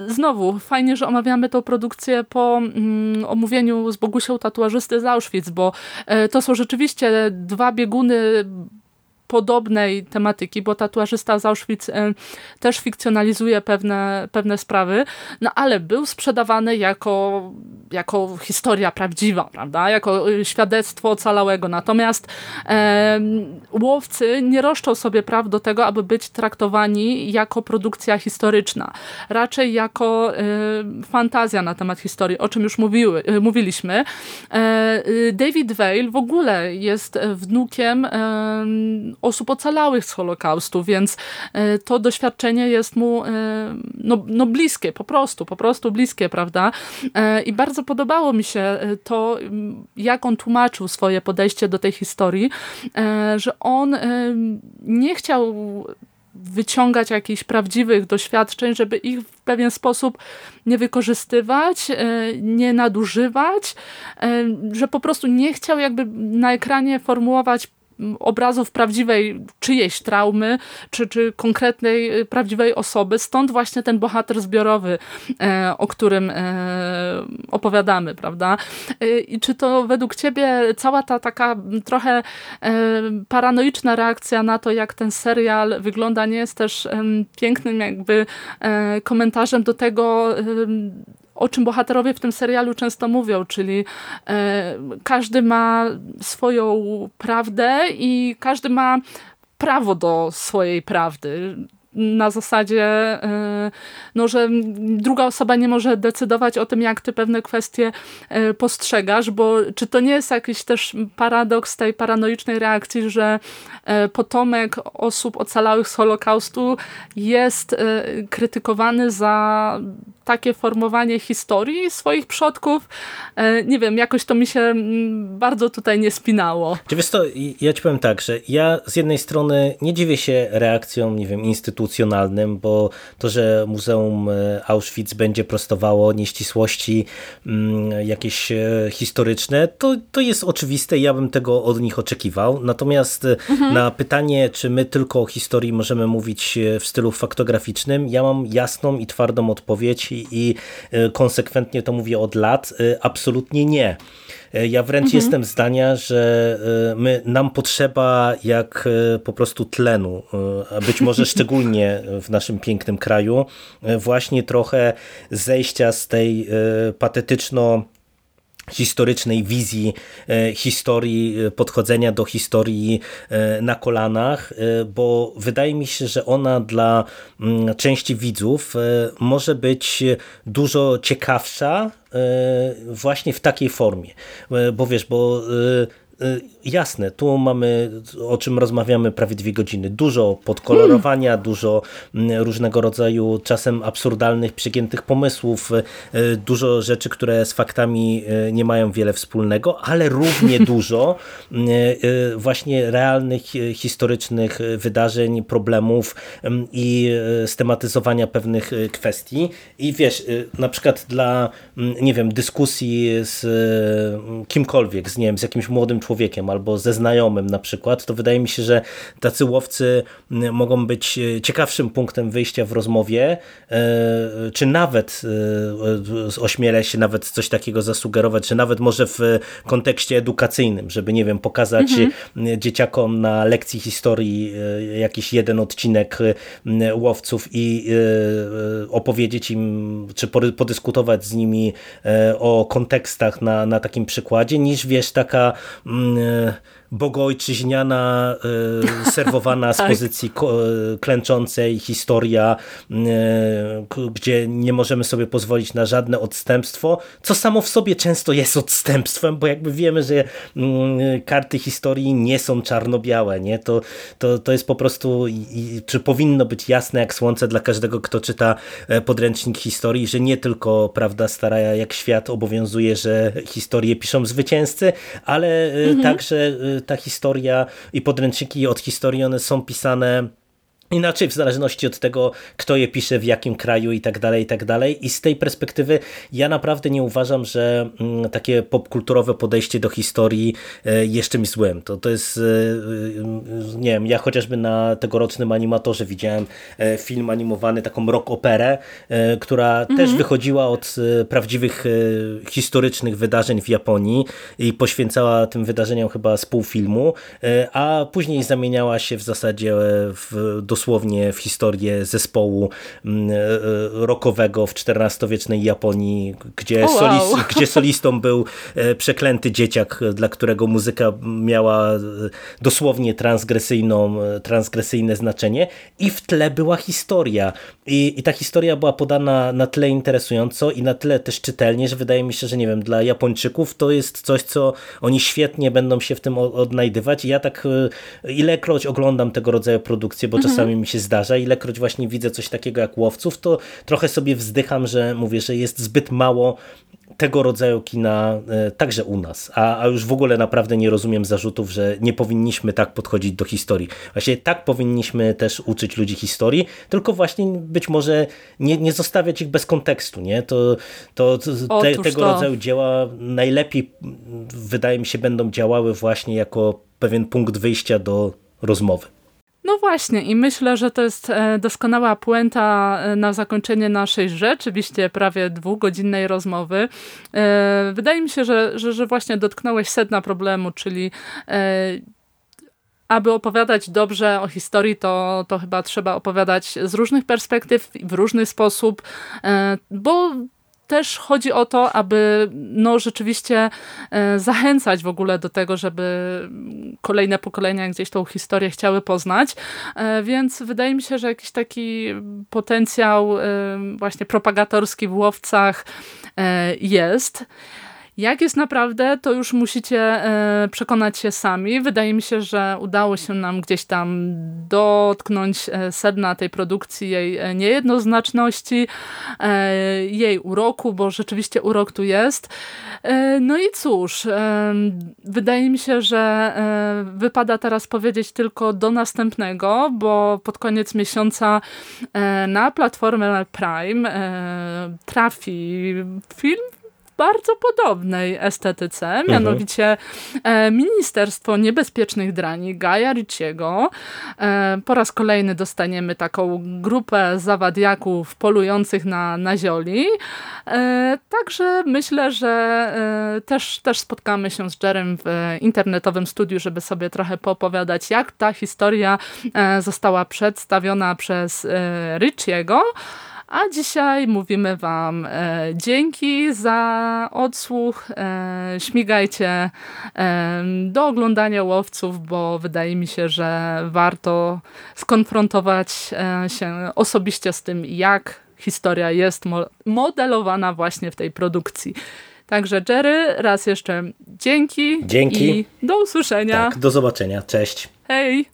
znowu fajnie, że omawiamy tą produkcję po mm, omówieniu z Bogusią tatuażysty z Auschwitz, bo e, to są rzeczywiście dwa bieguny podobnej tematyki, bo tatuażysta z Auschwitz też fikcjonalizuje pewne, pewne sprawy, no ale był sprzedawany jako, jako historia prawdziwa, prawda? Jako e, świadectwo ocalałego. Natomiast e, łowcy nie roszczą sobie praw do tego, aby być traktowani jako produkcja historyczna. Raczej jako e, fantazja na temat historii, o czym już mówiły, e, mówiliśmy. E, David Vale w ogóle jest wnukiem osób ocalałych z Holokaustu, więc e, to doświadczenie jest mu e, no, no bliskie, po prostu, po prostu bliskie, prawda? E, I bardzo podobało mi się to, jak on tłumaczył swoje podejście do tej historii, że on nie chciał wyciągać jakichś prawdziwych doświadczeń, żeby ich w pewien sposób nie wykorzystywać, nie nadużywać, że po prostu nie chciał jakby na ekranie formułować obrazów prawdziwej czyjejś traumy, czy, czy konkretnej, y, prawdziwej osoby. Stąd właśnie ten bohater zbiorowy, e, o którym e, opowiadamy, prawda? E, I czy to według ciebie cała ta taka trochę paranoiczna reakcja na to, jak ten serial wygląda, nie jest też pięknym jakby komentarzem do tego, o czym bohaterowie w tym serialu często mówią, czyli e, każdy ma swoją prawdę i każdy ma prawo do swojej prawdy na zasadzie, e, no, że druga osoba nie może decydować o tym, jak ty pewne kwestie e, postrzegasz, bo czy to nie jest jakiś też paradoks tej paranoicznej reakcji, że e, potomek osób ocalałych z Holokaustu jest krytykowany za takie formowanie historii swoich przodków. Nie wiem, jakoś to mi się bardzo tutaj nie spinało. Wiesz to, ja ci powiem tak, że ja z jednej strony nie dziwię się reakcją, nie wiem, instytucji instytucjonalnym, bo to, że Muzeum e, Auschwitz będzie prostowało nieścisłości mm, jakieś e, historyczne, to, to jest oczywiste ja bym tego od nich oczekiwał. Natomiast e, mhm. na pytanie, czy my tylko o historii możemy mówić w stylu faktograficznym, ja mam jasną i twardą odpowiedź, i, i konsekwentnie to mówię od lat, absolutnie nie. Ja wręcz mhm. jestem zdania, że my, nam potrzeba jak po prostu tlenu, być może szczególnie w naszym pięknym kraju, właśnie trochę zejścia z tej patetyczno historycznej wizji e, historii, e, podchodzenia do historii e, na kolanach, bo wydaje mi się, że ona dla mm, części widzów może być dużo ciekawsza właśnie w takiej formie. Bo wiesz, bo jasne, tu mamy, o czym rozmawiamy prawie dwie godziny, dużo podkolorowania, hmm. dużo mm, różnego rodzaju czasem absurdalnych, przegiętych pomysłów, y, dużo rzeczy, które z faktami y, nie mają wiele wspólnego, ale równie dużo właśnie realnych, historycznych wydarzeń, problemów mm, i stematyzowania pewnych kwestii. I wiesz, na przykład dla, mm, nie wiem, dyskusji z kimkolwiek, z, nie wiem, z jakimś młodym człowiekiem albo ze znajomym na przykład, to wydaje mi się, że tacy łowcy mogą być e, ciekawszym punktem wyjścia w rozmowie, e, czy nawet e, ośmielę się nawet coś takiego zasugerować, czy nawet może w kontekście edukacyjnym, żeby nie wiem, pokazać mhm. dzieciakom na lekcji historii jakiś jeden odcinek łowców i opowiedzieć im, czy podyskutować z nimi o kontekstach na, na takim przykładzie, niż wiesz, taka Mm, bogojczyźniana, e, serwowana z tak. pozycji klęczącej historia, e, gdzie nie możemy sobie pozwolić na żadne odstępstwo, co samo w sobie często jest odstępstwem, bo jakby wiemy, że mm, karty historii nie są czarno-białe, nie? To, to, to jest po prostu, czy powinno być jasne jak słońce dla każdego, kto czyta e, podręcznik historii, że nie tylko prawda stara jak świat obowiązuje, że historię piszą zwycięzcy, ale mhm. także ta historia i podręczniki od historii, one są pisane inaczej w zależności od tego, kto je pisze, w jakim kraju i tak dalej, i tak dalej. I z tej perspektywy ja naprawdę nie uważam, że mm, takie popkulturowe podejście do historii e, jest czymś złym. To, to jest, e, e, nie wiem, ja chociażby na tegorocznym animatorze widziałem film animowany, taką rock operę, która mhm. też wychodziła od prawdziwych historycznych wydarzeń w Japonii i poświęcała tym wydarzeniom chyba z pół filmu, a później zamieniała się w zasadzie w, do dosłownie w historię zespołu mm, e, e, rockowego w XIV-wiecznej Japonii, gdzie, oh, wow. solist, gdzie solistą był e, przeklęty dzieciak, dla którego muzyka miała dosłownie transgresyjną, transgresyjne znaczenie i w tle była historia. I, I ta historia była podana na tyle interesująco i na tyle też czytelnie, że wydaje mi się, że nie wiem, dla Japończyków to jest coś, co oni świetnie będą się w tym odnajdywać i ja tak ilekroć oglądam tego rodzaju produkcje, bo czasami czasami mi się zdarza. Ilekroć właśnie widzę coś takiego jak łowców, to trochę sobie wzdycham, że mówię, że jest zbyt mało tego rodzaju kina e, także u nas. A, a już w ogóle naprawdę nie rozumiem zarzutów, że nie powinniśmy tak podchodzić do historii. Właśnie tak powinniśmy też uczyć ludzi historii, tylko właśnie być może nie, nie zostawiać ich bez kontekstu. Nie? To, to, te, tego to. rodzaju dzieła najlepiej wydaje mi się będą działały właśnie jako pewien punkt wyjścia do rozmowy. No właśnie i myślę, że to jest e, doskonała puenta e, na zakończenie naszej rzeczywiście prawie dwugodzinnej rozmowy. E, wydaje mi się, że, że, że właśnie dotknąłeś sedna problemu, czyli aby opowiadać dobrze o historii, to, to chyba trzeba opowiadać z różnych perspektyw, w różny sposób, bo też chodzi o to, aby no, rzeczywiście e, zachęcać w ogóle do tego, żeby kolejne pokolenia gdzieś tą historię chciały poznać. E, więc wydaje mi się, że jakiś taki potencjał e, właśnie propagatorski w łowcach jest. Jak jest naprawdę, to już musicie e, przekonać się sami. Wydaje mi się, że udało się nam gdzieś tam dotknąć e, sedna tej produkcji, jej e, niejednoznaczności, jej uroku, bo rzeczywiście urok tu jest. No i cóż, wydaje mi się, że wypada teraz powiedzieć tylko do następnego, bo pod koniec miesiąca na platformę Prime trafi film bardzo podobnej estetyce, mianowicie e, Ministerstwo Niebezpiecznych Drani Gaja Ricciego. E, po raz kolejny dostaniemy taką grupę zawadiaków polujących na, na zioli. E, także myślę, że też, też spotkamy się z Jerem w internetowym studiu, żeby sobie trochę poopowiadać, jak ta historia została przedstawiona przez Ricciego. A dzisiaj mówimy Wam e, dzięki za odsłuch. E, śmigajcie e, do oglądania łowców, bo wydaje mi się, że warto skonfrontować e, się osobiście z tym, jak historia jest mo modelowana właśnie w tej produkcji. Także Jerry, raz jeszcze dzięki. Dzięki. I do usłyszenia. Tak, do zobaczenia. Cześć. Hej!